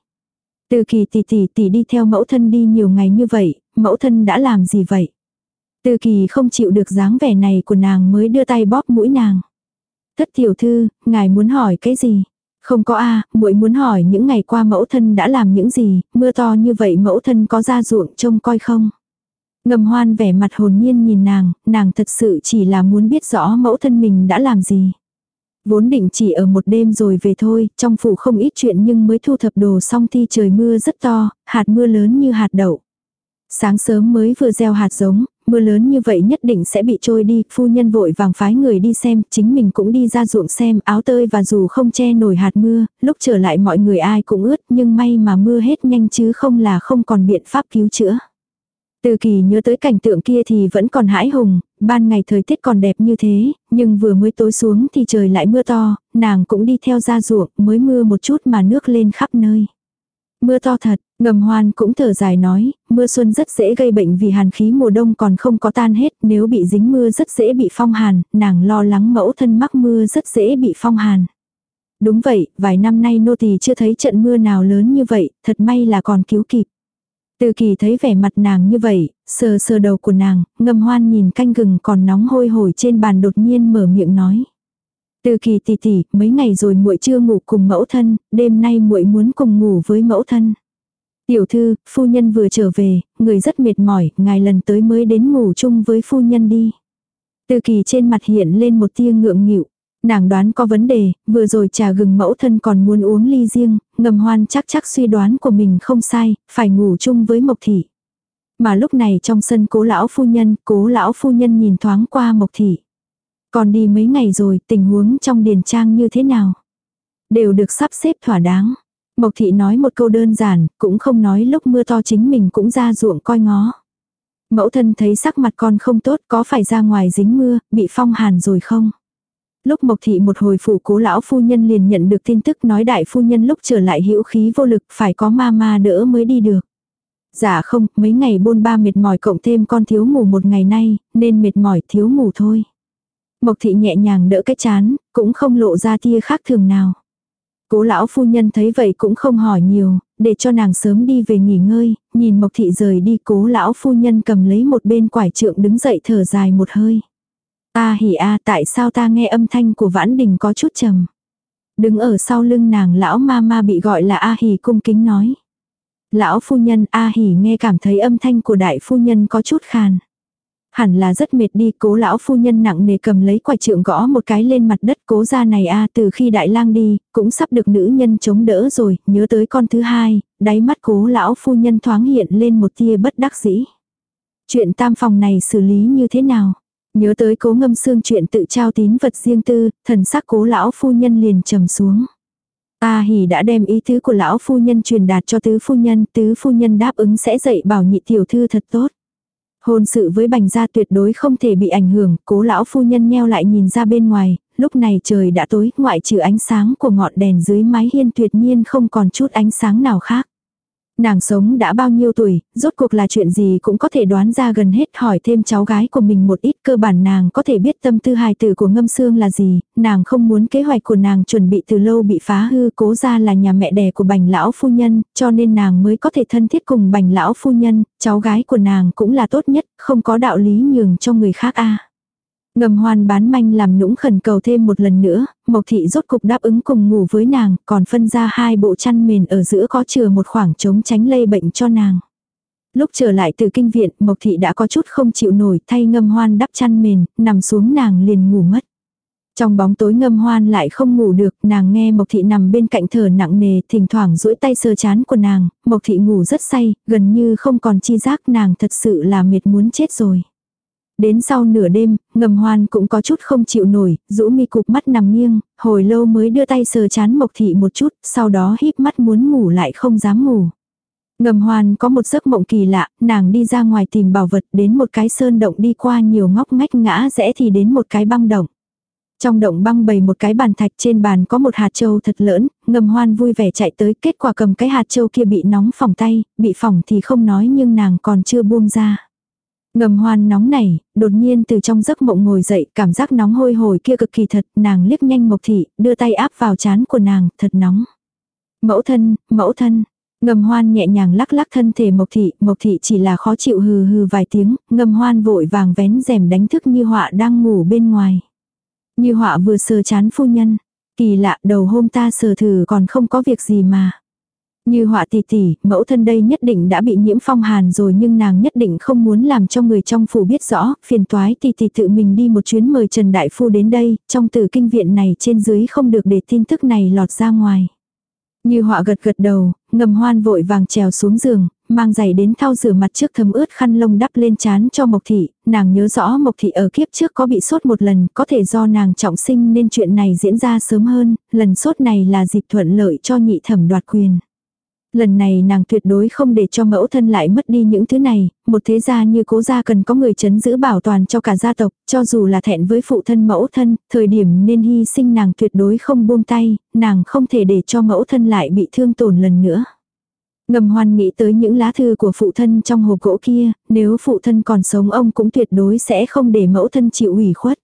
Tư Kỳ tỷ tỷ tỷ đi theo mẫu thân đi nhiều ngày như vậy, mẫu thân đã làm gì vậy? Tư Kỳ không chịu được dáng vẻ này của nàng mới đưa tay bóp mũi nàng. Thất tiểu thư, ngài muốn hỏi cái gì? Không có a, muội muốn hỏi những ngày qua mẫu thân đã làm những gì, mưa to như vậy mẫu thân có ra ruộng trông coi không? Ngầm hoan vẻ mặt hồn nhiên nhìn nàng, nàng thật sự chỉ là muốn biết rõ mẫu thân mình đã làm gì. Vốn định chỉ ở một đêm rồi về thôi, trong phủ không ít chuyện nhưng mới thu thập đồ xong thì trời mưa rất to, hạt mưa lớn như hạt đậu. Sáng sớm mới vừa gieo hạt giống, mưa lớn như vậy nhất định sẽ bị trôi đi, phu nhân vội vàng phái người đi xem, chính mình cũng đi ra ruộng xem, áo tơi và dù không che nổi hạt mưa, lúc trở lại mọi người ai cũng ướt, nhưng may mà mưa hết nhanh chứ không là không còn biện pháp cứu chữa. Từ kỳ nhớ tới cảnh tượng kia thì vẫn còn hãi hùng, ban ngày thời tiết còn đẹp như thế, nhưng vừa mới tối xuống thì trời lại mưa to, nàng cũng đi theo ra ruộng, mới mưa một chút mà nước lên khắp nơi. Mưa to thật, ngầm hoan cũng thở dài nói, mưa xuân rất dễ gây bệnh vì hàn khí mùa đông còn không có tan hết, nếu bị dính mưa rất dễ bị phong hàn, nàng lo lắng mẫu thân mắc mưa rất dễ bị phong hàn. Đúng vậy, vài năm nay nô tỳ chưa thấy trận mưa nào lớn như vậy, thật may là còn cứu kịp. Từ kỳ thấy vẻ mặt nàng như vậy, sờ sờ đầu của nàng, ngầm hoan nhìn canh gừng còn nóng hôi hổi trên bàn đột nhiên mở miệng nói. Từ kỳ tỷ tỷ, mấy ngày rồi muội chưa ngủ cùng mẫu thân, đêm nay muội muốn cùng ngủ với mẫu thân. Tiểu thư, phu nhân vừa trở về, người rất mệt mỏi, ngài lần tới mới đến ngủ chung với phu nhân đi. Từ kỳ trên mặt hiện lên một tia ngượng nghịu. Nàng đoán có vấn đề, vừa rồi trà gừng mẫu thân còn muốn uống ly riêng, ngầm hoan chắc chắc suy đoán của mình không sai, phải ngủ chung với Mộc Thị. Mà lúc này trong sân cố lão phu nhân, cố lão phu nhân nhìn thoáng qua Mộc Thị. Còn đi mấy ngày rồi, tình huống trong điền trang như thế nào? Đều được sắp xếp thỏa đáng. Mộc thị nói một câu đơn giản, cũng không nói lúc mưa to chính mình cũng ra ruộng coi ngó. Mẫu thân thấy sắc mặt con không tốt có phải ra ngoài dính mưa, bị phong hàn rồi không? Lúc Mộc Thị một hồi phủ cố lão phu nhân liền nhận được tin tức nói đại phu nhân lúc trở lại hữu khí vô lực phải có ma ma đỡ mới đi được. Dạ không, mấy ngày bôn ba mệt mỏi cộng thêm con thiếu ngủ một ngày nay, nên mệt mỏi thiếu ngủ thôi. Mộc thị nhẹ nhàng đỡ cái chán, cũng không lộ ra tia khác thường nào. Cố lão phu nhân thấy vậy cũng không hỏi nhiều, để cho nàng sớm đi về nghỉ ngơi, nhìn Mộc thị rời đi cố lão phu nhân cầm lấy một bên quải trượng đứng dậy thở dài một hơi. Ta hỉ a tại sao ta nghe âm thanh của vãn đình có chút trầm. Đứng ở sau lưng nàng lão ma ma bị gọi là A hỉ cung kính nói. Lão phu nhân A hỉ nghe cảm thấy âm thanh của đại phu nhân có chút khàn. Hẳn là rất mệt đi, cố lão phu nhân nặng nề cầm lấy quải trượng gõ một cái lên mặt đất cố ra này a từ khi đại lang đi, cũng sắp được nữ nhân chống đỡ rồi, nhớ tới con thứ hai, đáy mắt cố lão phu nhân thoáng hiện lên một tia bất đắc dĩ. Chuyện tam phòng này xử lý như thế nào? Nhớ tới cố ngâm xương chuyện tự trao tín vật riêng tư, thần sắc cố lão phu nhân liền trầm xuống. A hỉ đã đem ý tứ của lão phu nhân truyền đạt cho tứ phu nhân, tứ phu nhân đáp ứng sẽ dạy bảo nhị tiểu thư thật tốt. Hôn sự với bành gia tuyệt đối không thể bị ảnh hưởng, cố lão phu nhân nheo lại nhìn ra bên ngoài, lúc này trời đã tối, ngoại trừ ánh sáng của ngọn đèn dưới mái hiên tuyệt nhiên không còn chút ánh sáng nào khác. Nàng sống đã bao nhiêu tuổi, rốt cuộc là chuyện gì cũng có thể đoán ra gần hết hỏi thêm cháu gái của mình một ít cơ bản nàng có thể biết tâm tư hài tử của ngâm xương là gì, nàng không muốn kế hoạch của nàng chuẩn bị từ lâu bị phá hư cố ra là nhà mẹ đẻ của bành lão phu nhân, cho nên nàng mới có thể thân thiết cùng bành lão phu nhân, cháu gái của nàng cũng là tốt nhất, không có đạo lý nhường cho người khác a. Ngầm hoan bán manh làm nũng khẩn cầu thêm một lần nữa, Mộc Thị rốt cục đáp ứng cùng ngủ với nàng, còn phân ra hai bộ chăn mền ở giữa có chừa một khoảng trống tránh lây bệnh cho nàng. Lúc trở lại từ kinh viện, Mộc Thị đã có chút không chịu nổi thay ngâm hoan đắp chăn mền, nằm xuống nàng liền ngủ mất. Trong bóng tối ngâm hoan lại không ngủ được, nàng nghe Mộc Thị nằm bên cạnh thở nặng nề, thỉnh thoảng duỗi tay sờ chán của nàng, Mộc Thị ngủ rất say, gần như không còn chi giác nàng thật sự là mệt muốn chết rồi. Đến sau nửa đêm, ngầm hoan cũng có chút không chịu nổi, rũ mi cục mắt nằm nghiêng, hồi lâu mới đưa tay sờ chán mộc thị một chút, sau đó híp mắt muốn ngủ lại không dám ngủ. Ngầm hoan có một giấc mộng kỳ lạ, nàng đi ra ngoài tìm bảo vật đến một cái sơn động đi qua nhiều ngóc ngách ngã rẽ thì đến một cái băng động. Trong động băng bày một cái bàn thạch trên bàn có một hạt châu thật lớn, ngầm hoan vui vẻ chạy tới kết quả cầm cái hạt châu kia bị nóng phỏng tay, bị phỏng thì không nói nhưng nàng còn chưa buông ra. Ngầm hoan nóng này, đột nhiên từ trong giấc mộng ngồi dậy, cảm giác nóng hôi hổi kia cực kỳ thật, nàng liếc nhanh Mộc Thị, đưa tay áp vào chán của nàng, thật nóng. Mẫu thân, mẫu thân. Ngầm hoan nhẹ nhàng lắc lắc thân thể Mộc Thị, Mộc Thị chỉ là khó chịu hừ hừ vài tiếng, ngầm hoan vội vàng vén rèm đánh thức như họa đang ngủ bên ngoài. Như họa vừa sờ chán phu nhân. Kỳ lạ đầu hôm ta sờ thử còn không có việc gì mà. Như họa tỷ tỷ, mẫu thân đây nhất định đã bị nhiễm phong hàn rồi nhưng nàng nhất định không muốn làm cho người trong phủ biết rõ, phiền toái tỷ tỷ tự mình đi một chuyến mời Trần Đại Phu đến đây, trong tử kinh viện này trên dưới không được để tin tức này lọt ra ngoài. Như họa gật gật đầu, ngầm hoan vội vàng trèo xuống giường, mang giày đến thao rửa mặt trước thấm ướt khăn lông đắp lên chán cho Mộc Thị, nàng nhớ rõ Mộc Thị ở kiếp trước có bị sốt một lần, có thể do nàng trọng sinh nên chuyện này diễn ra sớm hơn, lần sốt này là dịp thuận lợi cho nhị thẩm đoạt quyền. Lần này nàng tuyệt đối không để cho mẫu thân lại mất đi những thứ này, một thế gia như cố gia cần có người chấn giữ bảo toàn cho cả gia tộc, cho dù là thẹn với phụ thân mẫu thân, thời điểm nên hy sinh nàng tuyệt đối không buông tay, nàng không thể để cho mẫu thân lại bị thương tổn lần nữa. Ngầm hoan nghĩ tới những lá thư của phụ thân trong hộp gỗ kia, nếu phụ thân còn sống ông cũng tuyệt đối sẽ không để mẫu thân chịu ủy khuất.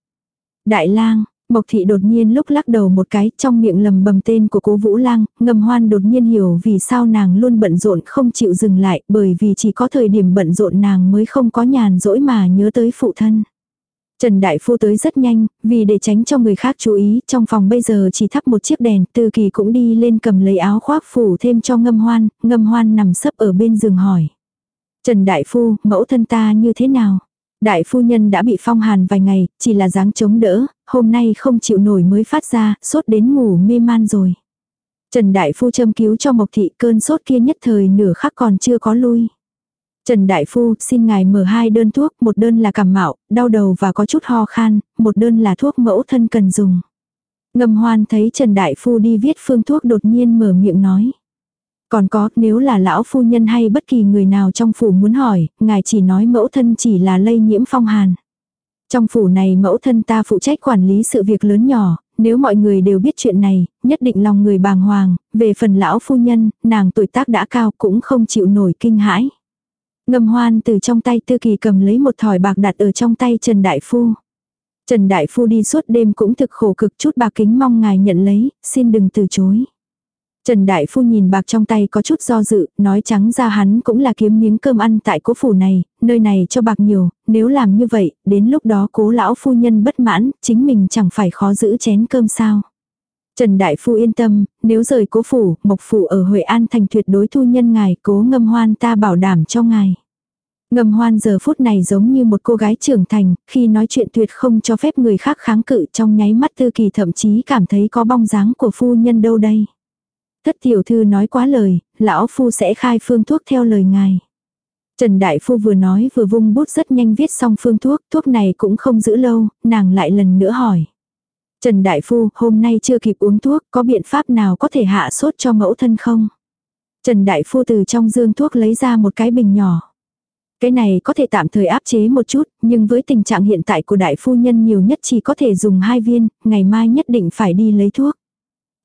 Đại lang, Mộc thị đột nhiên lúc lắc đầu một cái trong miệng lầm bầm tên của cố Vũ Lang, ngầm hoan đột nhiên hiểu vì sao nàng luôn bận rộn không chịu dừng lại bởi vì chỉ có thời điểm bận rộn nàng mới không có nhàn rỗi mà nhớ tới phụ thân. Trần Đại Phu tới rất nhanh, vì để tránh cho người khác chú ý, trong phòng bây giờ chỉ thắp một chiếc đèn, Tư Kỳ cũng đi lên cầm lấy áo khoác phủ thêm cho ngâm hoan, ngâm hoan nằm sấp ở bên giường hỏi. Trần Đại Phu, mẫu thân ta như thế nào? Đại phu nhân đã bị phong hàn vài ngày, chỉ là dáng chống đỡ, hôm nay không chịu nổi mới phát ra, sốt đến ngủ mê man rồi. Trần Đại Phu châm cứu cho Mộc Thị cơn sốt kia nhất thời nửa khắc còn chưa có lui. Trần Đại Phu xin ngài mở hai đơn thuốc, một đơn là cảm mạo, đau đầu và có chút ho khan, một đơn là thuốc mẫu thân cần dùng. Ngầm hoan thấy Trần Đại Phu đi viết phương thuốc đột nhiên mở miệng nói. Còn có, nếu là lão phu nhân hay bất kỳ người nào trong phủ muốn hỏi, ngài chỉ nói mẫu thân chỉ là lây nhiễm phong hàn. Trong phủ này mẫu thân ta phụ trách quản lý sự việc lớn nhỏ, nếu mọi người đều biết chuyện này, nhất định lòng người bàng hoàng, về phần lão phu nhân, nàng tuổi tác đã cao cũng không chịu nổi kinh hãi. Ngầm hoan từ trong tay tư kỳ cầm lấy một thỏi bạc đặt ở trong tay Trần Đại Phu. Trần Đại Phu đi suốt đêm cũng thực khổ cực chút bạc kính mong ngài nhận lấy, xin đừng từ chối. Trần Đại Phu nhìn bạc trong tay có chút do dự, nói trắng ra hắn cũng là kiếm miếng cơm ăn tại cố phủ này, nơi này cho bạc nhiều, nếu làm như vậy, đến lúc đó cố lão phu nhân bất mãn, chính mình chẳng phải khó giữ chén cơm sao. Trần Đại Phu yên tâm, nếu rời cố phủ, mộc phủ ở Huệ An thành tuyệt đối thu nhân ngài, cố ngâm hoan ta bảo đảm cho ngài. Ngâm hoan giờ phút này giống như một cô gái trưởng thành, khi nói chuyện tuyệt không cho phép người khác kháng cự trong nháy mắt tư kỳ thậm chí cảm thấy có bong dáng của phu nhân đâu đây. Thất tiểu thư nói quá lời, lão phu sẽ khai phương thuốc theo lời ngài. Trần Đại Phu vừa nói vừa vung bút rất nhanh viết xong phương thuốc, thuốc này cũng không giữ lâu, nàng lại lần nữa hỏi. Trần Đại Phu, hôm nay chưa kịp uống thuốc, có biện pháp nào có thể hạ sốt cho mẫu thân không? Trần Đại Phu từ trong dương thuốc lấy ra một cái bình nhỏ. Cái này có thể tạm thời áp chế một chút, nhưng với tình trạng hiện tại của đại phu nhân nhiều nhất chỉ có thể dùng hai viên, ngày mai nhất định phải đi lấy thuốc.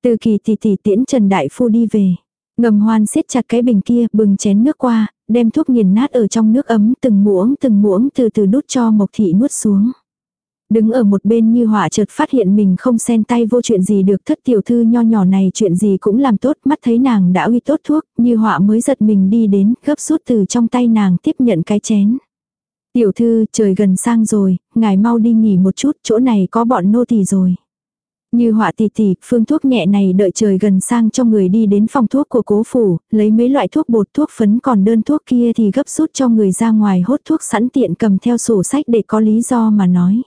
Từ kỳ tỷ tỷ tiễn Trần Đại Phu đi về. Ngầm hoan siết chặt cái bình kia, bừng chén nước qua, đem thuốc nghiền nát ở trong nước ấm từng muỗng từng muỗng từ từ đút cho Mộc Thị nuốt xuống. Đứng ở một bên như họa chợt phát hiện mình không xen tay vô chuyện gì được thất tiểu thư nho nhỏ này chuyện gì cũng làm tốt mắt thấy nàng đã uy tốt thuốc như họa mới giật mình đi đến gấp rút từ trong tay nàng tiếp nhận cái chén. Tiểu thư trời gần sang rồi, ngài mau đi nghỉ một chút chỗ này có bọn nô tỳ rồi. Như họa tỷ tỷ, phương thuốc nhẹ này đợi trời gần sang cho người đi đến phòng thuốc của cố phủ, lấy mấy loại thuốc bột thuốc phấn còn đơn thuốc kia thì gấp rút cho người ra ngoài hốt thuốc sẵn tiện cầm theo sổ sách để có lý do mà nói.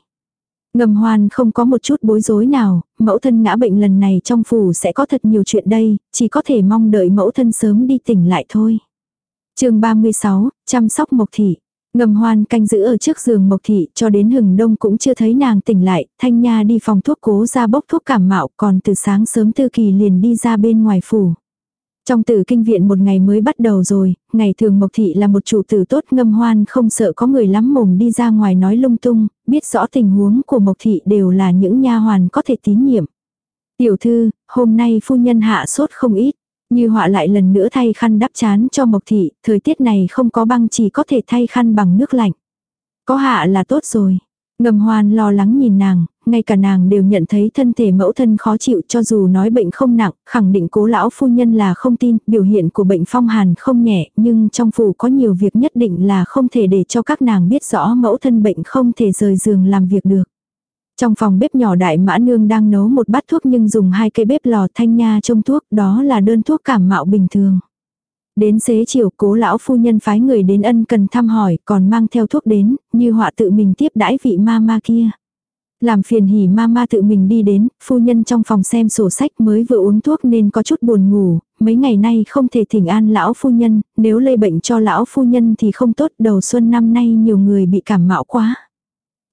Ngầm hoan không có một chút bối rối nào, mẫu thân ngã bệnh lần này trong phủ sẽ có thật nhiều chuyện đây, chỉ có thể mong đợi mẫu thân sớm đi tỉnh lại thôi. chương 36, chăm sóc mộc thị. Ngầm hoan canh giữ ở trước giường Mộc Thị cho đến hừng đông cũng chưa thấy nàng tỉnh lại, Thanh Nha đi phòng thuốc cố ra bốc thuốc cảm mạo còn từ sáng sớm Tư Kỳ liền đi ra bên ngoài phủ. Trong tử kinh viện một ngày mới bắt đầu rồi, ngày thường Mộc Thị là một chủ tử tốt ngâm hoan không sợ có người lắm mồm đi ra ngoài nói lung tung, biết rõ tình huống của Mộc Thị đều là những nha hoàn có thể tín nhiệm. Tiểu thư, hôm nay phu nhân hạ sốt không ít, như họa lại lần nữa thay khăn đắp chán cho Mộc Thị, thời tiết này không có băng chỉ có thể thay khăn bằng nước lạnh. Có hạ là tốt rồi. Ngầm hoan lo lắng nhìn nàng, ngay cả nàng đều nhận thấy thân thể mẫu thân khó chịu cho dù nói bệnh không nặng, khẳng định cố lão phu nhân là không tin, biểu hiện của bệnh phong hàn không nhẹ, nhưng trong phủ có nhiều việc nhất định là không thể để cho các nàng biết rõ mẫu thân bệnh không thể rời giường làm việc được. Trong phòng bếp nhỏ đại mã nương đang nấu một bát thuốc nhưng dùng hai cây bếp lò thanh nha trông thuốc, đó là đơn thuốc cảm mạo bình thường. Đến xế chiều cố lão phu nhân phái người đến ân cần thăm hỏi còn mang theo thuốc đến, như họa tự mình tiếp đãi vị ma ma kia. Làm phiền hỉ ma ma tự mình đi đến, phu nhân trong phòng xem sổ sách mới vừa uống thuốc nên có chút buồn ngủ, mấy ngày nay không thể thỉnh an lão phu nhân, nếu lây bệnh cho lão phu nhân thì không tốt đầu xuân năm nay nhiều người bị cảm mạo quá.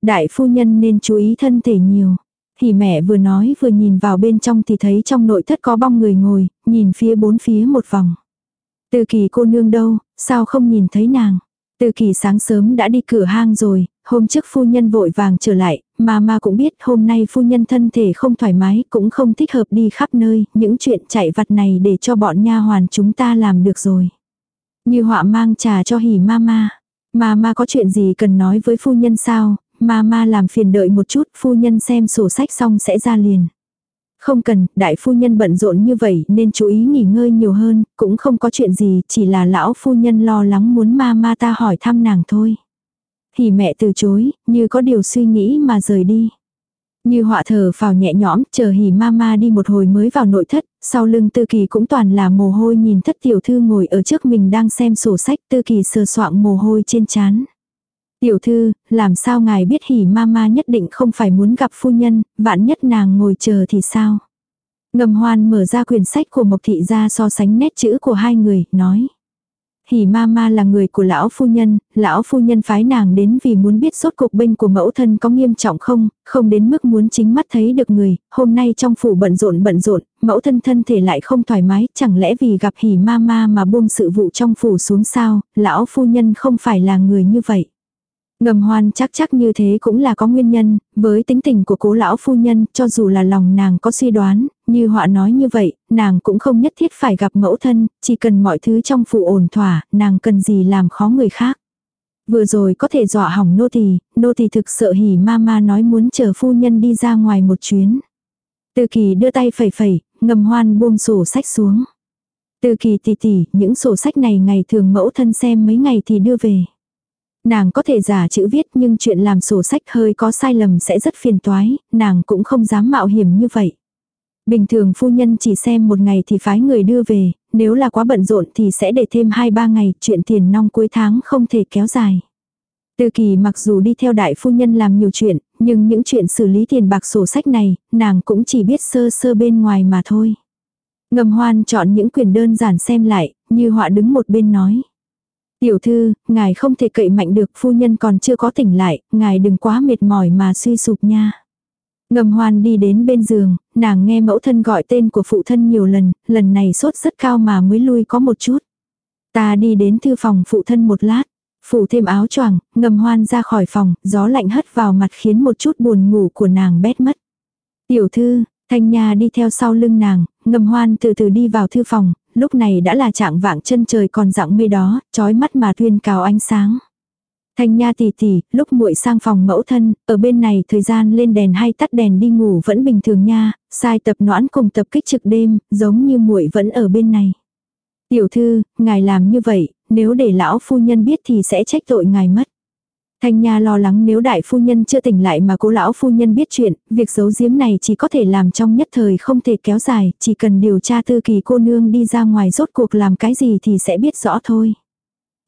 Đại phu nhân nên chú ý thân thể nhiều. Thì mẹ vừa nói vừa nhìn vào bên trong thì thấy trong nội thất có bong người ngồi, nhìn phía bốn phía một vòng. Từ kỳ cô nương đâu, sao không nhìn thấy nàng? Từ kỳ sáng sớm đã đi cửa hang rồi, hôm trước phu nhân vội vàng trở lại, mà ma cũng biết hôm nay phu nhân thân thể không thoải mái, cũng không thích hợp đi khắp nơi, những chuyện chạy vặt này để cho bọn nha hoàn chúng ta làm được rồi. Như họa mang trà cho hỉ ma ma. Mà ma có chuyện gì cần nói với phu nhân sao, ma ma làm phiền đợi một chút, phu nhân xem sổ sách xong sẽ ra liền. Không cần, đại phu nhân bận rộn như vậy nên chú ý nghỉ ngơi nhiều hơn, cũng không có chuyện gì, chỉ là lão phu nhân lo lắng muốn ma ma ta hỏi thăm nàng thôi. Thì mẹ từ chối, như có điều suy nghĩ mà rời đi. Như họa thở vào nhẹ nhõm, chờ hỉ ma ma đi một hồi mới vào nội thất, sau lưng tư kỳ cũng toàn là mồ hôi nhìn thất tiểu thư ngồi ở trước mình đang xem sổ sách, tư kỳ sờ soạng mồ hôi trên chán. Tiểu thư, làm sao ngài biết hỉ ma ma nhất định không phải muốn gặp phu nhân, vạn nhất nàng ngồi chờ thì sao? Ngầm hoan mở ra quyển sách của Mộc Thị ra so sánh nét chữ của hai người, nói. Hỉ ma ma là người của lão phu nhân, lão phu nhân phái nàng đến vì muốn biết sốt cục bên của mẫu thân có nghiêm trọng không, không đến mức muốn chính mắt thấy được người, hôm nay trong phủ bận rộn bận rộn, mẫu thân thân thể lại không thoải mái, chẳng lẽ vì gặp hỉ ma ma mà buông sự vụ trong phủ xuống sao, lão phu nhân không phải là người như vậy. Ngầm hoan chắc chắc như thế cũng là có nguyên nhân, với tính tình của cố lão phu nhân, cho dù là lòng nàng có suy đoán, như họa nói như vậy, nàng cũng không nhất thiết phải gặp mẫu thân, chỉ cần mọi thứ trong phủ ổn thỏa, nàng cần gì làm khó người khác. Vừa rồi có thể dọa hỏng nô tỳ, nô tỳ thực sợ hỉ ma ma nói muốn chờ phu nhân đi ra ngoài một chuyến. Từ kỳ đưa tay phẩy phẩy, ngầm hoan buông sổ sách xuống. Từ kỳ tỷ tỷ, những sổ sách này ngày thường mẫu thân xem mấy ngày thì đưa về. Nàng có thể giả chữ viết nhưng chuyện làm sổ sách hơi có sai lầm sẽ rất phiền toái, nàng cũng không dám mạo hiểm như vậy. Bình thường phu nhân chỉ xem một ngày thì phái người đưa về, nếu là quá bận rộn thì sẽ để thêm 2-3 ngày, chuyện tiền nong cuối tháng không thể kéo dài. Từ kỳ mặc dù đi theo đại phu nhân làm nhiều chuyện, nhưng những chuyện xử lý tiền bạc sổ sách này, nàng cũng chỉ biết sơ sơ bên ngoài mà thôi. Ngầm hoan chọn những quyền đơn giản xem lại, như họa đứng một bên nói. Tiểu thư, ngài không thể cậy mạnh được, phu nhân còn chưa có tỉnh lại, ngài đừng quá mệt mỏi mà suy sụp nha. Ngầm hoan đi đến bên giường, nàng nghe mẫu thân gọi tên của phụ thân nhiều lần, lần này sốt rất cao mà mới lui có một chút. Ta đi đến thư phòng phụ thân một lát, phủ thêm áo choàng, ngầm hoan ra khỏi phòng, gió lạnh hất vào mặt khiến một chút buồn ngủ của nàng bét mất. Tiểu thư, thanh nha đi theo sau lưng nàng, ngầm hoan từ từ đi vào thư phòng, lúc này đã là trạng vạng chân trời còn dạng mây đó, trói mắt mà tuyên cào ánh sáng. Thanh Nha tỷ tỷ, lúc muội sang phòng mẫu thân, ở bên này thời gian lên đèn hay tắt đèn đi ngủ vẫn bình thường nha, sai tập noãn cùng tập kích trực đêm, giống như muội vẫn ở bên này. Tiểu thư, ngài làm như vậy, nếu để lão phu nhân biết thì sẽ trách tội ngài mất. Thanh Nha lo lắng nếu đại phu nhân chưa tỉnh lại mà cố lão phu nhân biết chuyện, việc giấu giếm này chỉ có thể làm trong nhất thời không thể kéo dài, chỉ cần điều tra tư kỳ cô nương đi ra ngoài rốt cuộc làm cái gì thì sẽ biết rõ thôi.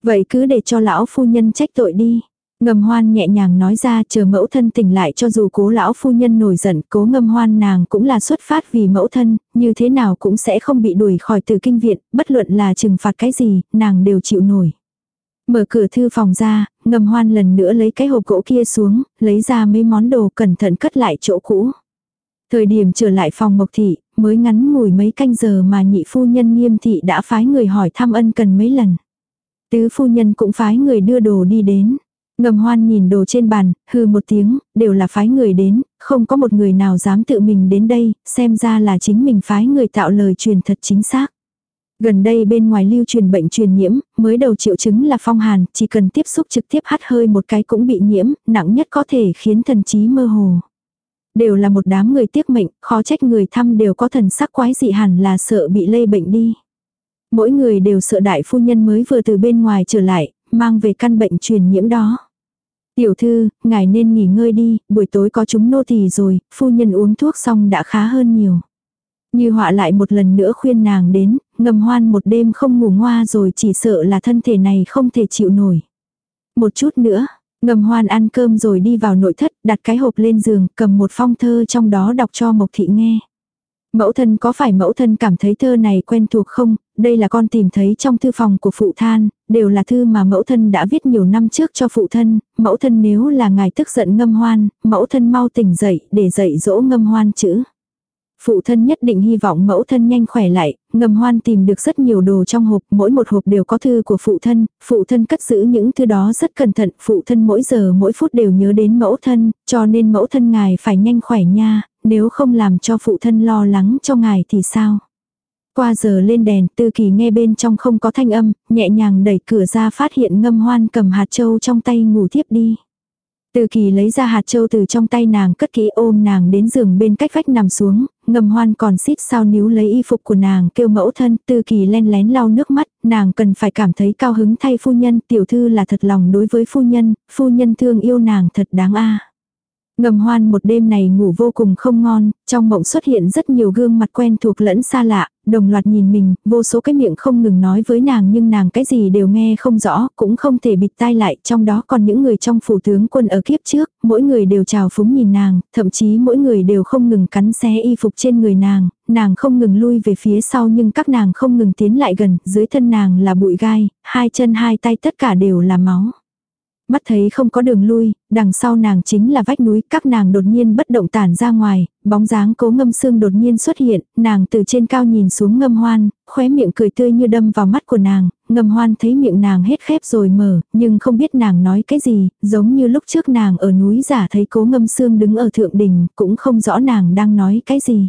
Vậy cứ để cho lão phu nhân trách tội đi. Ngầm hoan nhẹ nhàng nói ra chờ mẫu thân tỉnh lại cho dù cố lão phu nhân nổi giận cố ngâm hoan nàng cũng là xuất phát vì mẫu thân, như thế nào cũng sẽ không bị đuổi khỏi từ kinh viện, bất luận là trừng phạt cái gì, nàng đều chịu nổi. Mở cửa thư phòng ra, ngầm hoan lần nữa lấy cái hộp gỗ kia xuống, lấy ra mấy món đồ cẩn thận cất lại chỗ cũ. Thời điểm trở lại phòng Mộc Thị, mới ngắn ngủi mấy canh giờ mà nhị phu nhân nghiêm thị đã phái người hỏi thăm ân cần mấy lần. Tứ phu nhân cũng phái người đưa đồ đi đến. Ngầm hoan nhìn đồ trên bàn, hư một tiếng, đều là phái người đến, không có một người nào dám tự mình đến đây, xem ra là chính mình phái người tạo lời truyền thật chính xác. Gần đây bên ngoài lưu truyền bệnh truyền nhiễm, mới đầu triệu chứng là phong hàn, chỉ cần tiếp xúc trực tiếp hắt hơi một cái cũng bị nhiễm, nặng nhất có thể khiến thần trí mơ hồ. Đều là một đám người tiếc mệnh, khó trách người thăm đều có thần sắc quái dị hẳn là sợ bị lây bệnh đi. Mỗi người đều sợ đại phu nhân mới vừa từ bên ngoài trở lại, mang về căn bệnh truyền nhiễm đó. Tiểu thư, ngài nên nghỉ ngơi đi, buổi tối có chúng nô tỳ rồi, phu nhân uống thuốc xong đã khá hơn nhiều. Như họa lại một lần nữa khuyên nàng đến, ngầm hoan một đêm không ngủ ngoa rồi chỉ sợ là thân thể này không thể chịu nổi. Một chút nữa, ngầm hoan ăn cơm rồi đi vào nội thất, đặt cái hộp lên giường, cầm một phong thơ trong đó đọc cho Mộc Thị nghe. Mẫu thân có phải mẫu thân cảm thấy thơ này quen thuộc không, đây là con tìm thấy trong thư phòng của phụ than, đều là thư mà mẫu thân đã viết nhiều năm trước cho phụ thân, mẫu thân nếu là ngài tức giận ngâm hoan, mẫu thân mau tỉnh dậy để dạy dỗ ngâm hoan chữ. Phụ thân nhất định hy vọng mẫu thân nhanh khỏe lại, ngầm hoan tìm được rất nhiều đồ trong hộp, mỗi một hộp đều có thư của phụ thân, phụ thân cất giữ những thư đó rất cẩn thận, phụ thân mỗi giờ mỗi phút đều nhớ đến mẫu thân, cho nên mẫu thân ngài phải nhanh khỏe nha, nếu không làm cho phụ thân lo lắng cho ngài thì sao? Qua giờ lên đèn, tư kỳ nghe bên trong không có thanh âm, nhẹ nhàng đẩy cửa ra phát hiện ngâm hoan cầm hạt châu trong tay ngủ tiếp đi. Từ kỳ lấy ra hạt châu từ trong tay nàng cất kỹ ôm nàng đến giường bên cách vách nằm xuống, ngầm hoan còn xít sao níu lấy y phục của nàng kêu mẫu thân, từ kỳ len lén lau nước mắt, nàng cần phải cảm thấy cao hứng thay phu nhân, tiểu thư là thật lòng đối với phu nhân, phu nhân thương yêu nàng thật đáng a. Ngầm hoan một đêm này ngủ vô cùng không ngon, trong mộng xuất hiện rất nhiều gương mặt quen thuộc lẫn xa lạ, đồng loạt nhìn mình, vô số cái miệng không ngừng nói với nàng nhưng nàng cái gì đều nghe không rõ, cũng không thể bịt tai lại, trong đó còn những người trong phủ tướng quân ở kiếp trước, mỗi người đều chào phúng nhìn nàng, thậm chí mỗi người đều không ngừng cắn xé y phục trên người nàng, nàng không ngừng lui về phía sau nhưng các nàng không ngừng tiến lại gần, dưới thân nàng là bụi gai, hai chân hai tay tất cả đều là máu mắt thấy không có đường lui, đằng sau nàng chính là vách núi, các nàng đột nhiên bất động tản ra ngoài, bóng dáng cố ngâm xương đột nhiên xuất hiện, nàng từ trên cao nhìn xuống ngâm hoan, khóe miệng cười tươi như đâm vào mắt của nàng, ngâm hoan thấy miệng nàng hết khép rồi mở, nhưng không biết nàng nói cái gì, giống như lúc trước nàng ở núi giả thấy cố ngâm xương đứng ở thượng đỉnh, cũng không rõ nàng đang nói cái gì.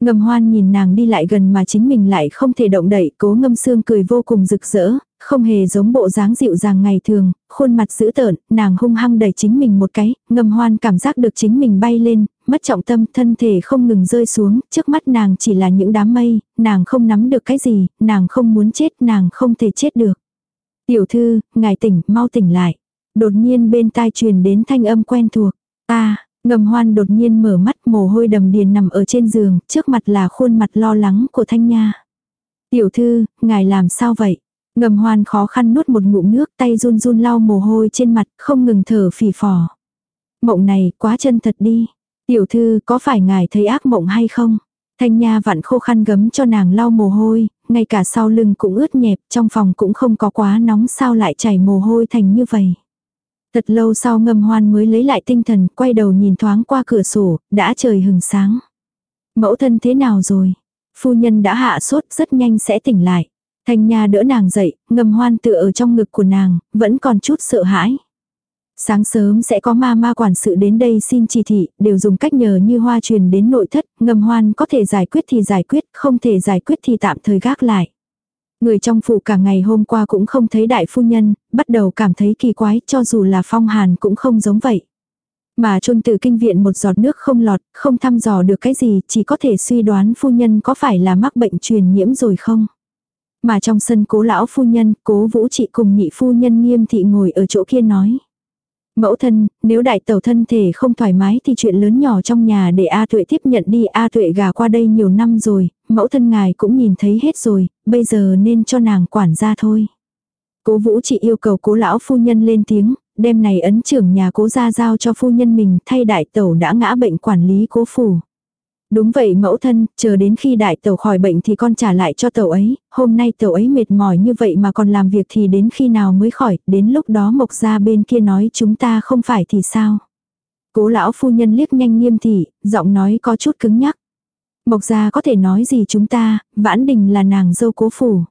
Ngâm hoan nhìn nàng đi lại gần mà chính mình lại không thể động đậy, cố ngâm xương cười vô cùng rực rỡ, không hề giống bộ dáng dịu dàng ngày thường, khuôn mặt dữ tợn, nàng hung hăng đẩy chính mình một cái, ngầm hoan cảm giác được chính mình bay lên, mất trọng tâm, thân thể không ngừng rơi xuống, trước mắt nàng chỉ là những đám mây, nàng không nắm được cái gì, nàng không muốn chết, nàng không thể chết được. Tiểu thư, ngài tỉnh, mau tỉnh lại. Đột nhiên bên tai truyền đến thanh âm quen thuộc. ta ngầm hoan đột nhiên mở mắt mồ hôi đầm điền nằm ở trên giường, trước mặt là khuôn mặt lo lắng của thanh nha. Tiểu thư, ngài làm sao vậy? Ngầm hoan khó khăn nuốt một ngụm nước tay run run lau mồ hôi trên mặt không ngừng thở phì phò. Mộng này quá chân thật đi. Tiểu thư có phải ngài thấy ác mộng hay không? Thanh Nha vặn khô khăn gấm cho nàng lau mồ hôi, ngay cả sau lưng cũng ướt nhẹp, trong phòng cũng không có quá nóng sao lại chảy mồ hôi thành như vậy. Thật lâu sau ngầm hoan mới lấy lại tinh thần, quay đầu nhìn thoáng qua cửa sổ, đã trời hừng sáng. Mẫu thân thế nào rồi? Phu nhân đã hạ sốt rất nhanh sẽ tỉnh lại. Thanh Nha đỡ nàng dậy, ngầm hoan tựa ở trong ngực của nàng, vẫn còn chút sợ hãi. Sáng sớm sẽ có ma ma quản sự đến đây xin chỉ thị, đều dùng cách nhờ như hoa truyền đến nội thất, ngầm hoan có thể giải quyết thì giải quyết, không thể giải quyết thì tạm thời gác lại. Người trong phủ cả ngày hôm qua cũng không thấy đại phu nhân, bắt đầu cảm thấy kỳ quái cho dù là phong hàn cũng không giống vậy. Mà trôn từ kinh viện một giọt nước không lọt, không thăm dò được cái gì, chỉ có thể suy đoán phu nhân có phải là mắc bệnh truyền nhiễm rồi không. Mà trong sân cố lão phu nhân, cố vũ trị cùng nhị phu nhân nghiêm thị ngồi ở chỗ kia nói. Mẫu thân, nếu đại tẩu thân thể không thoải mái thì chuyện lớn nhỏ trong nhà để A Tuệ tiếp nhận đi. A Tuệ gà qua đây nhiều năm rồi, mẫu thân ngài cũng nhìn thấy hết rồi, bây giờ nên cho nàng quản gia thôi. Cố vũ trị yêu cầu cố lão phu nhân lên tiếng, đêm này ấn trưởng nhà cố gia giao cho phu nhân mình thay đại tẩu đã ngã bệnh quản lý cố phủ. Đúng vậy mẫu thân, chờ đến khi đại tẩu khỏi bệnh thì con trả lại cho tẩu ấy, hôm nay tẩu ấy mệt mỏi như vậy mà còn làm việc thì đến khi nào mới khỏi, đến lúc đó mộc ra bên kia nói chúng ta không phải thì sao. Cố lão phu nhân liếc nhanh nghiêm thị, giọng nói có chút cứng nhắc. Mộc gia có thể nói gì chúng ta, vãn đình là nàng dâu cố phủ.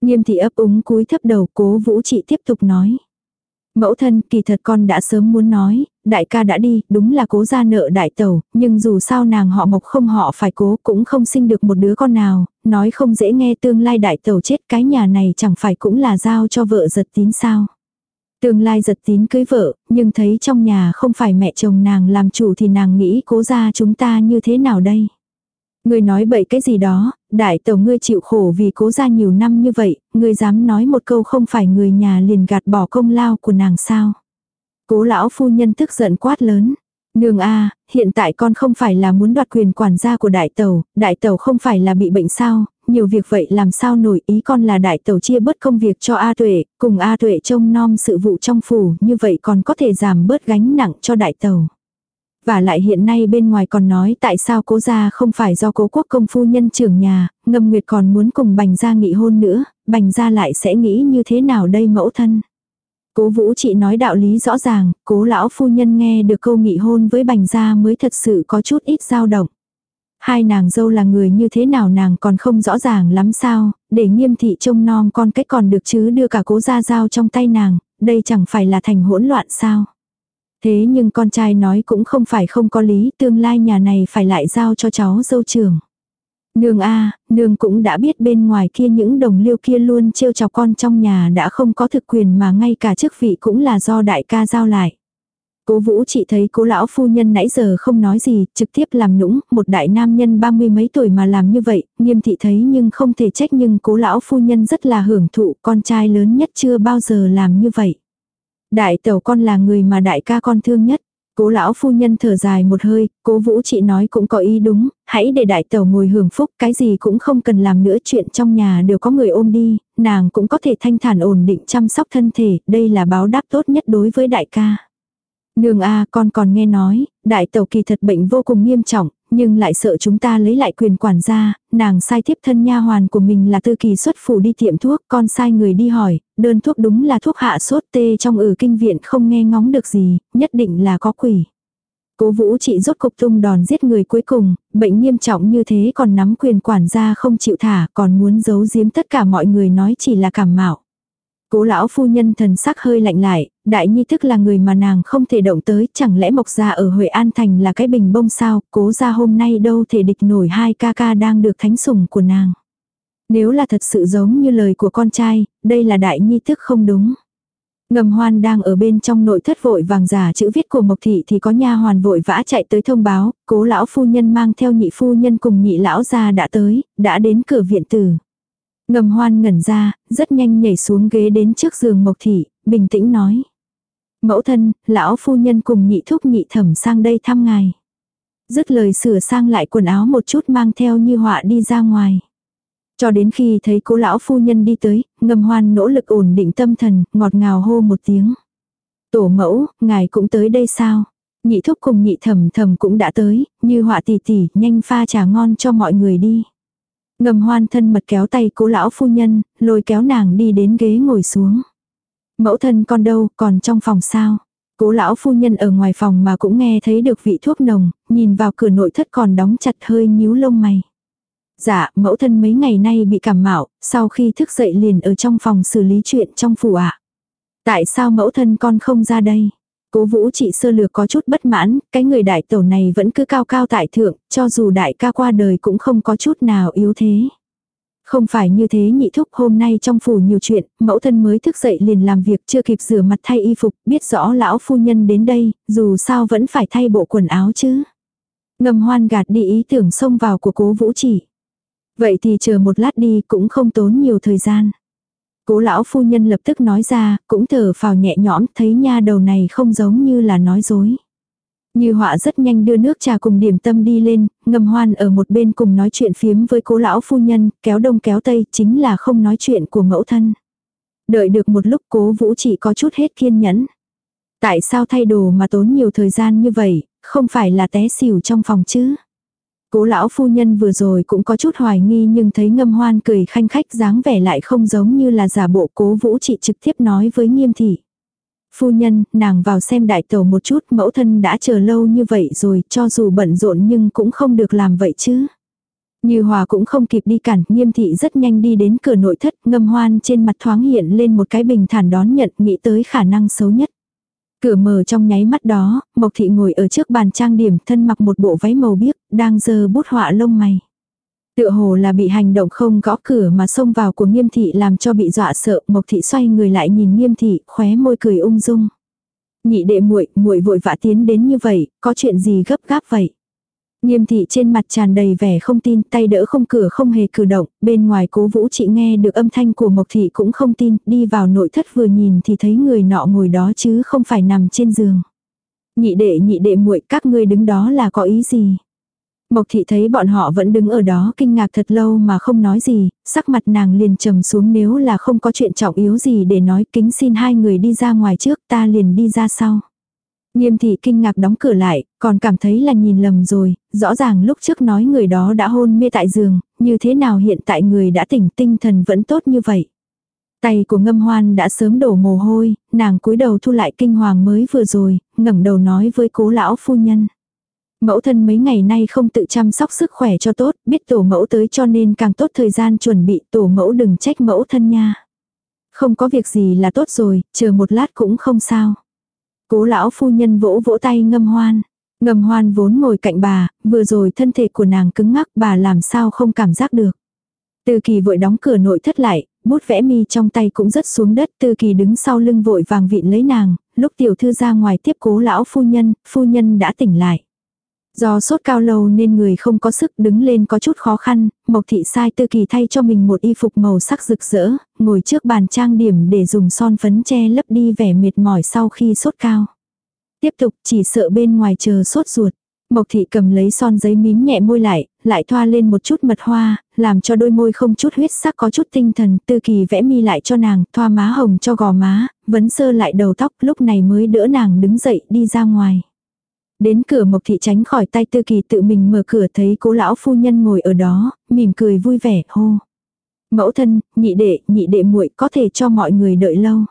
Nghiêm thị ấp úng cúi thấp đầu cố vũ trị tiếp tục nói. Mẫu thân, kỳ thật con đã sớm muốn nói, đại ca đã đi, đúng là cố ra nợ đại tẩu, nhưng dù sao nàng họ mộc không họ phải cố cũng không sinh được một đứa con nào, nói không dễ nghe tương lai đại tẩu chết cái nhà này chẳng phải cũng là giao cho vợ giật tín sao. Tương lai giật tín cưới vợ, nhưng thấy trong nhà không phải mẹ chồng nàng làm chủ thì nàng nghĩ cố ra chúng ta như thế nào đây. người nói bậy cái gì đó, đại tẩu ngươi chịu khổ vì cố ra nhiều năm như vậy, ngươi dám nói một câu không phải người nhà liền gạt bỏ công lao của nàng sao. Cố lão phu nhân tức giận quát lớn. Nương a, hiện tại con không phải là muốn đoạt quyền quản gia của đại tẩu, đại tẩu không phải là bị bệnh sao, nhiều việc vậy làm sao nổi ý con là đại tẩu chia bớt công việc cho A Tuệ, cùng A Tuệ trông nom sự vụ trong phủ, như vậy còn có thể giảm bớt gánh nặng cho đại tẩu. Và lại hiện nay bên ngoài còn nói tại sao cố gia không phải do cố quốc công phu nhân trưởng nhà, ngâm nguyệt còn muốn cùng bành gia nghị hôn nữa, bành gia lại sẽ nghĩ như thế nào đây mẫu thân. Cố vũ chị nói đạo lý rõ ràng, cố lão phu nhân nghe được câu nghị hôn với bành gia mới thật sự có chút ít dao động. Hai nàng dâu là người như thế nào nàng còn không rõ ràng lắm sao, để nghiêm thị trông non con cách còn được chứ đưa cả cố gia giao trong tay nàng, đây chẳng phải là thành hỗn loạn sao. Thế nhưng con trai nói cũng không phải không có lý, tương lai nhà này phải lại giao cho cháu dâu trưởng Nương a, nương cũng đã biết bên ngoài kia những đồng liêu kia luôn trêu chọc con trong nhà đã không có thực quyền mà ngay cả chức vị cũng là do đại ca giao lại. Cố vũ chị thấy cố lão phu nhân nãy giờ không nói gì, trực tiếp làm nũng, một đại nam nhân ba mươi mấy tuổi mà làm như vậy, nghiêm thị thấy nhưng không thể trách nhưng cố lão phu nhân rất là hưởng thụ, con trai lớn nhất chưa bao giờ làm như vậy. Đại tẩu con là người mà đại ca con thương nhất. Cố lão phu nhân thở dài một hơi, cố vũ chị nói cũng có ý đúng, hãy để đại tẩu ngồi hưởng phúc, cái gì cũng không cần làm nữa chuyện trong nhà đều có người ôm đi, nàng cũng có thể thanh thản ổn định chăm sóc thân thể, đây là báo đáp tốt nhất đối với đại ca. Nương a con còn nghe nói, đại tẩu kỳ thật bệnh vô cùng nghiêm trọng, nhưng lại sợ chúng ta lấy lại quyền quản gia, nàng sai tiếp thân nha hoàn của mình là tư kỳ xuất phủ đi tiệm thuốc, con sai người đi hỏi, đơn thuốc đúng là thuốc hạ sốt tê trong ở kinh viện không nghe ngóng được gì, nhất định là có quỷ. Cố vũ chị rốt cục tung đòn giết người cuối cùng, bệnh nghiêm trọng như thế còn nắm quyền quản gia không chịu thả, còn muốn giấu giếm tất cả mọi người nói chỉ là cảm mạo. Cố lão phu nhân thần sắc hơi lạnh lại, đại nhi thức là người mà nàng không thể động tới, chẳng lẽ mộc gia ở Huệ An Thành là cái bình bông sao, cố gia hôm nay đâu thể địch nổi hai ca ca đang được thánh sủng của nàng. Nếu là thật sự giống như lời của con trai, đây là đại nhi thức không đúng. Ngầm hoan đang ở bên trong nội thất vội vàng giả chữ viết của Mộc Thị thì có nha hoàn vội vã chạy tới thông báo, cố lão phu nhân mang theo nhị phu nhân cùng nhị lão gia đã tới, đã đến cửa viện tử. Ngầm hoan ngẩn ra, rất nhanh nhảy xuống ghế đến trước giường Mộc Thị, bình tĩnh nói. Mẫu thân, lão phu nhân cùng nhị thúc nhị thẩm sang đây thăm ngài. Dứt lời sửa sang lại quần áo một chút mang theo như họa đi ra ngoài. Cho đến khi thấy cố lão phu nhân đi tới, ngầm hoan nỗ lực ổn định tâm thần, ngọt ngào hô một tiếng. Tổ mẫu, ngài cũng tới đây sao? Nhị thúc cùng nhị thẩm thẩm cũng đã tới, như họa tỷ tỷ, nhanh pha trà ngon cho mọi người đi. Ngầm hoan thân mật kéo tay cố lão phu nhân, lôi kéo nàng đi đến ghế ngồi xuống. Mẫu thân con đâu, còn trong phòng sao? Cố lão phu nhân ở ngoài phòng mà cũng nghe thấy được vị thuốc nồng, nhìn vào cửa nội thất còn đóng chặt hơi nhíu lông mày. Dạ, mẫu thân mấy ngày nay bị cảm mạo, sau khi thức dậy liền ở trong phòng xử lý chuyện trong phủ ạ. Tại sao mẫu thân con không ra đây? Cố vũ trị sơ lược có chút bất mãn, cái người đại tổ này vẫn cứ cao cao tại thượng, cho dù đại ca qua đời cũng không có chút nào yếu thế. Không phải như thế nhị thúc hôm nay trong phủ nhiều chuyện, mẫu thân mới thức dậy liền làm việc chưa kịp rửa mặt thay y phục, biết rõ lão phu nhân đến đây, dù sao vẫn phải thay bộ quần áo chứ. Ngầm hoan gạt đi ý tưởng xông vào của cố vũ chỉ. Vậy thì chờ một lát đi cũng không tốn nhiều thời gian. Cố lão phu nhân lập tức nói ra, cũng thở phào nhẹ nhõm, thấy nha đầu này không giống như là nói dối. Như họa rất nhanh đưa nước trà cùng điểm tâm đi lên, ngầm hoan ở một bên cùng nói chuyện phiếm với cố lão phu nhân, kéo đông kéo tây, chính là không nói chuyện của mẫu thân. Đợi được một lúc cố vũ chỉ có chút hết kiên nhẫn. Tại sao thay đồ mà tốn nhiều thời gian như vậy, không phải là té xỉu trong phòng chứ? Cố lão phu nhân vừa rồi cũng có chút hoài nghi nhưng thấy ngâm hoan cười khanh khách dáng vẻ lại không giống như là giả bộ cố vũ trị trực tiếp nói với nghiêm thị. Phu nhân, nàng vào xem đại tàu một chút, mẫu thân đã chờ lâu như vậy rồi, cho dù bận rộn nhưng cũng không được làm vậy chứ. Như Hòa cũng không kịp đi cản, nghiêm thị rất nhanh đi đến cửa nội thất, ngâm hoan trên mặt thoáng hiện lên một cái bình thản đón nhận, nghĩ tới khả năng xấu nhất. Cửa mở trong nháy mắt đó, Mộc thị ngồi ở trước bàn trang điểm, thân mặc một bộ váy màu biếc, đang dơ bút họa lông mày. Tựa hồ là bị hành động không gõ cửa mà xông vào của nghiêm thị làm cho bị dọa sợ, Mộc thị xoay người lại nhìn nghiêm thị, khóe môi cười ung dung. Nhị đệ muội, muội vội vã tiến đến như vậy, có chuyện gì gấp gáp vậy? Nghiêm thị trên mặt tràn đầy vẻ không tin, tay đỡ không cửa không hề cử động, bên ngoài cố vũ chị nghe được âm thanh của Mộc thị cũng không tin, đi vào nội thất vừa nhìn thì thấy người nọ ngồi đó chứ không phải nằm trên giường. Nhị đệ nhị đệ muội các ngươi đứng đó là có ý gì? Mộc thị thấy bọn họ vẫn đứng ở đó kinh ngạc thật lâu mà không nói gì, sắc mặt nàng liền trầm xuống nếu là không có chuyện trọng yếu gì để nói kính xin hai người đi ra ngoài trước ta liền đi ra sau. Nghiêm thị kinh ngạc đóng cửa lại, còn cảm thấy là nhìn lầm rồi, rõ ràng lúc trước nói người đó đã hôn mê tại giường, như thế nào hiện tại người đã tỉnh tinh thần vẫn tốt như vậy. Tay của ngâm hoan đã sớm đổ mồ hôi, nàng cúi đầu thu lại kinh hoàng mới vừa rồi, ngẩng đầu nói với cố lão phu nhân. Mẫu thân mấy ngày nay không tự chăm sóc sức khỏe cho tốt, biết tổ mẫu tới cho nên càng tốt thời gian chuẩn bị tổ mẫu đừng trách mẫu thân nha. Không có việc gì là tốt rồi, chờ một lát cũng không sao. Cố lão phu nhân vỗ vỗ tay ngâm hoan. Ngâm hoan vốn ngồi cạnh bà, vừa rồi thân thể của nàng cứng ngắc bà làm sao không cảm giác được. Từ kỳ vội đóng cửa nội thất lại, bút vẽ mi trong tay cũng rớt xuống đất. Từ kỳ đứng sau lưng vội vàng vịn lấy nàng, lúc tiểu thư ra ngoài tiếp cố lão phu nhân, phu nhân đã tỉnh lại. Do sốt cao lâu nên người không có sức đứng lên có chút khó khăn, Mộc Thị sai Tư Kỳ thay cho mình một y phục màu sắc rực rỡ, ngồi trước bàn trang điểm để dùng son phấn che lấp đi vẻ mệt mỏi sau khi sốt cao. Tiếp tục chỉ sợ bên ngoài chờ sốt ruột. Mộc Thị cầm lấy son giấy mím nhẹ môi lại, lại thoa lên một chút mật hoa, làm cho đôi môi không chút huyết sắc có chút tinh thần, Tư Kỳ vẽ mi lại cho nàng, thoa má hồng cho gò má, vấn sơ lại đầu tóc, lúc này mới đỡ nàng đứng dậy đi ra ngoài. Đến cửa Mộc Thị tránh khỏi tay Tư Kỳ tự mình mở cửa thấy cố lão phu nhân ngồi ở đó, mỉm cười vui vẻ, hô. Mẫu thân, nhị đệ, nhị đệ muội có thể cho mọi người đợi lâu.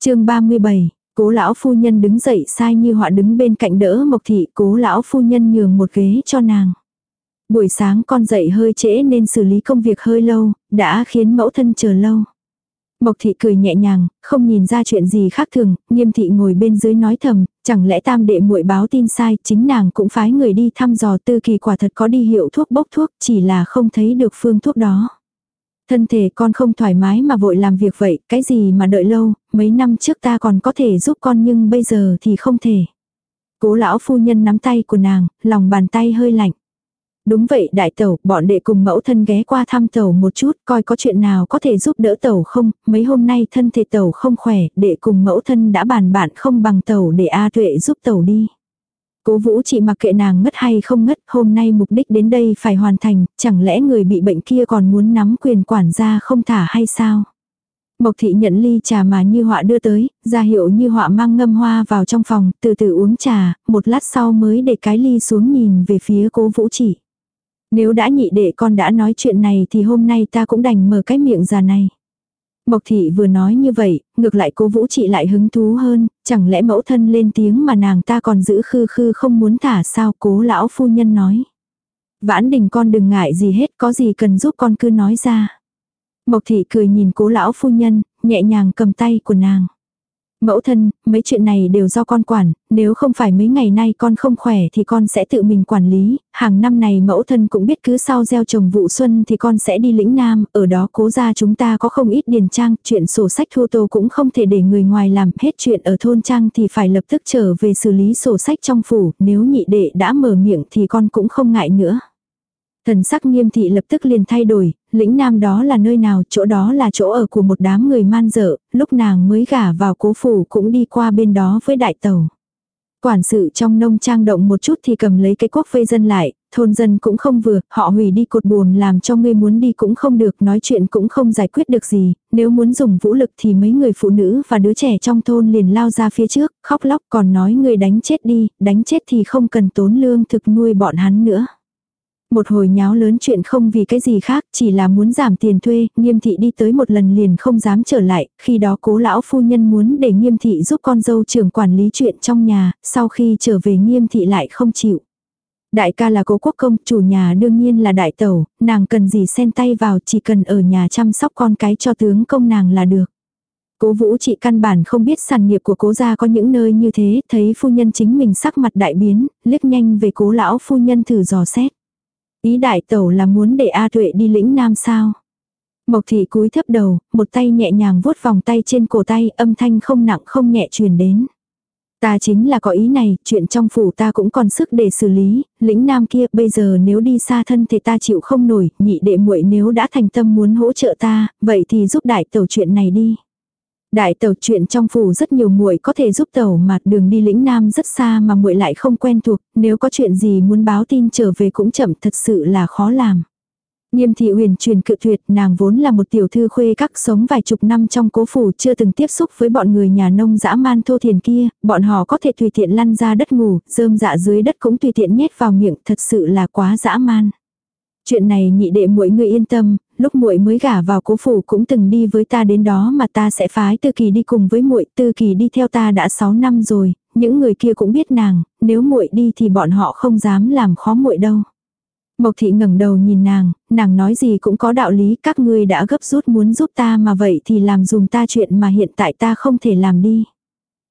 chương 37, cố lão phu nhân đứng dậy sai như họa đứng bên cạnh đỡ Mộc Thị, cố lão phu nhân nhường một ghế cho nàng. Buổi sáng con dậy hơi trễ nên xử lý công việc hơi lâu, đã khiến mẫu thân chờ lâu. Mộc thị cười nhẹ nhàng, không nhìn ra chuyện gì khác thường, nghiêm thị ngồi bên dưới nói thầm, chẳng lẽ tam đệ muội báo tin sai, chính nàng cũng phái người đi thăm dò tư kỳ quả thật có đi hiệu thuốc bốc thuốc, chỉ là không thấy được phương thuốc đó. Thân thể con không thoải mái mà vội làm việc vậy, cái gì mà đợi lâu, mấy năm trước ta còn có thể giúp con nhưng bây giờ thì không thể. Cố lão phu nhân nắm tay của nàng, lòng bàn tay hơi lạnh. Đúng vậy đại tẩu, bọn đệ cùng mẫu thân ghé qua thăm tẩu một chút, coi có chuyện nào có thể giúp đỡ tẩu không, mấy hôm nay thân thể tẩu không khỏe, đệ cùng mẫu thân đã bàn bạn không bằng tẩu để A tuệ giúp tẩu đi. Cố vũ chỉ mặc kệ nàng ngất hay không ngất, hôm nay mục đích đến đây phải hoàn thành, chẳng lẽ người bị bệnh kia còn muốn nắm quyền quản gia không thả hay sao? Mộc thị nhận ly trà mà như họa đưa tới, ra hiệu như họa mang ngâm hoa vào trong phòng, từ từ uống trà, một lát sau mới để cái ly xuống nhìn về phía cố vũ chỉ. Nếu đã nhị đệ con đã nói chuyện này thì hôm nay ta cũng đành mở cái miệng già này. Mộc thị vừa nói như vậy, ngược lại cố vũ chị lại hứng thú hơn, chẳng lẽ mẫu thân lên tiếng mà nàng ta còn giữ khư khư không muốn thả sao cố lão phu nhân nói. Vãn đình con đừng ngại gì hết có gì cần giúp con cứ nói ra. Mộc thị cười nhìn cố lão phu nhân, nhẹ nhàng cầm tay của nàng. Mẫu thân, mấy chuyện này đều do con quản, nếu không phải mấy ngày nay con không khỏe thì con sẽ tự mình quản lý, hàng năm này mẫu thân cũng biết cứ sau gieo trồng vụ xuân thì con sẽ đi lĩnh nam, ở đó cố ra chúng ta có không ít điền trang, chuyện sổ sách thu tô cũng không thể để người ngoài làm, hết chuyện ở thôn trang thì phải lập tức trở về xử lý sổ sách trong phủ, nếu nhị đệ đã mở miệng thì con cũng không ngại nữa. Thần sắc nghiêm thị lập tức liền thay đổi, lĩnh nam đó là nơi nào, chỗ đó là chỗ ở của một đám người man dợ, lúc nàng mới gả vào cố phủ cũng đi qua bên đó với đại tàu. Quản sự trong nông trang động một chút thì cầm lấy cái quốc vây dân lại, thôn dân cũng không vừa, họ hủy đi cột buồm làm cho ngươi muốn đi cũng không được, nói chuyện cũng không giải quyết được gì, nếu muốn dùng vũ lực thì mấy người phụ nữ và đứa trẻ trong thôn liền lao ra phía trước, khóc lóc còn nói ngươi đánh chết đi, đánh chết thì không cần tốn lương thực nuôi bọn hắn nữa. Một hồi nháo lớn chuyện không vì cái gì khác, chỉ là muốn giảm tiền thuê, nghiêm thị đi tới một lần liền không dám trở lại, khi đó cố lão phu nhân muốn để nghiêm thị giúp con dâu trưởng quản lý chuyện trong nhà, sau khi trở về nghiêm thị lại không chịu. Đại ca là cố quốc công, chủ nhà đương nhiên là đại tẩu, nàng cần gì xen tay vào, chỉ cần ở nhà chăm sóc con cái cho tướng công nàng là được. Cố vũ trị căn bản không biết sản nghiệp của cố gia có những nơi như thế, thấy phu nhân chính mình sắc mặt đại biến, liếc nhanh về cố lão phu nhân thử dò xét. Ý đại tẩu là muốn để A tuệ đi lĩnh nam sao. Mộc thị cúi thấp đầu, một tay nhẹ nhàng vuốt vòng tay trên cổ tay, âm thanh không nặng không nhẹ truyền đến. Ta chính là có ý này, chuyện trong phủ ta cũng còn sức để xử lý, lĩnh nam kia bây giờ nếu đi xa thân thì ta chịu không nổi, nhị đệ muội nếu đã thành tâm muốn hỗ trợ ta, vậy thì giúp đại tẩu chuyện này đi. Đại tàu chuyện trong phủ rất nhiều muội có thể giúp tàu mà đường đi lĩnh nam rất xa mà muội lại không quen thuộc, nếu có chuyện gì muốn báo tin trở về cũng chậm thật sự là khó làm. Nghiêm thị huyền truyền cự tuyệt nàng vốn là một tiểu thư khuê các sống vài chục năm trong cố phủ chưa từng tiếp xúc với bọn người nhà nông dã man thô thiền kia, bọn họ có thể tùy tiện lăn ra đất ngủ, rơm dạ dưới đất cũng tùy tiện nhét vào miệng thật sự là quá dã man. Chuyện này nhị đệ muội người yên tâm, lúc muội mới gả vào cố phủ cũng từng đi với ta đến đó mà ta sẽ phái Tư Kỳ đi cùng với muội, Tư Kỳ đi theo ta đã 6 năm rồi, những người kia cũng biết nàng, nếu muội đi thì bọn họ không dám làm khó muội đâu. Mộc thị ngẩng đầu nhìn nàng, nàng nói gì cũng có đạo lý, các ngươi đã gấp rút muốn giúp ta mà vậy thì làm dùm ta chuyện mà hiện tại ta không thể làm đi.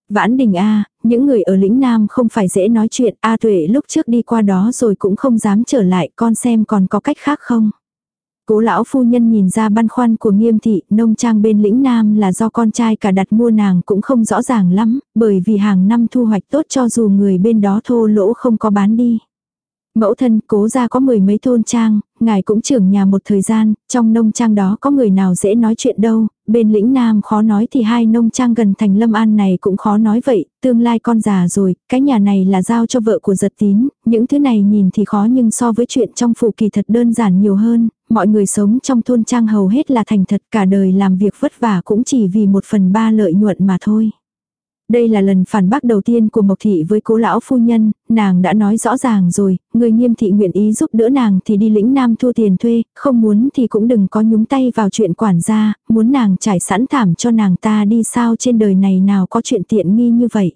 Vãn đình A, những người ở lĩnh Nam không phải dễ nói chuyện, A tuệ lúc trước đi qua đó rồi cũng không dám trở lại, con xem còn có cách khác không. Cố lão phu nhân nhìn ra băn khoăn của nghiêm thị, nông trang bên lĩnh Nam là do con trai cả đặt mua nàng cũng không rõ ràng lắm, bởi vì hàng năm thu hoạch tốt cho dù người bên đó thô lỗ không có bán đi. Mẫu thân cố ra có mười mấy thôn trang, ngài cũng trưởng nhà một thời gian, trong nông trang đó có người nào dễ nói chuyện đâu, bên lĩnh nam khó nói thì hai nông trang gần thành lâm an này cũng khó nói vậy, tương lai con già rồi, cái nhà này là giao cho vợ của giật tín, những thứ này nhìn thì khó nhưng so với chuyện trong phủ kỳ thật đơn giản nhiều hơn, mọi người sống trong thôn trang hầu hết là thành thật cả đời làm việc vất vả cũng chỉ vì một phần ba lợi nhuận mà thôi. Đây là lần phản bác đầu tiên của Mộc Thị với cố lão phu nhân, nàng đã nói rõ ràng rồi, người nghiêm thị nguyện ý giúp đỡ nàng thì đi lĩnh nam thu tiền thuê, không muốn thì cũng đừng có nhúng tay vào chuyện quản gia, muốn nàng trải sẵn thảm cho nàng ta đi sao trên đời này nào có chuyện tiện nghi như vậy.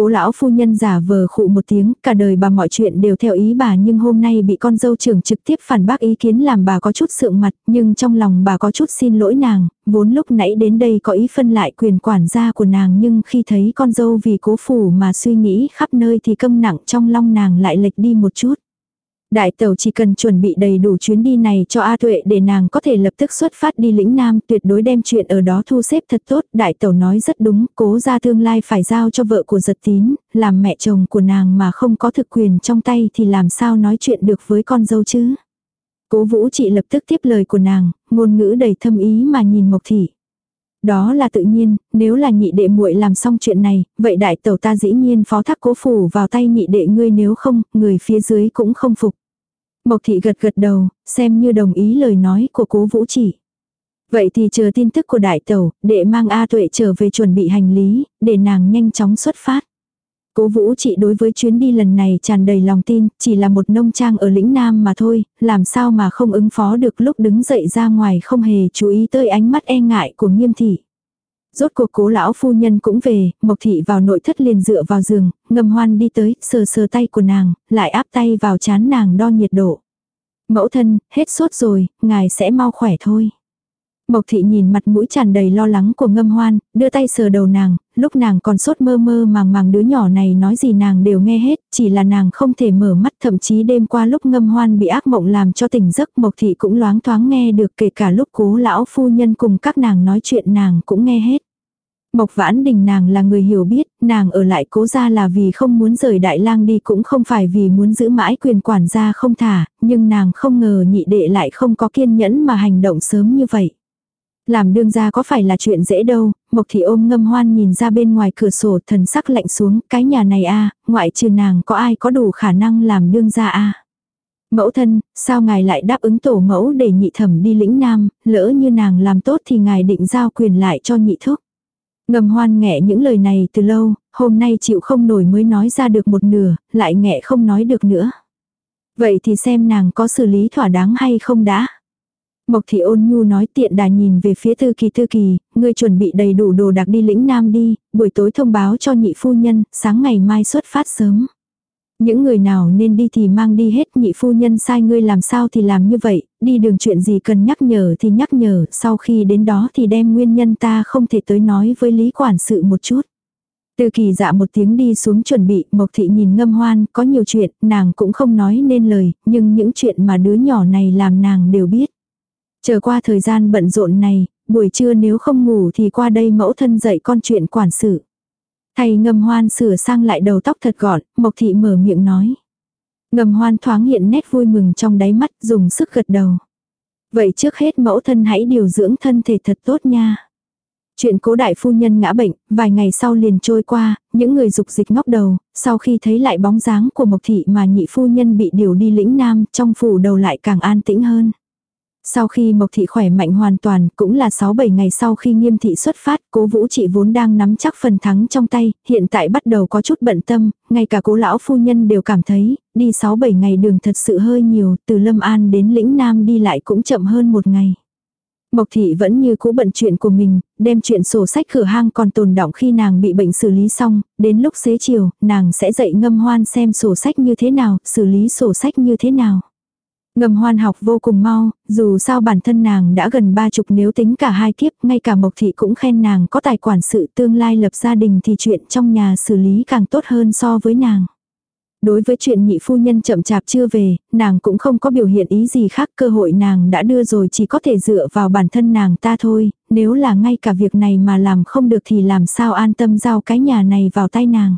Cố lão phu nhân giả vờ khụ một tiếng, cả đời bà mọi chuyện đều theo ý bà nhưng hôm nay bị con dâu trưởng trực tiếp phản bác ý kiến làm bà có chút sượng mặt, nhưng trong lòng bà có chút xin lỗi nàng, vốn lúc nãy đến đây có ý phân lại quyền quản gia của nàng nhưng khi thấy con dâu vì cố phủ mà suy nghĩ khắp nơi thì câm nặng trong lòng nàng lại lệch đi một chút. Đại tẩu chỉ cần chuẩn bị đầy đủ chuyến đi này cho A Tuệ để nàng có thể lập tức xuất phát đi lĩnh Nam tuyệt đối đem chuyện ở đó thu xếp thật tốt. Đại tẩu nói rất đúng, cố ra tương lai phải giao cho vợ của giật tín, làm mẹ chồng của nàng mà không có thực quyền trong tay thì làm sao nói chuyện được với con dâu chứ. Cố vũ chị lập tức tiếp lời của nàng, ngôn ngữ đầy thâm ý mà nhìn Mộc Thị. Đó là tự nhiên, nếu là nhị đệ muội làm xong chuyện này, vậy đại tẩu ta dĩ nhiên phó thác cố phủ vào tay nhị đệ ngươi nếu không, người phía dưới cũng không phục. Mộc thị gật gật đầu, xem như đồng ý lời nói của cố vũ chỉ. Vậy thì chờ tin tức của đại tẩu, để mang A tuệ trở về chuẩn bị hành lý, để nàng nhanh chóng xuất phát. Cố vũ Chị đối với chuyến đi lần này tràn đầy lòng tin, chỉ là một nông trang ở lĩnh Nam mà thôi, làm sao mà không ứng phó được lúc đứng dậy ra ngoài không hề chú ý tới ánh mắt e ngại của nghiêm thị. Rốt cuộc cố lão phu nhân cũng về, Mộc Thị vào nội thất liền dựa vào giường, ngầm hoan đi tới, sờ sờ tay của nàng, lại áp tay vào chán nàng đo nhiệt độ. Mẫu thân, hết sốt rồi, ngài sẽ mau khỏe thôi. Mộc thị nhìn mặt mũi tràn đầy lo lắng của ngâm hoan, đưa tay sờ đầu nàng, lúc nàng còn sốt mơ mơ màng màng đứa nhỏ này nói gì nàng đều nghe hết, chỉ là nàng không thể mở mắt thậm chí đêm qua lúc ngâm hoan bị ác mộng làm cho tỉnh giấc Mộc thị cũng loáng thoáng nghe được kể cả lúc cố lão phu nhân cùng các nàng nói chuyện nàng cũng nghe hết. Mộc vãn đình nàng là người hiểu biết, nàng ở lại cố ra là vì không muốn rời đại lang đi cũng không phải vì muốn giữ mãi quyền quản gia không thả, nhưng nàng không ngờ nhị đệ lại không có kiên nhẫn mà hành động sớm như vậy. Làm đương gia có phải là chuyện dễ đâu, Mộc thị ôm ngâm hoan nhìn ra bên ngoài cửa sổ thần sắc lạnh xuống, cái nhà này a ngoại trừ nàng có ai có đủ khả năng làm đương gia a Mẫu thân, sao ngài lại đáp ứng tổ mẫu để nhị thẩm đi lĩnh nam, lỡ như nàng làm tốt thì ngài định giao quyền lại cho nhị thúc. Ngầm hoan nghẹ những lời này từ lâu, hôm nay chịu không nổi mới nói ra được một nửa, lại nghẹ không nói được nữa. Vậy thì xem nàng có xử lý thỏa đáng hay không đã. Mộc thị ôn nhu nói tiện đà nhìn về phía tư kỳ tư kỳ, ngươi chuẩn bị đầy đủ đồ đặc đi lĩnh nam đi, buổi tối thông báo cho nhị phu nhân, sáng ngày mai xuất phát sớm. Những người nào nên đi thì mang đi hết nhị phu nhân sai ngươi làm sao thì làm như vậy, đi đường chuyện gì cần nhắc nhở thì nhắc nhở, sau khi đến đó thì đem nguyên nhân ta không thể tới nói với lý quản sự một chút. Từ kỳ dạ một tiếng đi xuống chuẩn bị, Mộc Thị nhìn ngâm hoan, có nhiều chuyện, nàng cũng không nói nên lời, nhưng những chuyện mà đứa nhỏ này làm nàng đều biết. Chờ qua thời gian bận rộn này, buổi trưa nếu không ngủ thì qua đây mẫu thân dạy con chuyện quản sự. Thầy ngầm hoan sửa sang lại đầu tóc thật gọn, Mộc Thị mở miệng nói. Ngầm hoan thoáng hiện nét vui mừng trong đáy mắt dùng sức gật đầu. Vậy trước hết mẫu thân hãy điều dưỡng thân thể thật tốt nha. Chuyện cố đại phu nhân ngã bệnh, vài ngày sau liền trôi qua, những người dục dịch ngóc đầu, sau khi thấy lại bóng dáng của Mộc Thị mà nhị phu nhân bị điều đi lĩnh nam, trong phủ đầu lại càng an tĩnh hơn. Sau khi Mộc Thị khỏe mạnh hoàn toàn, cũng là 6-7 ngày sau khi nghiêm thị xuất phát, cố vũ trị vốn đang nắm chắc phần thắng trong tay, hiện tại bắt đầu có chút bận tâm, ngay cả cố lão phu nhân đều cảm thấy, đi 6-7 ngày đường thật sự hơi nhiều, từ Lâm An đến lĩnh Nam đi lại cũng chậm hơn một ngày. Mộc thị vẫn như cũ bận chuyện của mình, đem chuyện sổ sách cửa hang còn tồn động khi nàng bị bệnh xử lý xong, đến lúc xế chiều, nàng sẽ dậy ngâm hoan xem sổ sách như thế nào, xử lý sổ sách như thế nào. Ngầm hoan học vô cùng mau, dù sao bản thân nàng đã gần ba chục nếu tính cả hai kiếp, ngay cả Mộc Thị cũng khen nàng có tài quản sự tương lai lập gia đình thì chuyện trong nhà xử lý càng tốt hơn so với nàng. Đối với chuyện nhị phu nhân chậm chạp chưa về, nàng cũng không có biểu hiện ý gì khác cơ hội nàng đã đưa rồi chỉ có thể dựa vào bản thân nàng ta thôi, nếu là ngay cả việc này mà làm không được thì làm sao an tâm giao cái nhà này vào tay nàng.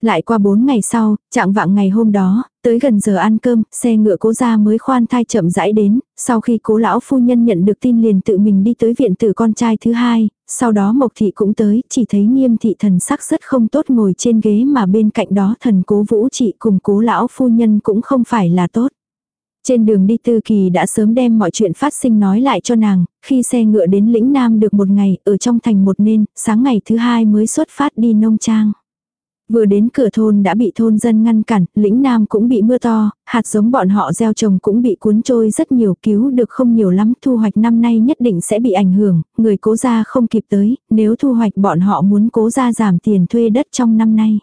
Lại qua 4 ngày sau, trạng vạng ngày hôm đó, tới gần giờ ăn cơm, xe ngựa cố gia mới khoan thai chậm rãi đến, sau khi cố lão phu nhân nhận được tin liền tự mình đi tới viện tử con trai thứ hai, sau đó Mộc Thị cũng tới, chỉ thấy nghiêm thị thần sắc rất không tốt ngồi trên ghế mà bên cạnh đó thần cố vũ trị cùng cố lão phu nhân cũng không phải là tốt. Trên đường đi Tư Kỳ đã sớm đem mọi chuyện phát sinh nói lại cho nàng, khi xe ngựa đến lĩnh Nam được một ngày, ở trong thành một nên, sáng ngày thứ hai mới xuất phát đi nông trang. Vừa đến cửa thôn đã bị thôn dân ngăn cản, lĩnh nam cũng bị mưa to, hạt giống bọn họ gieo trồng cũng bị cuốn trôi rất nhiều cứu được không nhiều lắm, thu hoạch năm nay nhất định sẽ bị ảnh hưởng, người cố gia không kịp tới, nếu thu hoạch bọn họ muốn cố gia giảm tiền thuê đất trong năm nay.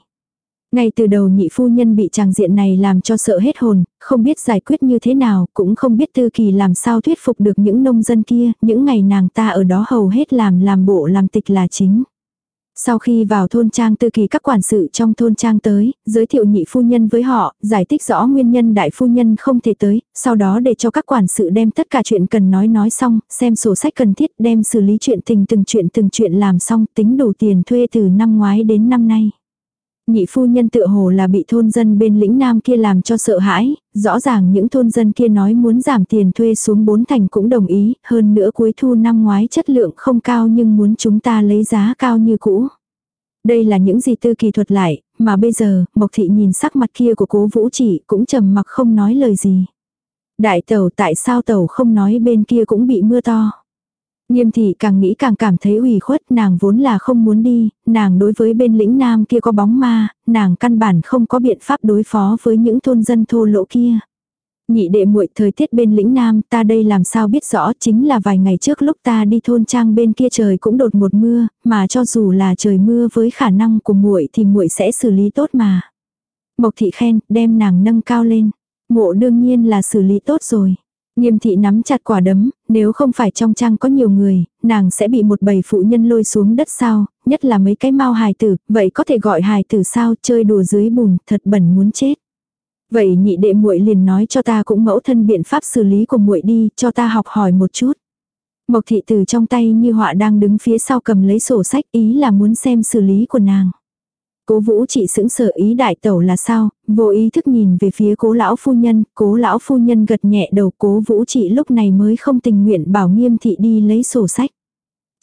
Ngay từ đầu nhị phu nhân bị tràng diện này làm cho sợ hết hồn, không biết giải quyết như thế nào, cũng không biết tư kỳ làm sao thuyết phục được những nông dân kia, những ngày nàng ta ở đó hầu hết làm làm bộ làm tịch là chính. Sau khi vào thôn trang tư kỳ các quản sự trong thôn trang tới, giới thiệu nhị phu nhân với họ, giải thích rõ nguyên nhân đại phu nhân không thể tới, sau đó để cho các quản sự đem tất cả chuyện cần nói nói xong, xem sổ sách cần thiết đem xử lý chuyện tình từng chuyện từng chuyện làm xong, tính đủ tiền thuê từ năm ngoái đến năm nay. Nhị phu nhân tựa hồ là bị thôn dân bên lĩnh nam kia làm cho sợ hãi, rõ ràng những thôn dân kia nói muốn giảm tiền thuê xuống bốn thành cũng đồng ý, hơn nữa cuối thu năm ngoái chất lượng không cao nhưng muốn chúng ta lấy giá cao như cũ. Đây là những gì tư kỳ thuật lại, mà bây giờ, Mộc Thị nhìn sắc mặt kia của cố vũ chỉ cũng trầm mặc không nói lời gì. Đại tẩu tại sao tẩu không nói bên kia cũng bị mưa to. Nghiêm thị càng nghĩ càng cảm thấy ủy khuất, nàng vốn là không muốn đi, nàng đối với bên lĩnh nam kia có bóng ma, nàng căn bản không có biện pháp đối phó với những thôn dân thô lỗ kia. Nhị đệ muội thời tiết bên lĩnh nam ta đây làm sao biết rõ chính là vài ngày trước lúc ta đi thôn trang bên kia trời cũng đột một mưa, mà cho dù là trời mưa với khả năng của muội thì muội sẽ xử lý tốt mà. Mộc thị khen, đem nàng nâng cao lên. Mộ đương nhiên là xử lý tốt rồi. Nghiêm thị nắm chặt quả đấm, nếu không phải trong trang có nhiều người, nàng sẽ bị một bầy phụ nhân lôi xuống đất sao, nhất là mấy cái mau hài tử, vậy có thể gọi hài tử sao chơi đùa dưới bùn, thật bẩn muốn chết. Vậy nhị đệ muội liền nói cho ta cũng mẫu thân biện pháp xử lý của muội đi, cho ta học hỏi một chút. Mộc thị từ trong tay như họa đang đứng phía sau cầm lấy sổ sách ý là muốn xem xử lý của nàng. Cố vũ chỉ sững sờ ý đại tẩu là sao, vô ý thức nhìn về phía cố lão phu nhân, cố lão phu nhân gật nhẹ đầu cố vũ chỉ lúc này mới không tình nguyện bảo nghiêm thị đi lấy sổ sách.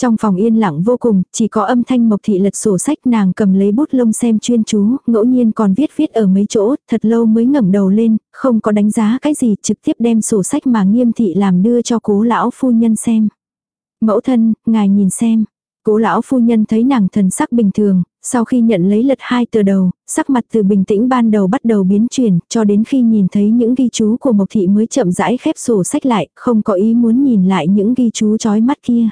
Trong phòng yên lặng vô cùng, chỉ có âm thanh mộc thị lật sổ sách nàng cầm lấy bút lông xem chuyên chú, ngẫu nhiên còn viết viết ở mấy chỗ, thật lâu mới ngẩng đầu lên, không có đánh giá cái gì, trực tiếp đem sổ sách mà nghiêm thị làm đưa cho cố lão phu nhân xem. Mẫu thân, ngài nhìn xem. Cố lão phu nhân thấy nàng thần sắc bình thường, sau khi nhận lấy lật hai tờ đầu, sắc mặt từ bình tĩnh ban đầu bắt đầu biến chuyển, cho đến khi nhìn thấy những ghi chú của Mộc Thị mới chậm rãi khép sổ sách lại, không có ý muốn nhìn lại những ghi chú chói mắt kia.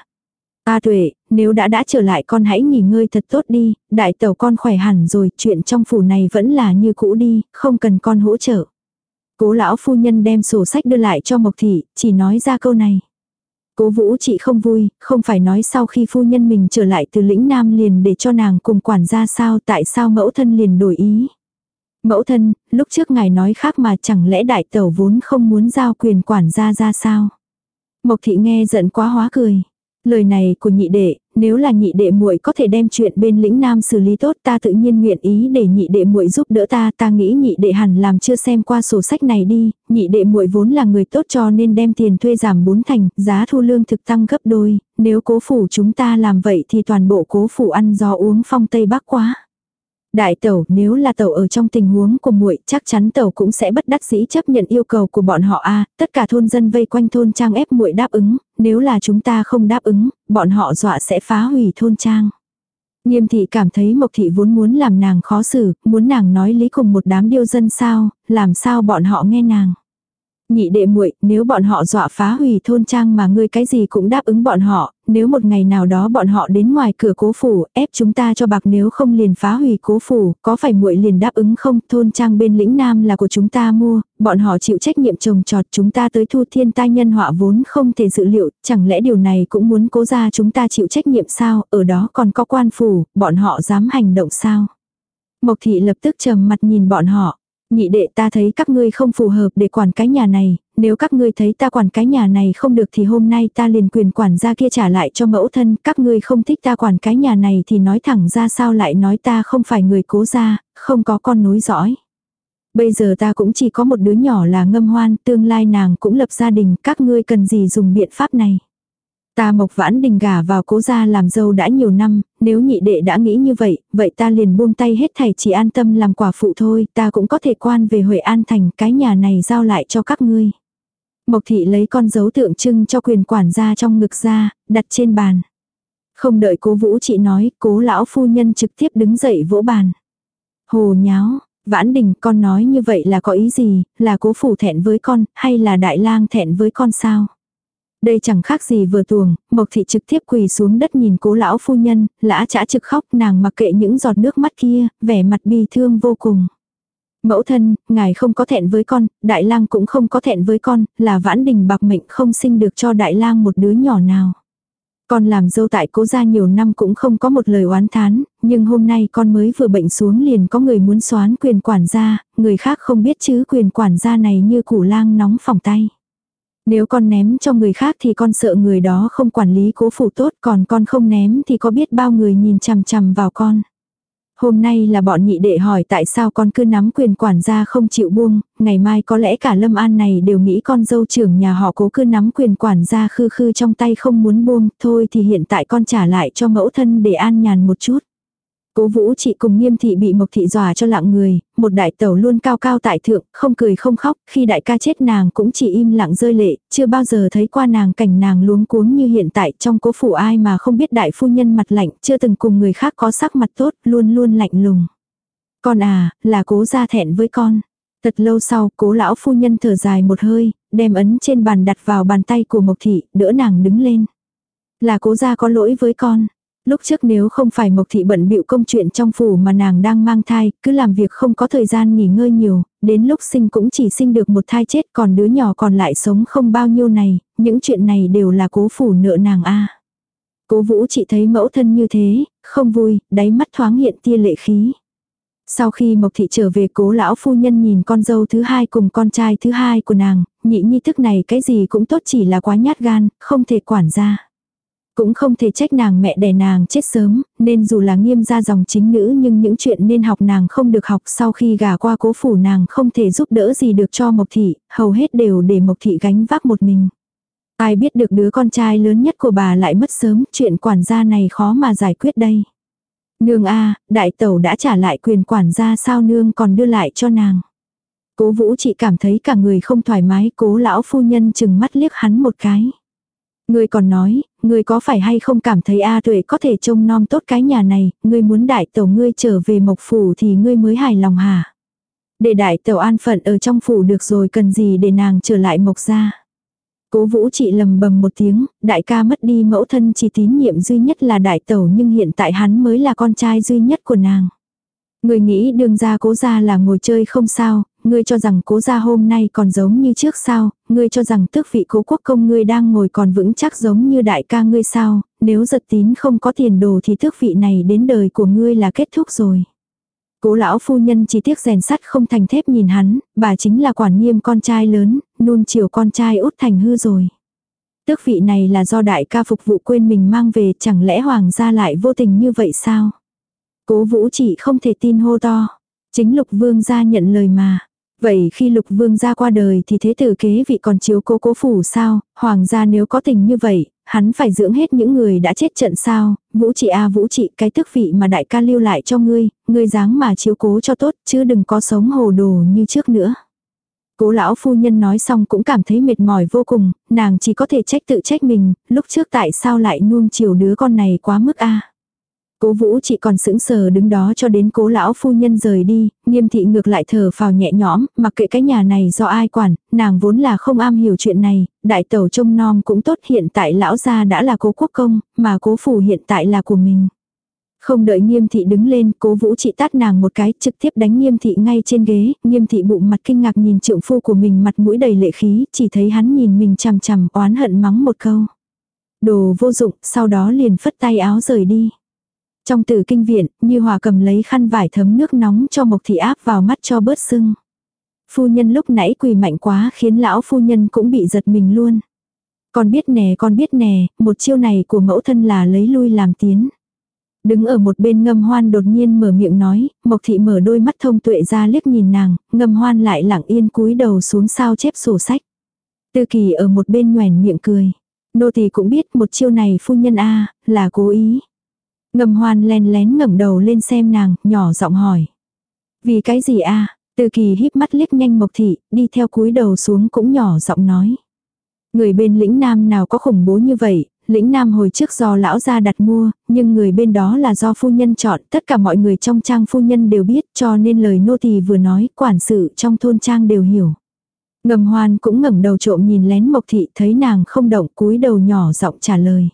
A tuệ, nếu đã đã trở lại con hãy nghỉ ngơi thật tốt đi, đại tẩu con khỏe hẳn rồi, chuyện trong phủ này vẫn là như cũ đi, không cần con hỗ trợ. Cố lão phu nhân đem sổ sách đưa lại cho Mộc Thị, chỉ nói ra câu này. Cố vũ chị không vui, không phải nói sau khi phu nhân mình trở lại từ lĩnh Nam liền để cho nàng cùng quản gia sao tại sao mẫu thân liền đổi ý. Mẫu thân, lúc trước ngài nói khác mà chẳng lẽ đại tẩu vốn không muốn giao quyền quản gia ra sao. Mộc thị nghe giận quá hóa cười. Lời này của nhị đệ, nếu là nhị đệ muội có thể đem chuyện bên lĩnh nam xử lý tốt ta tự nhiên nguyện ý để nhị đệ muội giúp đỡ ta, ta nghĩ nhị đệ hẳn làm chưa xem qua sổ sách này đi, nhị đệ muội vốn là người tốt cho nên đem tiền thuê giảm bốn thành, giá thu lương thực tăng gấp đôi, nếu cố phủ chúng ta làm vậy thì toàn bộ cố phủ ăn gió uống phong tây bắc quá. Đại tẩu, nếu là tẩu ở trong tình huống của muội, chắc chắn tẩu cũng sẽ bất đắc dĩ chấp nhận yêu cầu của bọn họ a, tất cả thôn dân vây quanh thôn trang ép muội đáp ứng, nếu là chúng ta không đáp ứng, bọn họ dọa sẽ phá hủy thôn trang. Nghiêm thị cảm thấy Mộc thị vốn muốn làm nàng khó xử, muốn nàng nói lý cùng một đám điêu dân sao, làm sao bọn họ nghe nàng. Nhị đệ muội, nếu bọn họ dọa phá hủy thôn trang mà ngươi cái gì cũng đáp ứng bọn họ, nếu một ngày nào đó bọn họ đến ngoài cửa cố phủ, ép chúng ta cho bạc nếu không liền phá hủy cố phủ, có phải muội liền đáp ứng không? Thôn trang bên lĩnh Nam là của chúng ta mua, bọn họ chịu trách nhiệm trồng trọt chúng ta tới thu thiên tai nhân họa vốn không thể dự liệu, chẳng lẽ điều này cũng muốn cố ra chúng ta chịu trách nhiệm sao? Ở đó còn có quan phủ, bọn họ dám hành động sao? Mộc thị lập tức trầm mặt nhìn bọn họ. Nhị đệ ta thấy các ngươi không phù hợp để quản cái nhà này, nếu các ngươi thấy ta quản cái nhà này không được thì hôm nay ta liền quyền quản gia kia trả lại cho mẫu thân, các ngươi không thích ta quản cái nhà này thì nói thẳng ra sao lại nói ta không phải người cố gia, không có con nối dõi. Bây giờ ta cũng chỉ có một đứa nhỏ là ngâm hoan, tương lai nàng cũng lập gia đình, các ngươi cần gì dùng biện pháp này. Ta Mộc Vãn Đình gả vào cố gia làm dâu đã nhiều năm, nếu nhị đệ đã nghĩ như vậy, vậy ta liền buông tay hết thảy chỉ an tâm làm quả phụ thôi, ta cũng có thể quan về Huệ An Thành, cái nhà này giao lại cho các ngươi. Mộc thị lấy con dấu tượng trưng cho quyền quản gia trong ngực ra, đặt trên bàn. Không đợi cố vũ chị nói, cố lão phu nhân trực tiếp đứng dậy vỗ bàn. Hồ nháo, Vãn Đình con nói như vậy là có ý gì, là cố phủ thẹn với con, hay là đại lang thẹn với con sao? Đây chẳng khác gì vừa tuồng, Mộc thị trực tiếp quỳ xuống đất nhìn cố lão phu nhân, lã chả trực khóc nàng mặc kệ những giọt nước mắt kia, vẻ mặt bi thương vô cùng. Mẫu thân, ngài không có thẹn với con, đại lang cũng không có thẹn với con, là vãn đình bạc mệnh không sinh được cho đại lang một đứa nhỏ nào. Con làm dâu tại cố gia nhiều năm cũng không có một lời oán thán, nhưng hôm nay con mới vừa bệnh xuống liền có người muốn xoán quyền quản gia, người khác không biết chứ quyền quản gia này như củ lang nóng phòng tay. Nếu con ném cho người khác thì con sợ người đó không quản lý cố phủ tốt còn con không ném thì có biết bao người nhìn chằm chằm vào con. Hôm nay là bọn nhị đệ hỏi tại sao con cứ nắm quyền quản gia không chịu buông, ngày mai có lẽ cả lâm an này đều nghĩ con dâu trưởng nhà họ cố cứ nắm quyền quản gia khư khư trong tay không muốn buông, thôi thì hiện tại con trả lại cho mẫu thân để an nhàn một chút. Cố vũ chị cùng nghiêm thị bị mộc thị dòa cho lặng người, một đại tẩu luôn cao cao tại thượng, không cười không khóc, khi đại ca chết nàng cũng chỉ im lặng rơi lệ, chưa bao giờ thấy qua nàng cảnh nàng luống cuống như hiện tại trong cố phủ ai mà không biết đại phu nhân mặt lạnh, chưa từng cùng người khác có sắc mặt tốt, luôn luôn lạnh lùng. Con à, là cố ra thẹn với con. Thật lâu sau, cố lão phu nhân thở dài một hơi, đem ấn trên bàn đặt vào bàn tay của Mộc Thị, đỡ nàng đứng lên. Là cố gia có lỗi với con. Lúc trước nếu không phải Mộc Thị bận bịu công chuyện trong phủ mà nàng đang mang thai, cứ làm việc không có thời gian nghỉ ngơi nhiều, đến lúc sinh cũng chỉ sinh được một thai chết còn đứa nhỏ còn lại sống không bao nhiêu này, những chuyện này đều là cố phủ nợ nàng a. Cố vũ chị thấy mẫu thân như thế, không vui, đáy mắt thoáng hiện tia lệ khí. Sau khi Mộc Thị trở về cố lão phu nhân nhìn con dâu thứ hai cùng con trai thứ hai của nàng, nhị nhi thức này cái gì cũng tốt chỉ là quá nhát gan, không thể quản ra. Cũng không thể trách nàng mẹ đẻ nàng chết sớm, nên dù là nghiêm ra dòng chính nữ nhưng những chuyện nên học nàng không được học sau khi gả qua cố phủ nàng không thể giúp đỡ gì được cho Mộc Thị, hầu hết đều để Mộc Thị gánh vác một mình. Ai biết được đứa con trai lớn nhất của bà lại mất sớm, chuyện quản gia này khó mà giải quyết đây. Nương a đại tẩu đã trả lại quyền quản gia sao nương còn đưa lại cho nàng. Cố vũ chị cảm thấy cả người không thoải mái, cố lão phu nhân chừng mắt liếc hắn một cái. người còn nói, ngươi có phải hay không cảm thấy A tuệ có thể trông nom tốt cái nhà này, ngươi muốn đại tẩu ngươi trở về mộc phủ thì ngươi mới hài lòng hả? Để đại tẩu an phận ở trong phủ được rồi cần gì để nàng trở lại mộc ra. Cố vũ trị lầm bầm một tiếng, đại ca mất đi mẫu thân chỉ tín nhiệm duy nhất là đại tẩu nhưng hiện tại hắn mới là con trai duy nhất của nàng. Người nghĩ đường ra cố ra là ngồi chơi không sao, ngươi cho rằng cố gia hôm nay còn giống như trước sao, ngươi cho rằng tước vị cố quốc công ngươi đang ngồi còn vững chắc giống như đại ca ngươi sao, nếu giật tín không có tiền đồ thì tước vị này đến đời của ngươi là kết thúc rồi. Cố lão phu nhân chỉ tiếc rèn sắt không thành thép nhìn hắn, bà chính là quản nghiêm con trai lớn, nuông chiều con trai út thành hư rồi. Tước vị này là do đại ca phục vụ quên mình mang về chẳng lẽ hoàng gia lại vô tình như vậy sao? Cố vũ chỉ không thể tin hô to. Chính lục vương gia nhận lời mà. Vậy khi lục vương gia qua đời thì thế tử kế vị còn chiếu cố cố phủ sao, hoàng gia nếu có tình như vậy, hắn phải dưỡng hết những người đã chết trận sao, vũ trị a vũ trị cái tước vị mà đại ca lưu lại cho ngươi, ngươi dáng mà chiếu cố cho tốt chứ đừng có sống hồ đồ như trước nữa. Cố lão phu nhân nói xong cũng cảm thấy mệt mỏi vô cùng, nàng chỉ có thể trách tự trách mình, lúc trước tại sao lại nuông chiều đứa con này quá mức a Cố vũ chỉ còn sững sờ đứng đó cho đến cố lão phu nhân rời đi, nghiêm thị ngược lại thở phào nhẹ nhõm, mặc kệ cái nhà này do ai quản, nàng vốn là không am hiểu chuyện này, đại tẩu trông nom cũng tốt hiện tại lão gia đã là cố quốc công, mà cố phủ hiện tại là của mình. Không đợi nghiêm thị đứng lên, cố vũ trị tát nàng một cái, trực tiếp đánh nghiêm thị ngay trên ghế, nghiêm thị bụng mặt kinh ngạc nhìn trượng phu của mình mặt mũi đầy lệ khí, chỉ thấy hắn nhìn mình chằm chằm oán hận mắng một câu. Đồ vô dụng, sau đó liền phất tay áo rời đi. Trong tử kinh viện, như hòa cầm lấy khăn vải thấm nước nóng cho mộc thị áp vào mắt cho bớt sưng. Phu nhân lúc nãy quỳ mạnh quá khiến lão phu nhân cũng bị giật mình luôn. Con biết nè con biết nè, một chiêu này của mẫu thân là lấy lui làm tiến. Đứng ở một bên ngâm hoan đột nhiên mở miệng nói, mộc thị mở đôi mắt thông tuệ ra liếc nhìn nàng, ngâm hoan lại lặng yên cúi đầu xuống sao chép sổ sách. Tư kỳ ở một bên nhoèn miệng cười. Nô tỳ cũng biết một chiêu này phu nhân A, là cố ý. Ngầm hoan len lén ngẩng đầu lên xem nàng, nhỏ giọng hỏi. Vì cái gì a Từ kỳ híp mắt liếc nhanh mộc thị, đi theo cúi đầu xuống cũng nhỏ giọng nói. Người bên lĩnh nam nào có khủng bố như vậy, lĩnh nam hồi trước do lão gia đặt mua, nhưng người bên đó là do phu nhân chọn, tất cả mọi người trong trang phu nhân đều biết cho nên lời nô tỳ vừa nói, quản sự trong thôn trang đều hiểu. Ngầm hoan cũng ngẩng đầu trộm nhìn lén mộc thị thấy nàng không động cúi đầu nhỏ giọng trả lời.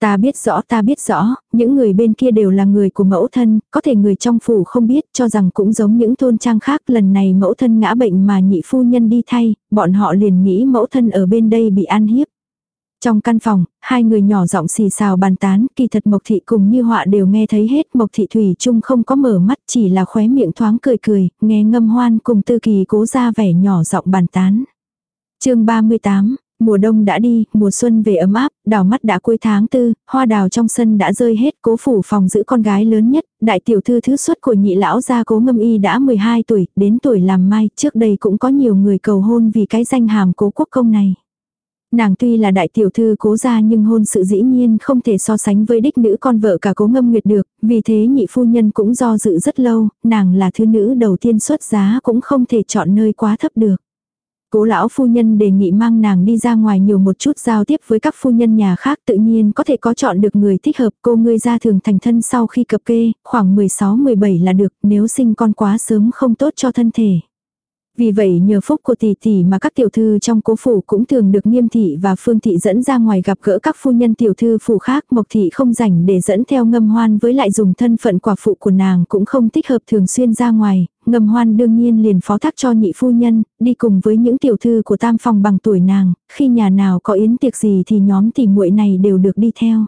Ta biết rõ ta biết rõ, những người bên kia đều là người của mẫu thân, có thể người trong phủ không biết cho rằng cũng giống những thôn trang khác lần này mẫu thân ngã bệnh mà nhị phu nhân đi thay, bọn họ liền nghĩ mẫu thân ở bên đây bị ăn hiếp. Trong căn phòng, hai người nhỏ giọng xì xào bàn tán, kỳ thật Mộc Thị cùng như họa đều nghe thấy hết, Mộc Thị Thủy chung không có mở mắt chỉ là khóe miệng thoáng cười cười, nghe ngâm hoan cùng tư kỳ cố ra vẻ nhỏ giọng bàn tán. chương 38, Mùa đông đã đi, mùa xuân về ấm áp, đào mắt đã cuối tháng tư, hoa đào trong sân đã rơi hết, cố phủ phòng giữ con gái lớn nhất, đại tiểu thư thứ xuất của nhị lão gia cố ngâm y đã 12 tuổi, đến tuổi làm mai, trước đây cũng có nhiều người cầu hôn vì cái danh hàm cố quốc công này. Nàng tuy là đại tiểu thư cố gia nhưng hôn sự dĩ nhiên không thể so sánh với đích nữ con vợ cả cố ngâm nguyệt được, vì thế nhị phu nhân cũng do dự rất lâu, nàng là thứ nữ đầu tiên xuất giá cũng không thể chọn nơi quá thấp được. Cố lão phu nhân đề nghị mang nàng đi ra ngoài nhiều một chút giao tiếp với các phu nhân nhà khác tự nhiên có thể có chọn được người thích hợp cô ngươi ra thường thành thân sau khi cập kê, khoảng 16-17 là được nếu sinh con quá sớm không tốt cho thân thể. Vì vậy nhờ phúc của tỷ tỷ mà các tiểu thư trong cố phủ cũng thường được nghiêm thị và phương thị dẫn ra ngoài gặp gỡ các phu nhân tiểu thư phủ khác. Mộc thị không rảnh để dẫn theo ngâm hoan với lại dùng thân phận quả phụ của nàng cũng không thích hợp thường xuyên ra ngoài, ngâm hoan đương nhiên liền phó thác cho nhị phu nhân, đi cùng với những tiểu thư của tam phòng bằng tuổi nàng, khi nhà nào có yến tiệc gì thì nhóm tỷ muội này đều được đi theo.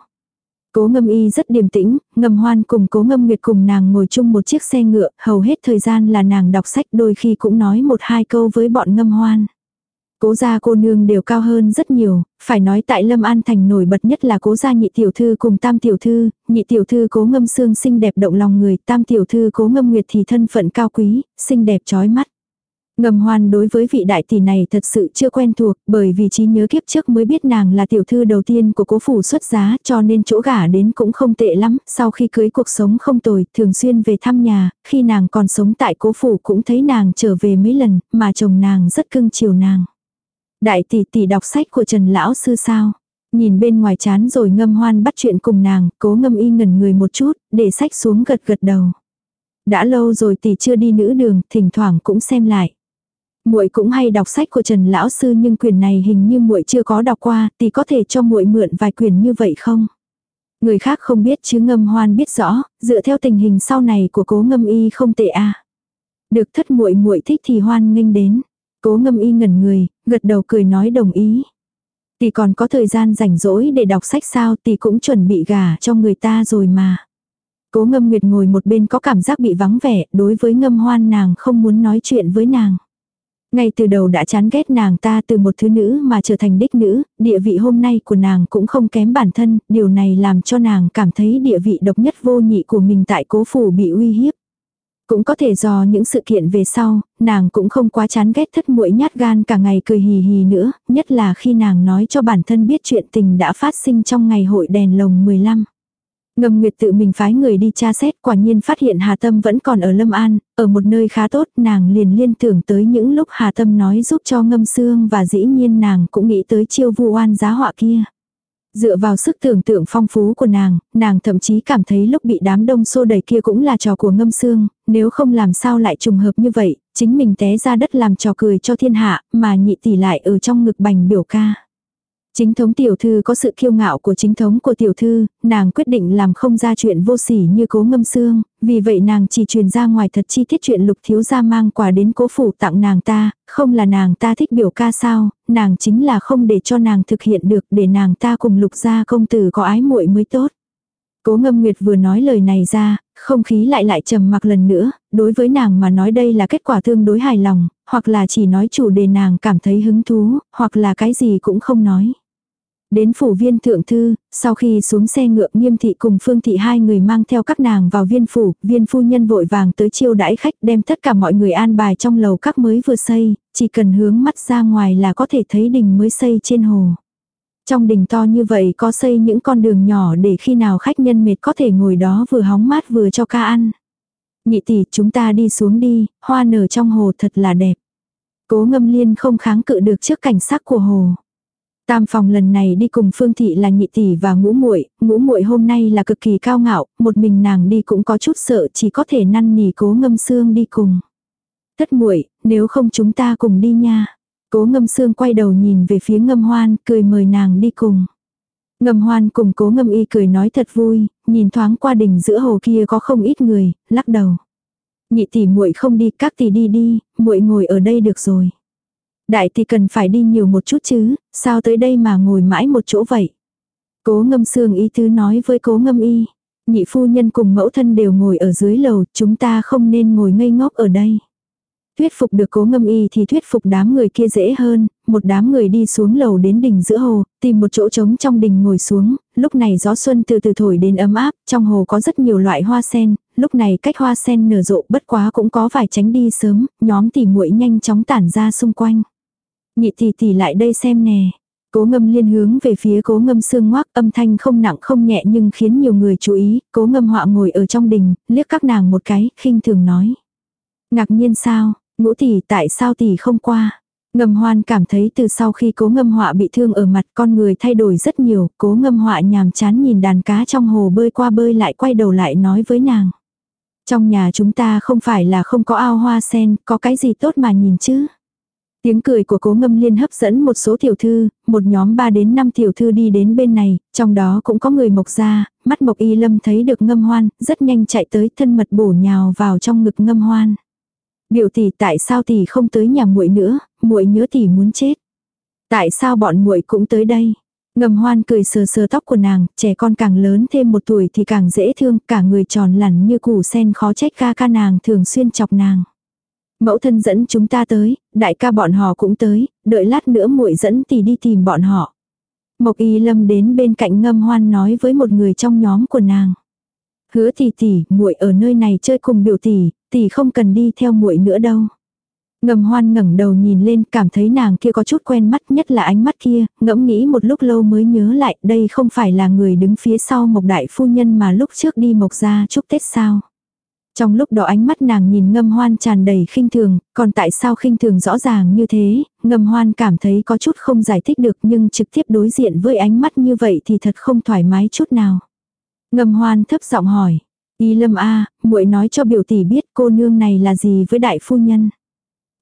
Cố ngâm y rất điềm tĩnh, ngâm hoan cùng cố ngâm nguyệt cùng nàng ngồi chung một chiếc xe ngựa, hầu hết thời gian là nàng đọc sách đôi khi cũng nói một hai câu với bọn ngâm hoan. Cố gia cô nương đều cao hơn rất nhiều, phải nói tại Lâm An Thành nổi bật nhất là cố gia nhị tiểu thư cùng tam tiểu thư, nhị tiểu thư cố ngâm xương xinh đẹp động lòng người, tam tiểu thư cố ngâm nguyệt thì thân phận cao quý, xinh đẹp chói mắt. Ngầm hoan đối với vị đại tỷ này thật sự chưa quen thuộc, bởi vì trí nhớ kiếp trước mới biết nàng là tiểu thư đầu tiên của cố phủ xuất giá cho nên chỗ gả đến cũng không tệ lắm, sau khi cưới cuộc sống không tồi, thường xuyên về thăm nhà, khi nàng còn sống tại cố phủ cũng thấy nàng trở về mấy lần, mà chồng nàng rất cưng chiều nàng. Đại tỷ tỷ đọc sách của Trần Lão Sư sao? Nhìn bên ngoài chán rồi ngâm hoan bắt chuyện cùng nàng, cố ngâm y ngẩn người một chút, để sách xuống gật gật đầu. Đã lâu rồi tỷ chưa đi nữ đường, thỉnh thoảng cũng xem lại. Muội cũng hay đọc sách của Trần lão sư nhưng quyển này hình như muội chưa có đọc qua, thì có thể cho muội mượn vài quyển như vậy không? Người khác không biết chứ ngâm hoan biết rõ, dựa theo tình hình sau này của cố ngâm y không tệ a. Được thất muội muội thích thì hoan nghênh đến. Cố ngâm y ngẩn người, gật đầu cười nói đồng ý. Tỷ còn có thời gian rảnh rỗi để đọc sách sao tỷ cũng chuẩn bị gả cho người ta rồi mà. Cố ngâm nguyệt ngồi một bên có cảm giác bị vắng vẻ, đối với ngâm hoan nàng không muốn nói chuyện với nàng. Ngay từ đầu đã chán ghét nàng ta từ một thứ nữ mà trở thành đích nữ, địa vị hôm nay của nàng cũng không kém bản thân, điều này làm cho nàng cảm thấy địa vị độc nhất vô nhị của mình tại cố phủ bị uy hiếp. Cũng có thể do những sự kiện về sau, nàng cũng không quá chán ghét thất muội nhát gan cả ngày cười hì hì nữa, nhất là khi nàng nói cho bản thân biết chuyện tình đã phát sinh trong ngày hội đèn lồng 15. Ngầm Nguyệt tự mình phái người đi tra xét quả nhiên phát hiện Hà Tâm vẫn còn ở Lâm An, ở một nơi khá tốt, nàng liền liên tưởng tới những lúc Hà Tâm nói giúp cho ngâm xương và dĩ nhiên nàng cũng nghĩ tới chiêu vu oan giá họa kia. Dựa vào sức tưởng tượng phong phú của nàng, nàng thậm chí cảm thấy lúc bị đám đông xô đẩy kia cũng là trò của ngâm xương, nếu không làm sao lại trùng hợp như vậy, chính mình té ra đất làm trò cười cho thiên hạ, mà nhị tỷ lại ở trong ngực bành biểu ca. Chính thống tiểu thư có sự kiêu ngạo của chính thống của tiểu thư, nàng quyết định làm không ra chuyện vô sỉ như cố ngâm xương, vì vậy nàng chỉ truyền ra ngoài thật chi tiết chuyện lục thiếu gia mang quà đến cố phủ tặng nàng ta, không là nàng ta thích biểu ca sao, nàng chính là không để cho nàng thực hiện được để nàng ta cùng lục gia công tử có ái muội mới tốt. Cố ngâm nguyệt vừa nói lời này ra, không khí lại lại trầm mặc lần nữa, đối với nàng mà nói đây là kết quả tương đối hài lòng, hoặc là chỉ nói chủ đề nàng cảm thấy hứng thú, hoặc là cái gì cũng không nói. Đến phủ viên thượng thư, sau khi xuống xe ngựa nghiêm thị cùng phương thị hai người mang theo các nàng vào viên phủ, viên phu nhân vội vàng tới chiêu đãi khách đem tất cả mọi người an bài trong lầu các mới vừa xây, chỉ cần hướng mắt ra ngoài là có thể thấy đình mới xây trên hồ. Trong đình to như vậy có xây những con đường nhỏ để khi nào khách nhân mệt có thể ngồi đó vừa hóng mát vừa cho ca ăn. Nhị tỷ chúng ta đi xuống đi, hoa nở trong hồ thật là đẹp. Cố ngâm liên không kháng cự được trước cảnh sắc của hồ. Tam phòng lần này đi cùng Phương thị là nhị tỷ và ngũ muội, ngũ muội hôm nay là cực kỳ cao ngạo, một mình nàng đi cũng có chút sợ, chỉ có thể năn nỉ Cố Ngâm Xương đi cùng. Thất muội, nếu không chúng ta cùng đi nha. Cố Ngâm Xương quay đầu nhìn về phía Ngâm Hoan, cười mời nàng đi cùng. Ngâm Hoan cùng Cố Ngâm Y cười nói thật vui, nhìn thoáng qua đỉnh giữa hồ kia có không ít người, lắc đầu. Nhị tỷ muội không đi, các tỷ đi đi, muội ngồi ở đây được rồi. Đại thì cần phải đi nhiều một chút chứ, sao tới đây mà ngồi mãi một chỗ vậy? Cố ngâm xương y tứ nói với cố ngâm y. Nhị phu nhân cùng mẫu thân đều ngồi ở dưới lầu, chúng ta không nên ngồi ngây ngốc ở đây. Thuyết phục được cố ngâm y thì thuyết phục đám người kia dễ hơn, một đám người đi xuống lầu đến đỉnh giữa hồ, tìm một chỗ trống trong đình ngồi xuống, lúc này gió xuân từ từ thổi đến ấm áp, trong hồ có rất nhiều loại hoa sen, lúc này cách hoa sen nở rộ bất quá cũng có vài tránh đi sớm, nhóm tỉ muội nhanh chóng tản ra xung quanh. Nhị tỷ tỷ lại đây xem nè. Cố ngâm liên hướng về phía cố ngâm xương ngoác âm thanh không nặng không nhẹ nhưng khiến nhiều người chú ý, cố ngâm họa ngồi ở trong đình, liếc các nàng một cái, khinh thường nói. Ngạc nhiên sao, ngũ tỷ tại sao tỷ không qua. Ngâm hoan cảm thấy từ sau khi cố ngâm họa bị thương ở mặt con người thay đổi rất nhiều, cố ngâm họa nhàm chán nhìn đàn cá trong hồ bơi qua bơi lại quay đầu lại nói với nàng. Trong nhà chúng ta không phải là không có ao hoa sen, có cái gì tốt mà nhìn chứ. Tiếng cười của cố ngâm liên hấp dẫn một số tiểu thư, một nhóm 3 đến 5 tiểu thư đi đến bên này, trong đó cũng có người mộc ra, mắt mộc y lâm thấy được ngâm hoan, rất nhanh chạy tới thân mật bổ nhào vào trong ngực ngâm hoan. Biểu tỷ tại sao tỷ không tới nhà muội nữa, muội nhớ tỷ muốn chết. Tại sao bọn muội cũng tới đây? Ngâm hoan cười sờ sờ tóc của nàng, trẻ con càng lớn thêm một tuổi thì càng dễ thương, cả người tròn lẳn như củ sen khó trách ca ca nàng thường xuyên chọc nàng. Mẫu thân dẫn chúng ta tới, đại ca bọn họ cũng tới, đợi lát nữa muội dẫn tỷ đi tìm bọn họ. Mộc y lâm đến bên cạnh ngâm hoan nói với một người trong nhóm của nàng. Hứa tỷ tỷ, muội ở nơi này chơi cùng biểu tỷ, tỷ không cần đi theo muội nữa đâu. Ngầm hoan ngẩng đầu nhìn lên cảm thấy nàng kia có chút quen mắt nhất là ánh mắt kia, ngẫm nghĩ một lúc lâu mới nhớ lại đây không phải là người đứng phía sau mộc đại phu nhân mà lúc trước đi mộc ra chúc Tết sao. Trong lúc đó ánh mắt nàng nhìn ngâm hoan tràn đầy khinh thường, còn tại sao khinh thường rõ ràng như thế, ngâm hoan cảm thấy có chút không giải thích được nhưng trực tiếp đối diện với ánh mắt như vậy thì thật không thoải mái chút nào. Ngâm hoan thấp giọng hỏi, y lâm a muội nói cho biểu tỷ biết cô nương này là gì với đại phu nhân.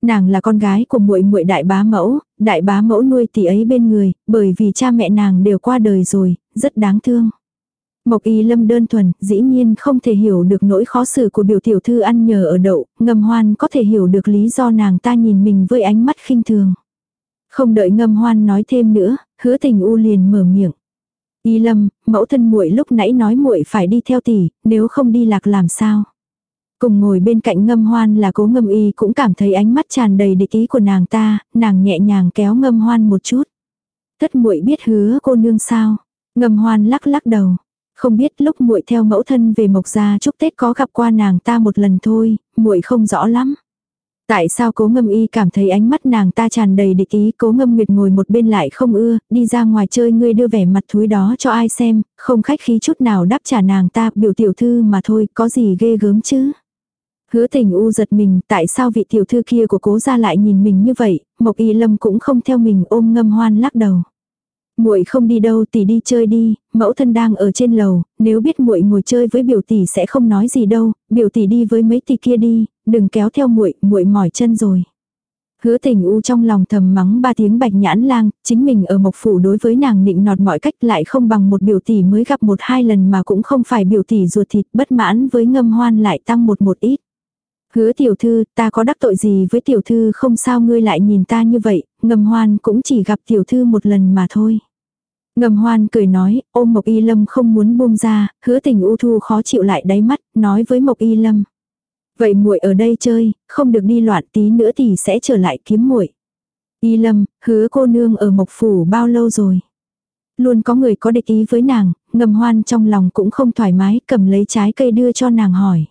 Nàng là con gái của muội muội đại bá mẫu, đại bá mẫu nuôi tỷ ấy bên người, bởi vì cha mẹ nàng đều qua đời rồi, rất đáng thương. Mộc y lâm đơn thuần, dĩ nhiên không thể hiểu được nỗi khó xử của biểu tiểu thư ăn nhờ ở đậu, ngầm hoan có thể hiểu được lý do nàng ta nhìn mình với ánh mắt khinh thường. Không đợi ngâm hoan nói thêm nữa, hứa tình u liền mở miệng. Y lâm, mẫu thân muội lúc nãy nói muội phải đi theo tỷ, nếu không đi lạc làm sao? Cùng ngồi bên cạnh ngâm hoan là cố ngâm y cũng cảm thấy ánh mắt tràn đầy địch ý của nàng ta, nàng nhẹ nhàng kéo ngâm hoan một chút. Tất muội biết hứa cô nương sao? Ngâm hoan lắc lắc đầu. Không biết lúc muội theo mẫu thân về Mộc Gia chúc Tết có gặp qua nàng ta một lần thôi, muội không rõ lắm. Tại sao cố ngâm y cảm thấy ánh mắt nàng ta tràn đầy địch ý cố ngâm nguyệt ngồi một bên lại không ưa, đi ra ngoài chơi ngươi đưa vẻ mặt thúi đó cho ai xem, không khách khí chút nào đáp trả nàng ta, biểu tiểu thư mà thôi, có gì ghê gớm chứ. Hứa tình u giật mình, tại sao vị tiểu thư kia của cố gia lại nhìn mình như vậy, mộc y lâm cũng không theo mình ôm ngâm hoan lắc đầu muội không đi đâu tỷ đi chơi đi, mẫu thân đang ở trên lầu, nếu biết muội ngồi chơi với biểu tỷ sẽ không nói gì đâu, biểu tỷ đi với mấy tỷ kia đi, đừng kéo theo muội, muội mỏi chân rồi. Hứa tình u trong lòng thầm mắng ba tiếng bạch nhãn lang, chính mình ở mộc phủ đối với nàng nịnh nọt mọi cách lại không bằng một biểu tỷ mới gặp một hai lần mà cũng không phải biểu tỷ ruột thịt bất mãn với ngâm hoan lại tăng một một ít. Hứa tiểu thư, ta có đắc tội gì với tiểu thư không sao ngươi lại nhìn ta như vậy, ngâm hoan cũng chỉ gặp tiểu thư một lần mà thôi. Ngầm hoan cười nói, ôm Mộc Y Lâm không muốn buông ra, hứa tình u thu khó chịu lại đáy mắt, nói với Mộc Y Lâm. Vậy muội ở đây chơi, không được đi loạn tí nữa thì sẽ trở lại kiếm muội. Y Lâm, hứa cô nương ở Mộc Phủ bao lâu rồi? Luôn có người có địch ý với nàng, ngầm hoan trong lòng cũng không thoải mái, cầm lấy trái cây đưa cho nàng hỏi.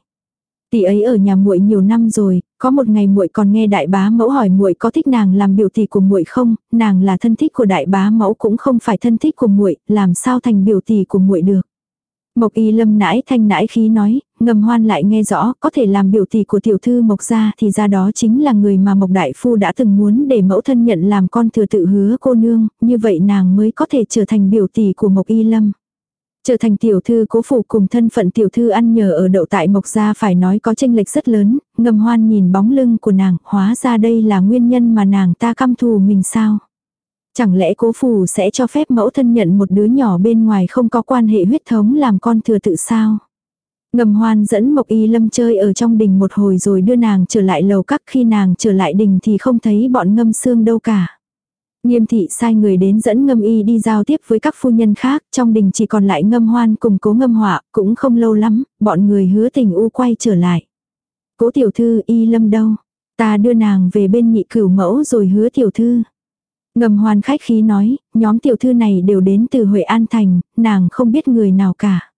Tỷ ấy ở nhà muội nhiều năm rồi, có một ngày muội còn nghe đại bá mẫu hỏi muội có thích nàng làm biểu tỷ của muội không, nàng là thân thích của đại bá mẫu cũng không phải thân thích của muội, làm sao thành biểu tỷ của muội được. Mộc y lâm nãi thanh nãi khí nói, ngầm hoan lại nghe rõ, có thể làm biểu tỷ của tiểu thư Mộc gia thì ra đó chính là người mà Mộc đại phu đã từng muốn để mẫu thân nhận làm con thừa tự hứa cô nương, như vậy nàng mới có thể trở thành biểu tỷ của Mộc y lâm. Trở thành tiểu thư cố phủ cùng thân phận tiểu thư ăn nhờ ở đậu tại Mộc Gia phải nói có tranh lệch rất lớn, ngầm hoan nhìn bóng lưng của nàng, hóa ra đây là nguyên nhân mà nàng ta căm thù mình sao. Chẳng lẽ cố phủ sẽ cho phép mẫu thân nhận một đứa nhỏ bên ngoài không có quan hệ huyết thống làm con thừa tự sao? Ngầm hoan dẫn Mộc Y Lâm chơi ở trong đình một hồi rồi đưa nàng trở lại lầu các khi nàng trở lại đình thì không thấy bọn ngâm xương đâu cả. Nghiêm thị sai người đến dẫn ngâm y đi giao tiếp với các phu nhân khác, trong đình chỉ còn lại ngâm hoan cùng cố ngâm họa, cũng không lâu lắm, bọn người hứa tình u quay trở lại. Cố tiểu thư y lâm đâu? Ta đưa nàng về bên nhị cửu mẫu rồi hứa tiểu thư. Ngầm hoan khách khí nói, nhóm tiểu thư này đều đến từ Huệ An Thành, nàng không biết người nào cả.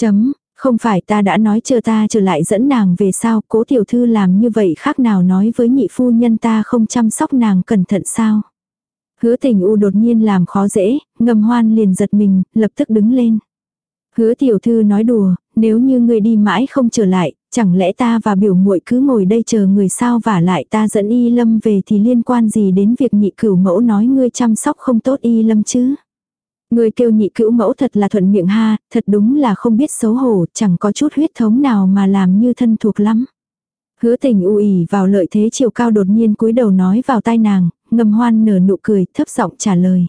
Chấm, không phải ta đã nói chờ ta trở lại dẫn nàng về sao, cố tiểu thư làm như vậy khác nào nói với nhị phu nhân ta không chăm sóc nàng cẩn thận sao. Hứa tình u đột nhiên làm khó dễ, ngầm hoan liền giật mình, lập tức đứng lên. Hứa tiểu thư nói đùa, nếu như người đi mãi không trở lại, chẳng lẽ ta và biểu muội cứ ngồi đây chờ người sao vả lại ta dẫn y lâm về thì liên quan gì đến việc nhị cửu mẫu nói ngươi chăm sóc không tốt y lâm chứ? Người kêu nhị cữu mẫu thật là thuận miệng ha, thật đúng là không biết xấu hổ, chẳng có chút huyết thống nào mà làm như thân thuộc lắm. Hứa tình u ỉ vào lợi thế chiều cao đột nhiên cúi đầu nói vào tai nàng, ngầm hoan nở nụ cười, thấp giọng trả lời.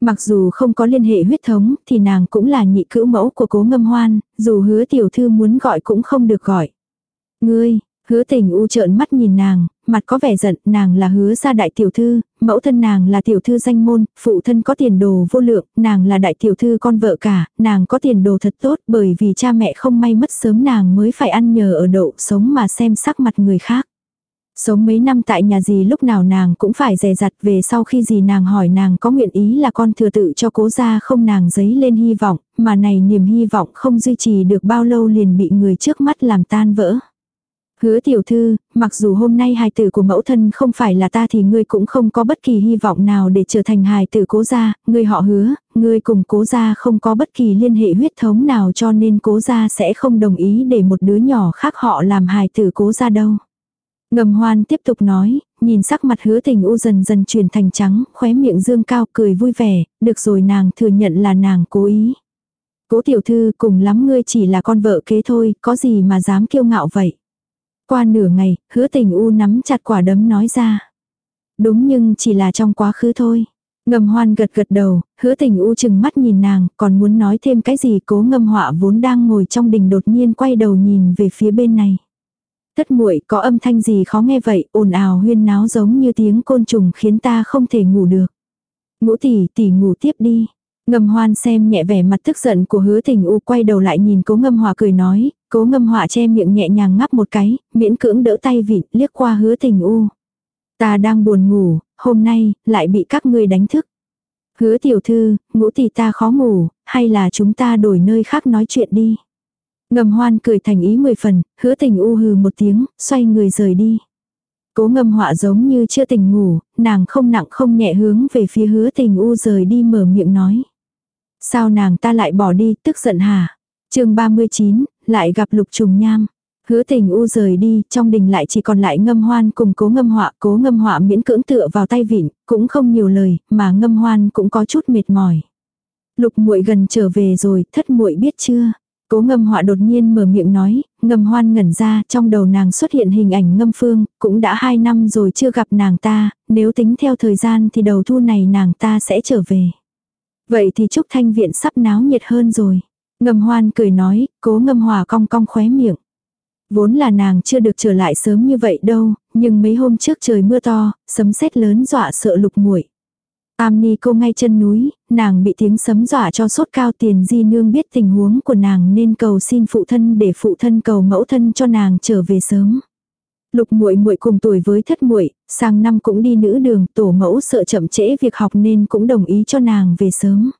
Mặc dù không có liên hệ huyết thống, thì nàng cũng là nhị cữu mẫu của cố ngâm hoan, dù hứa tiểu thư muốn gọi cũng không được gọi. Ngươi, hứa tình u trợn mắt nhìn nàng, mặt có vẻ giận, nàng là hứa gia đại tiểu thư, mẫu thân nàng là tiểu thư danh môn, phụ thân có tiền đồ vô lượng, nàng là đại tiểu thư con vợ cả, nàng có tiền đồ thật tốt bởi vì cha mẹ không may mất sớm nàng mới phải ăn nhờ ở đậu sống mà xem sắc mặt người khác. Sống mấy năm tại nhà gì lúc nào nàng cũng phải dè dặt về sau khi gì nàng hỏi nàng có nguyện ý là con thừa tự cho cố ra không nàng giấy lên hy vọng, mà này niềm hy vọng không duy trì được bao lâu liền bị người trước mắt làm tan vỡ. Hứa tiểu thư, mặc dù hôm nay hài tử của mẫu thân không phải là ta thì ngươi cũng không có bất kỳ hy vọng nào để trở thành hài tử cố gia, ngươi họ hứa, ngươi cùng cố gia không có bất kỳ liên hệ huyết thống nào cho nên cố gia sẽ không đồng ý để một đứa nhỏ khác họ làm hài tử cố gia đâu. Ngầm hoan tiếp tục nói, nhìn sắc mặt hứa tình u dần dần chuyển thành trắng, khóe miệng dương cao cười vui vẻ, được rồi nàng thừa nhận là nàng cố ý. Cố tiểu thư cùng lắm ngươi chỉ là con vợ kế thôi, có gì mà dám kiêu ngạo vậy. Qua nửa ngày, hứa tình u nắm chặt quả đấm nói ra. Đúng nhưng chỉ là trong quá khứ thôi. Ngầm hoan gật gật đầu, hứa tình u chừng mắt nhìn nàng, còn muốn nói thêm cái gì cố ngâm họa vốn đang ngồi trong đình đột nhiên quay đầu nhìn về phía bên này. Thất muội có âm thanh gì khó nghe vậy, ồn ào huyên náo giống như tiếng côn trùng khiến ta không thể ngủ được. Ngũ tỷ tỷ ngủ tiếp đi. Ngâm hoan xem nhẹ vẻ mặt tức giận của hứa tình u quay đầu lại nhìn cố ngâm hòa cười nói, cố ngâm hòa che miệng nhẹ nhàng ngắp một cái, miễn cưỡng đỡ tay vịt liếc qua hứa tình u. Ta đang buồn ngủ, hôm nay, lại bị các ngươi đánh thức. Hứa tiểu thư, ngũ tỷ ta khó ngủ, hay là chúng ta đổi nơi khác nói chuyện đi. Ngầm hoan cười thành ý mười phần, hứa tình u hừ một tiếng, xoay người rời đi. Cố ngâm họa giống như chưa tỉnh ngủ, nàng không nặng không nhẹ hướng về phía hứa tình u rời đi mở miệng nói. Sao nàng ta lại bỏ đi, tức giận hả? chương 39, lại gặp lục trùng nham. Hứa tình u rời đi, trong đình lại chỉ còn lại ngâm hoan cùng cố ngâm họa, cố ngâm họa miễn cưỡng tựa vào tay vịn, cũng không nhiều lời, mà ngâm hoan cũng có chút mệt mỏi. Lục muội gần trở về rồi, thất muội biết chưa? Cố ngâm họa đột nhiên mở miệng nói, ngâm hoan ngẩn ra, trong đầu nàng xuất hiện hình ảnh ngâm phương, cũng đã hai năm rồi chưa gặp nàng ta, nếu tính theo thời gian thì đầu thu này nàng ta sẽ trở về. Vậy thì Trúc Thanh Viện sắp náo nhiệt hơn rồi. Ngâm hoan cười nói, cố ngâm hòa cong cong khóe miệng. Vốn là nàng chưa được trở lại sớm như vậy đâu, nhưng mấy hôm trước trời mưa to, sấm sét lớn dọa sợ lục muội. Am ni cô ngay chân núi, nàng bị tiếng sấm dọa cho sốt cao tiền di nương biết tình huống của nàng nên cầu xin phụ thân để phụ thân cầu mẫu thân cho nàng trở về sớm. Lục muội muội cùng tuổi với thất muội, sang năm cũng đi nữ đường, tổ mẫu sợ chậm trễ việc học nên cũng đồng ý cho nàng về sớm.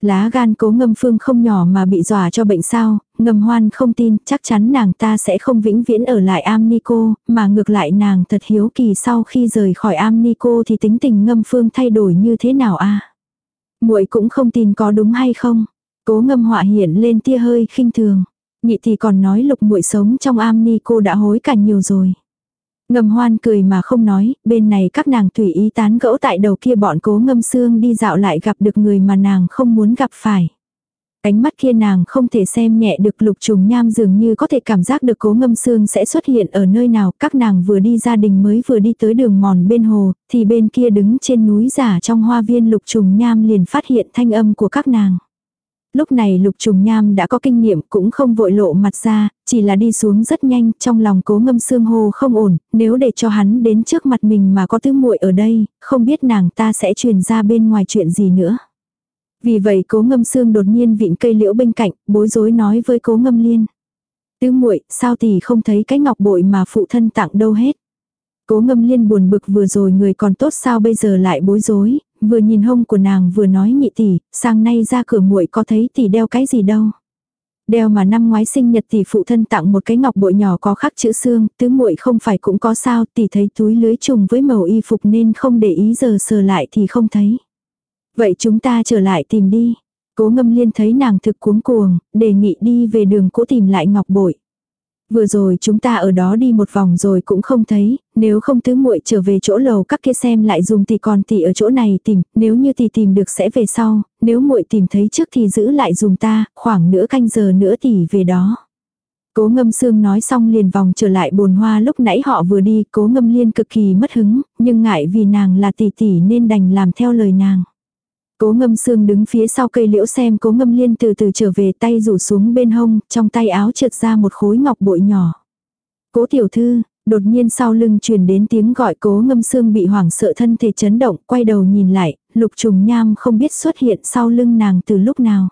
Lá gan cố ngâm phương không nhỏ mà bị dọa cho bệnh sao, ngâm hoan không tin, chắc chắn nàng ta sẽ không vĩnh viễn ở lại am ni cô, mà ngược lại nàng thật hiếu kỳ sau khi rời khỏi am ni cô thì tính tình ngâm phương thay đổi như thế nào a muội cũng không tin có đúng hay không. Cố ngâm họa hiện lên tia hơi khinh thường. Nhị thì còn nói lục muội sống trong am ni cô đã hối cả nhiều rồi. Ngâm hoan cười mà không nói, bên này các nàng tùy ý tán gẫu tại đầu kia bọn cố ngâm xương đi dạo lại gặp được người mà nàng không muốn gặp phải. Ánh mắt kia nàng không thể xem nhẹ được lục trùng nham dường như có thể cảm giác được cố ngâm xương sẽ xuất hiện ở nơi nào. Các nàng vừa đi gia đình mới vừa đi tới đường mòn bên hồ, thì bên kia đứng trên núi giả trong hoa viên lục trùng nham liền phát hiện thanh âm của các nàng. Lúc này lục trùng nham đã có kinh nghiệm cũng không vội lộ mặt ra, chỉ là đi xuống rất nhanh, trong lòng cố ngâm xương hồ không ổn, nếu để cho hắn đến trước mặt mình mà có tứ muội ở đây, không biết nàng ta sẽ truyền ra bên ngoài chuyện gì nữa. Vì vậy cố ngâm xương đột nhiên vịn cây liễu bên cạnh, bối rối nói với cố ngâm liên. Tứ muội sao tỷ không thấy cái ngọc bội mà phụ thân tặng đâu hết. Cố ngâm liên buồn bực vừa rồi người còn tốt sao bây giờ lại bối rối, vừa nhìn hông của nàng vừa nói nhị tỷ, sang nay ra cửa muội có thấy tỷ đeo cái gì đâu. Đeo mà năm ngoái sinh nhật tỷ phụ thân tặng một cái ngọc bội nhỏ có khắc chữ xương, tứ muội không phải cũng có sao, tỷ thấy túi lưới trùng với màu y phục nên không để ý giờ sờ lại thì không thấy. Vậy chúng ta trở lại tìm đi. Cố ngâm liên thấy nàng thực cuống cuồng, đề nghị đi về đường cũ tìm lại ngọc bội. Vừa rồi chúng ta ở đó đi một vòng rồi cũng không thấy, nếu không tứ muội trở về chỗ lầu các kia xem lại dùng thì còn tỷ ở chỗ này tìm, nếu như tỷ tìm được sẽ về sau, nếu muội tìm thấy trước thì giữ lại dùng ta, khoảng nửa canh giờ nữa tỷ về đó. Cố ngâm xương nói xong liền vòng trở lại bồn hoa lúc nãy họ vừa đi, cố ngâm liên cực kỳ mất hứng, nhưng ngại vì nàng là tỷ tỷ nên đành làm theo lời nàng. Cố ngâm xương đứng phía sau cây liễu xem cố ngâm liên từ từ trở về tay rủ xuống bên hông, trong tay áo trượt ra một khối ngọc bội nhỏ. Cố tiểu thư, đột nhiên sau lưng truyền đến tiếng gọi cố ngâm xương bị hoảng sợ thân thể chấn động, quay đầu nhìn lại, lục trùng nham không biết xuất hiện sau lưng nàng từ lúc nào.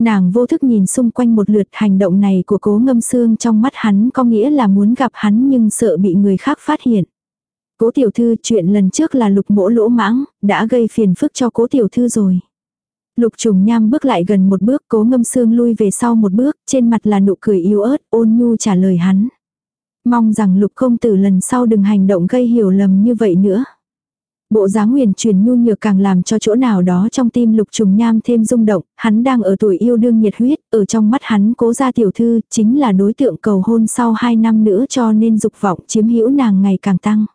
Nàng vô thức nhìn xung quanh một lượt hành động này của cố ngâm xương trong mắt hắn có nghĩa là muốn gặp hắn nhưng sợ bị người khác phát hiện. Cố tiểu thư chuyện lần trước là lục mỗ lỗ mãng, đã gây phiền phức cho cố tiểu thư rồi. Lục trùng nham bước lại gần một bước cố ngâm xương lui về sau một bước, trên mặt là nụ cười yếu ớt ôn nhu trả lời hắn. Mong rằng lục công tử lần sau đừng hành động gây hiểu lầm như vậy nữa. Bộ dáng nguyền truyền nhu nhược càng làm cho chỗ nào đó trong tim lục trùng nham thêm rung động, hắn đang ở tuổi yêu đương nhiệt huyết, ở trong mắt hắn cố gia tiểu thư, chính là đối tượng cầu hôn sau 2 năm nữa cho nên dục vọng chiếm hữu nàng ngày càng tăng.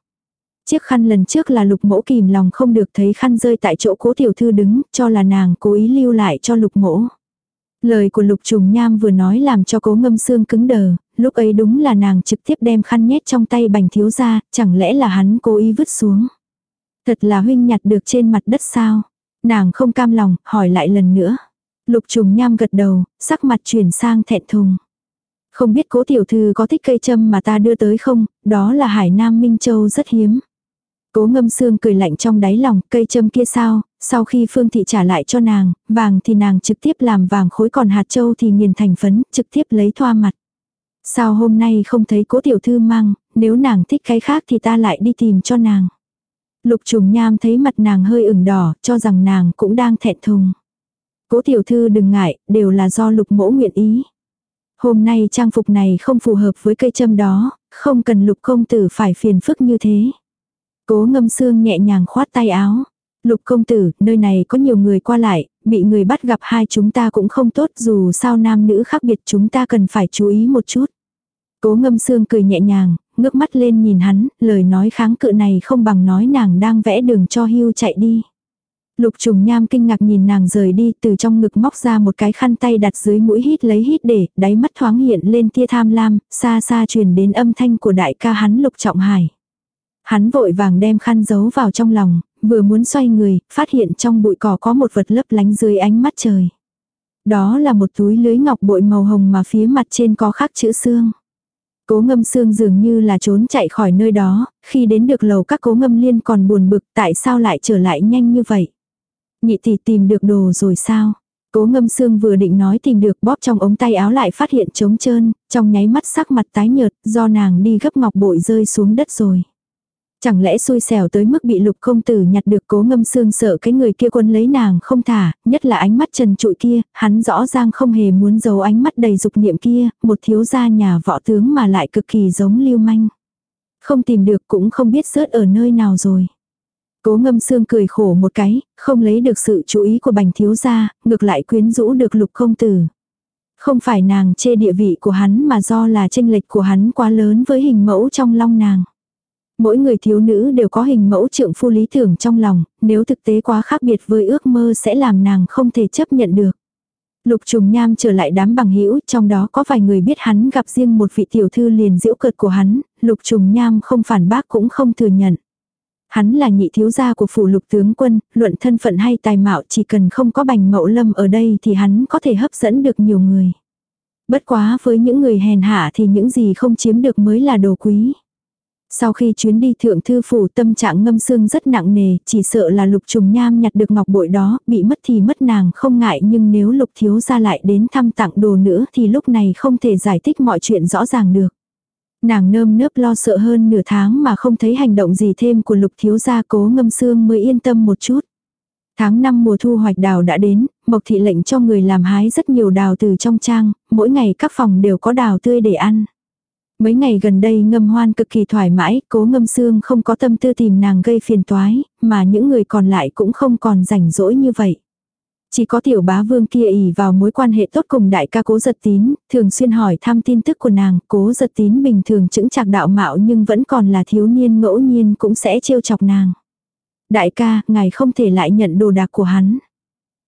Chiếc khăn lần trước là lục mỗ kìm lòng không được thấy khăn rơi tại chỗ cố tiểu thư đứng, cho là nàng cố ý lưu lại cho lục mỗ Lời của lục trùng nham vừa nói làm cho cố ngâm xương cứng đờ, lúc ấy đúng là nàng trực tiếp đem khăn nhét trong tay bành thiếu ra, chẳng lẽ là hắn cố ý vứt xuống. Thật là huynh nhặt được trên mặt đất sao? Nàng không cam lòng, hỏi lại lần nữa. Lục trùng nham gật đầu, sắc mặt chuyển sang thẹn thùng. Không biết cố tiểu thư có thích cây châm mà ta đưa tới không, đó là hải nam Minh Châu rất hiếm. Cố ngâm xương cười lạnh trong đáy lòng, cây châm kia sao, sau khi Phương Thị trả lại cho nàng, vàng thì nàng trực tiếp làm vàng khối còn hạt châu thì nghiền thành phấn, trực tiếp lấy thoa mặt. Sao hôm nay không thấy cố tiểu thư mang, nếu nàng thích cái khác thì ta lại đi tìm cho nàng. Lục trùng nham thấy mặt nàng hơi ửng đỏ, cho rằng nàng cũng đang thẹn thùng. Cố tiểu thư đừng ngại, đều là do lục mỗ nguyện ý. Hôm nay trang phục này không phù hợp với cây châm đó, không cần lục công tử phải phiền phức như thế. Cố ngâm xương nhẹ nhàng khoát tay áo. Lục công tử, nơi này có nhiều người qua lại, bị người bắt gặp hai chúng ta cũng không tốt dù sao nam nữ khác biệt chúng ta cần phải chú ý một chút. Cố ngâm xương cười nhẹ nhàng, ngước mắt lên nhìn hắn, lời nói kháng cự này không bằng nói nàng đang vẽ đường cho hưu chạy đi. Lục trùng nham kinh ngạc nhìn nàng rời đi từ trong ngực móc ra một cái khăn tay đặt dưới mũi hít lấy hít để, đáy mắt thoáng hiện lên tia tham lam, xa xa truyền đến âm thanh của đại ca hắn lục trọng hải. Hắn vội vàng đem khăn giấu vào trong lòng, vừa muốn xoay người, phát hiện trong bụi cỏ có một vật lấp lánh dưới ánh mắt trời. Đó là một túi lưới ngọc bội màu hồng mà phía mặt trên có khắc chữ xương. Cố ngâm xương dường như là trốn chạy khỏi nơi đó, khi đến được lầu các cố ngâm liên còn buồn bực tại sao lại trở lại nhanh như vậy. Nhị tỷ tìm được đồ rồi sao? Cố ngâm xương vừa định nói tìm được bóp trong ống tay áo lại phát hiện trống trơn, trong nháy mắt sắc mặt tái nhợt, do nàng đi gấp ngọc bội rơi xuống đất rồi. Chẳng lẽ xui xẻo tới mức bị lục công tử nhặt được cố ngâm xương sợ cái người kia quân lấy nàng không thả, nhất là ánh mắt trần trụi kia, hắn rõ ràng không hề muốn giấu ánh mắt đầy dục niệm kia, một thiếu gia nhà võ tướng mà lại cực kỳ giống lưu manh. Không tìm được cũng không biết rớt ở nơi nào rồi. Cố ngâm xương cười khổ một cái, không lấy được sự chú ý của bành thiếu gia, ngược lại quyến rũ được lục công tử. Không phải nàng chê địa vị của hắn mà do là tranh lệch của hắn quá lớn với hình mẫu trong long nàng. Mỗi người thiếu nữ đều có hình mẫu trượng phu lý tưởng trong lòng, nếu thực tế quá khác biệt với ước mơ sẽ làm nàng không thể chấp nhận được. Lục trùng nham trở lại đám bằng hữu trong đó có vài người biết hắn gặp riêng một vị tiểu thư liền diễu cợt của hắn, lục trùng nham không phản bác cũng không thừa nhận. Hắn là nhị thiếu gia của phủ lục tướng quân, luận thân phận hay tài mạo chỉ cần không có bành mậu lâm ở đây thì hắn có thể hấp dẫn được nhiều người. Bất quá với những người hèn hạ thì những gì không chiếm được mới là đồ quý. Sau khi chuyến đi thượng thư phủ tâm trạng ngâm xương rất nặng nề, chỉ sợ là lục trùng nham nhặt được ngọc bội đó, bị mất thì mất nàng không ngại nhưng nếu lục thiếu ra lại đến thăm tặng đồ nữa thì lúc này không thể giải thích mọi chuyện rõ ràng được. Nàng nơm nớp lo sợ hơn nửa tháng mà không thấy hành động gì thêm của lục thiếu gia cố ngâm xương mới yên tâm một chút. Tháng 5 mùa thu hoạch đào đã đến, Mộc thị lệnh cho người làm hái rất nhiều đào từ trong trang, mỗi ngày các phòng đều có đào tươi để ăn. Mấy ngày gần đây ngâm hoan cực kỳ thoải mái, cố ngâm xương không có tâm tư tìm nàng gây phiền toái, mà những người còn lại cũng không còn rảnh rỗi như vậy. Chỉ có tiểu bá vương kia ỉ vào mối quan hệ tốt cùng đại ca cố giật tín, thường xuyên hỏi thăm tin tức của nàng, cố giật tín bình thường chững chạc đạo mạo nhưng vẫn còn là thiếu niên ngẫu nhiên cũng sẽ trêu chọc nàng. Đại ca, ngài không thể lại nhận đồ đạc của hắn.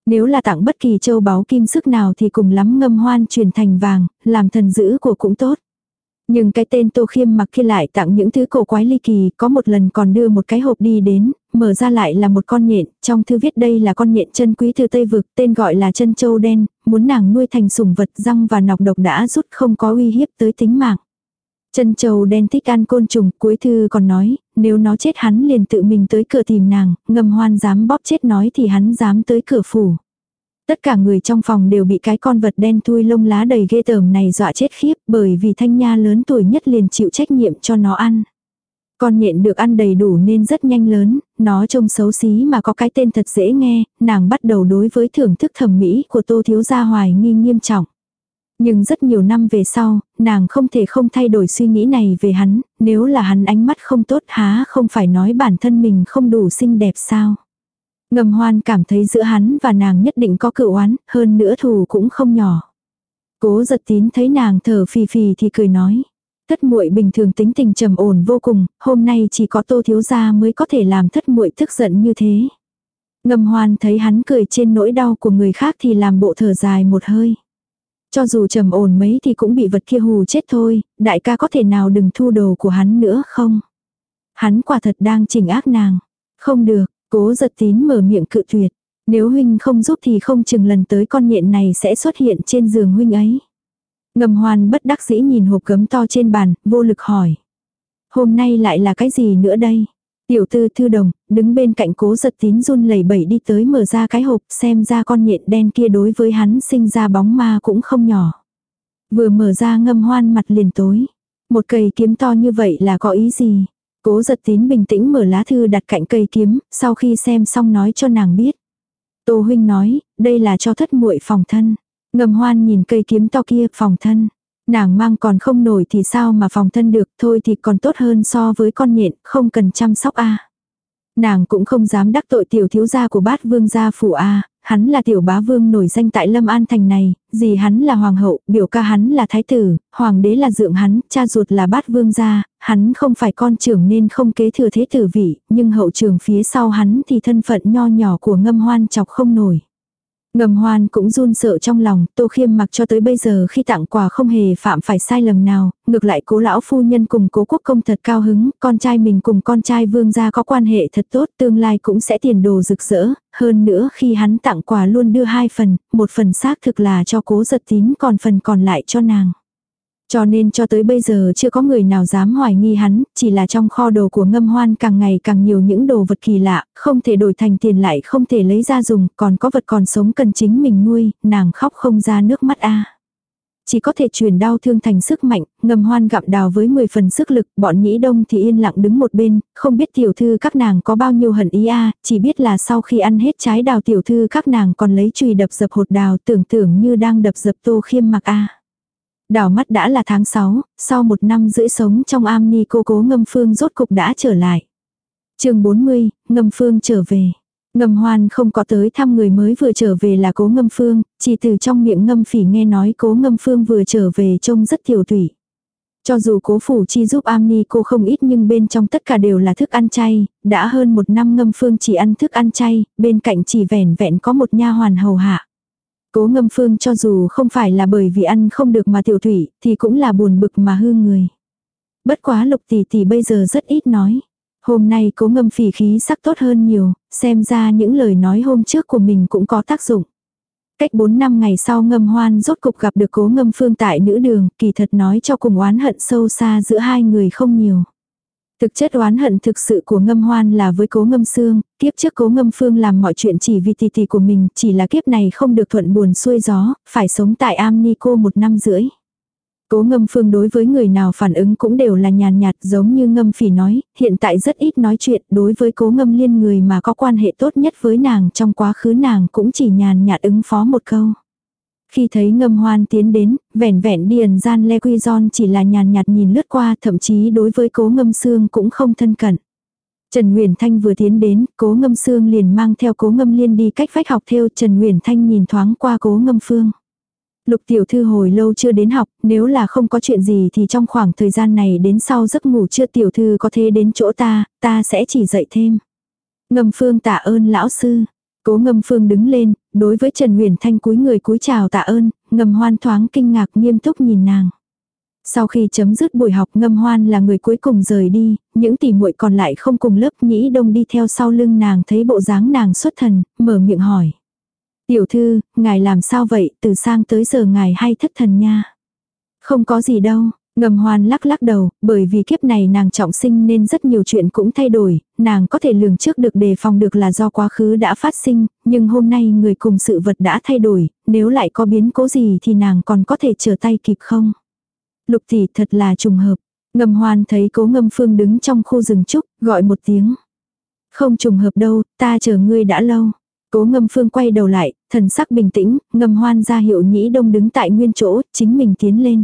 Nếu là tặng bất kỳ châu báu kim sức nào thì cùng lắm ngâm hoan truyền thành vàng, làm thần giữ của cũng tốt. Nhưng cái tên Tô Khiêm mặc kia lại tặng những thứ cổ quái ly kỳ, có một lần còn đưa một cái hộp đi đến, mở ra lại là một con nhện, trong thư viết đây là con nhện chân quý từ Tây Vực, tên gọi là chân châu đen, muốn nàng nuôi thành sủng vật răng và nọc độc đã rút không có uy hiếp tới tính mạng. Chân châu đen thích ăn côn trùng, cuối thư còn nói, nếu nó chết hắn liền tự mình tới cửa tìm nàng, ngầm hoan dám bóp chết nói thì hắn dám tới cửa phủ. Tất cả người trong phòng đều bị cái con vật đen thui lông lá đầy ghê tởm này dọa chết khiếp bởi vì thanh nha lớn tuổi nhất liền chịu trách nhiệm cho nó ăn. Con nhện được ăn đầy đủ nên rất nhanh lớn, nó trông xấu xí mà có cái tên thật dễ nghe, nàng bắt đầu đối với thưởng thức thẩm mỹ của tô thiếu gia hoài nghi nghiêm trọng. Nhưng rất nhiều năm về sau, nàng không thể không thay đổi suy nghĩ này về hắn, nếu là hắn ánh mắt không tốt há không phải nói bản thân mình không đủ xinh đẹp sao. Ngầm hoan cảm thấy giữa hắn và nàng nhất định có cựu oán, hơn nữa thù cũng không nhỏ. Cố giật tín thấy nàng thở phì phì thì cười nói. Thất muội bình thường tính tình trầm ổn vô cùng, hôm nay chỉ có tô thiếu gia mới có thể làm thất muội tức giận như thế. Ngầm hoan thấy hắn cười trên nỗi đau của người khác thì làm bộ thở dài một hơi. Cho dù trầm ổn mấy thì cũng bị vật kia hù chết thôi, đại ca có thể nào đừng thu đồ của hắn nữa không? Hắn quả thật đang chỉnh ác nàng. Không được, cố giật tín mở miệng cự tuyệt. Nếu huynh không giúp thì không chừng lần tới con nhện này sẽ xuất hiện trên giường huynh ấy. Ngầm hoan bất đắc dĩ nhìn hộp gấm to trên bàn, vô lực hỏi. Hôm nay lại là cái gì nữa đây? Tiểu tư thư đồng, đứng bên cạnh cố giật tín run lẩy bẩy đi tới mở ra cái hộp xem ra con nhện đen kia đối với hắn sinh ra bóng ma cũng không nhỏ. Vừa mở ra ngâm hoan mặt liền tối. Một cây kiếm to như vậy là có ý gì? Cố giật tín bình tĩnh mở lá thư đặt cạnh cây kiếm, sau khi xem xong nói cho nàng biết. Tô huynh nói, đây là cho thất muội phòng thân. Ngầm hoan nhìn cây kiếm to kia phòng thân. Nàng mang còn không nổi thì sao mà phòng thân được, thôi thì còn tốt hơn so với con nhện, không cần chăm sóc a. Nàng cũng không dám đắc tội tiểu thiếu gia của bát vương gia phủ a, hắn là tiểu bá vương nổi danh tại Lâm An thành này, gì hắn là hoàng hậu, biểu ca hắn là thái tử, hoàng đế là dượng hắn, cha ruột là bát vương gia, hắn không phải con trưởng nên không kế thừa thế tử vị, nhưng hậu trường phía sau hắn thì thân phận nho nhỏ của ngâm hoan chọc không nổi. Ngầm hoan cũng run sợ trong lòng, tô khiêm mặc cho tới bây giờ khi tặng quà không hề phạm phải sai lầm nào, ngược lại cố lão phu nhân cùng cố quốc công thật cao hứng, con trai mình cùng con trai vương gia có quan hệ thật tốt, tương lai cũng sẽ tiền đồ rực rỡ, hơn nữa khi hắn tặng quà luôn đưa hai phần, một phần xác thực là cho cố giật tín còn phần còn lại cho nàng. Cho nên cho tới bây giờ chưa có người nào dám hoài nghi hắn, chỉ là trong kho đồ của ngâm hoan càng ngày càng nhiều những đồ vật kỳ lạ, không thể đổi thành tiền lại không thể lấy ra dùng, còn có vật còn sống cần chính mình nuôi, nàng khóc không ra nước mắt a. Chỉ có thể truyền đau thương thành sức mạnh, ngâm hoan gặm đào với 10 phần sức lực, bọn nhĩ đông thì yên lặng đứng một bên, không biết tiểu thư các nàng có bao nhiêu hận ý a chỉ biết là sau khi ăn hết trái đào tiểu thư các nàng còn lấy chùy đập dập hột đào tưởng tưởng như đang đập dập tô khiêm mặc a. Đảo mắt đã là tháng 6, sau một năm rưỡi sống trong am ni cô cố ngâm phương rốt cục đã trở lại. chương 40, ngâm phương trở về. Ngâm hoan không có tới thăm người mới vừa trở về là cố ngâm phương, chỉ từ trong miệng ngâm phỉ nghe nói cố ngâm phương vừa trở về trông rất tiểu thủy. Cho dù cố phủ chi giúp am ni cô không ít nhưng bên trong tất cả đều là thức ăn chay, đã hơn một năm ngâm phương chỉ ăn thức ăn chay, bên cạnh chỉ vẻn vẹn có một nha hoàn hầu hạ. Cố ngâm phương cho dù không phải là bởi vì ăn không được mà tiểu thủy, thì cũng là buồn bực mà hư người. Bất quá lục tỷ tỷ bây giờ rất ít nói. Hôm nay cố ngâm phỉ khí sắc tốt hơn nhiều, xem ra những lời nói hôm trước của mình cũng có tác dụng. Cách 4 năm ngày sau ngâm hoan rốt cục gặp được cố ngâm phương tại nữ đường, kỳ thật nói cho cùng oán hận sâu xa giữa hai người không nhiều. Thực chất oán hận thực sự của ngâm hoan là với cố ngâm xương, kiếp trước cố ngâm phương làm mọi chuyện chỉ vì tỷ tỷ của mình, chỉ là kiếp này không được thuận buồn xuôi gió, phải sống tại am ni cô một năm rưỡi. Cố ngâm phương đối với người nào phản ứng cũng đều là nhàn nhạt giống như ngâm phỉ nói, hiện tại rất ít nói chuyện đối với cố ngâm liên người mà có quan hệ tốt nhất với nàng trong quá khứ nàng cũng chỉ nhàn nhạt ứng phó một câu. Khi thấy ngâm hoan tiến đến, vẻn vẹn điền gian Le Quy giòn chỉ là nhàn nhạt nhìn lướt qua thậm chí đối với cố ngâm xương cũng không thân cận. Trần Nguyễn Thanh vừa tiến đến, cố ngâm xương liền mang theo cố ngâm liên đi cách vách học theo Trần Nguyễn Thanh nhìn thoáng qua cố ngâm phương. Lục tiểu thư hồi lâu chưa đến học, nếu là không có chuyện gì thì trong khoảng thời gian này đến sau giấc ngủ chưa tiểu thư có thể đến chỗ ta, ta sẽ chỉ dạy thêm. Ngâm phương tạ ơn lão sư. Cố ngâm phương đứng lên, đối với Trần Huyền Thanh cúi người cúi chào tạ ơn, ngâm hoan thoáng kinh ngạc nghiêm túc nhìn nàng. Sau khi chấm dứt buổi học ngâm hoan là người cuối cùng rời đi, những tỷ muội còn lại không cùng lớp nhĩ đông đi theo sau lưng nàng thấy bộ dáng nàng xuất thần, mở miệng hỏi. Tiểu thư, ngài làm sao vậy, từ sang tới giờ ngài hay thất thần nha. Không có gì đâu, Ngầm hoan lắc lắc đầu, bởi vì kiếp này nàng trọng sinh nên rất nhiều chuyện cũng thay đổi, nàng có thể lường trước được đề phòng được là do quá khứ đã phát sinh, nhưng hôm nay người cùng sự vật đã thay đổi, nếu lại có biến cố gì thì nàng còn có thể trở tay kịp không? Lục tỷ thật là trùng hợp. Ngầm hoan thấy cố ngâm phương đứng trong khu rừng trúc, gọi một tiếng. Không trùng hợp đâu, ta chờ ngươi đã lâu. Cố ngâm phương quay đầu lại, thần sắc bình tĩnh, ngầm hoan ra hiệu nhĩ đông đứng tại nguyên chỗ, chính mình tiến lên.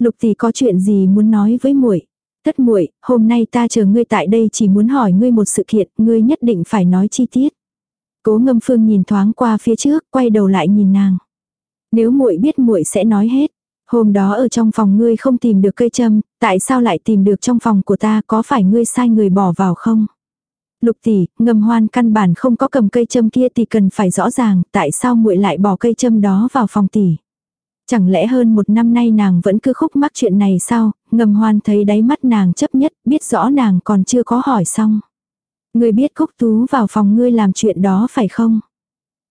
Lục tỷ có chuyện gì muốn nói với muội? Thất muội, hôm nay ta chờ ngươi tại đây chỉ muốn hỏi ngươi một sự kiện, ngươi nhất định phải nói chi tiết. Cố Ngâm Phương nhìn thoáng qua phía trước, quay đầu lại nhìn nàng. Nếu muội biết muội sẽ nói hết. Hôm đó ở trong phòng ngươi không tìm được cây châm, tại sao lại tìm được trong phòng của ta, có phải ngươi sai người bỏ vào không? Lục tỷ, ngâm hoan căn bản không có cầm cây châm kia thì cần phải rõ ràng, tại sao muội lại bỏ cây châm đó vào phòng tỷ. Chẳng lẽ hơn một năm nay nàng vẫn cứ khúc mắc chuyện này sao, ngầm hoan thấy đáy mắt nàng chấp nhất, biết rõ nàng còn chưa có hỏi xong. Ngươi biết Cúc Tú vào phòng ngươi làm chuyện đó phải không?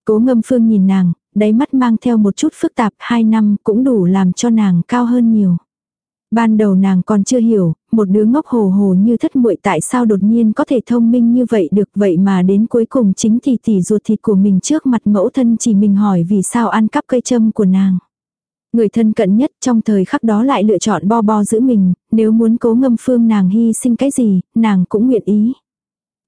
Cố ngâm phương nhìn nàng, đáy mắt mang theo một chút phức tạp, hai năm cũng đủ làm cho nàng cao hơn nhiều. Ban đầu nàng còn chưa hiểu, một đứa ngốc hồ hồ như thất muội tại sao đột nhiên có thể thông minh như vậy được vậy mà đến cuối cùng chính thì tỷ ruột thịt của mình trước mặt mẫu thân chỉ mình hỏi vì sao ăn cắp cây châm của nàng. Người thân cận nhất trong thời khắc đó lại lựa chọn bo bo giữ mình, nếu muốn cố ngâm phương nàng hy sinh cái gì, nàng cũng nguyện ý.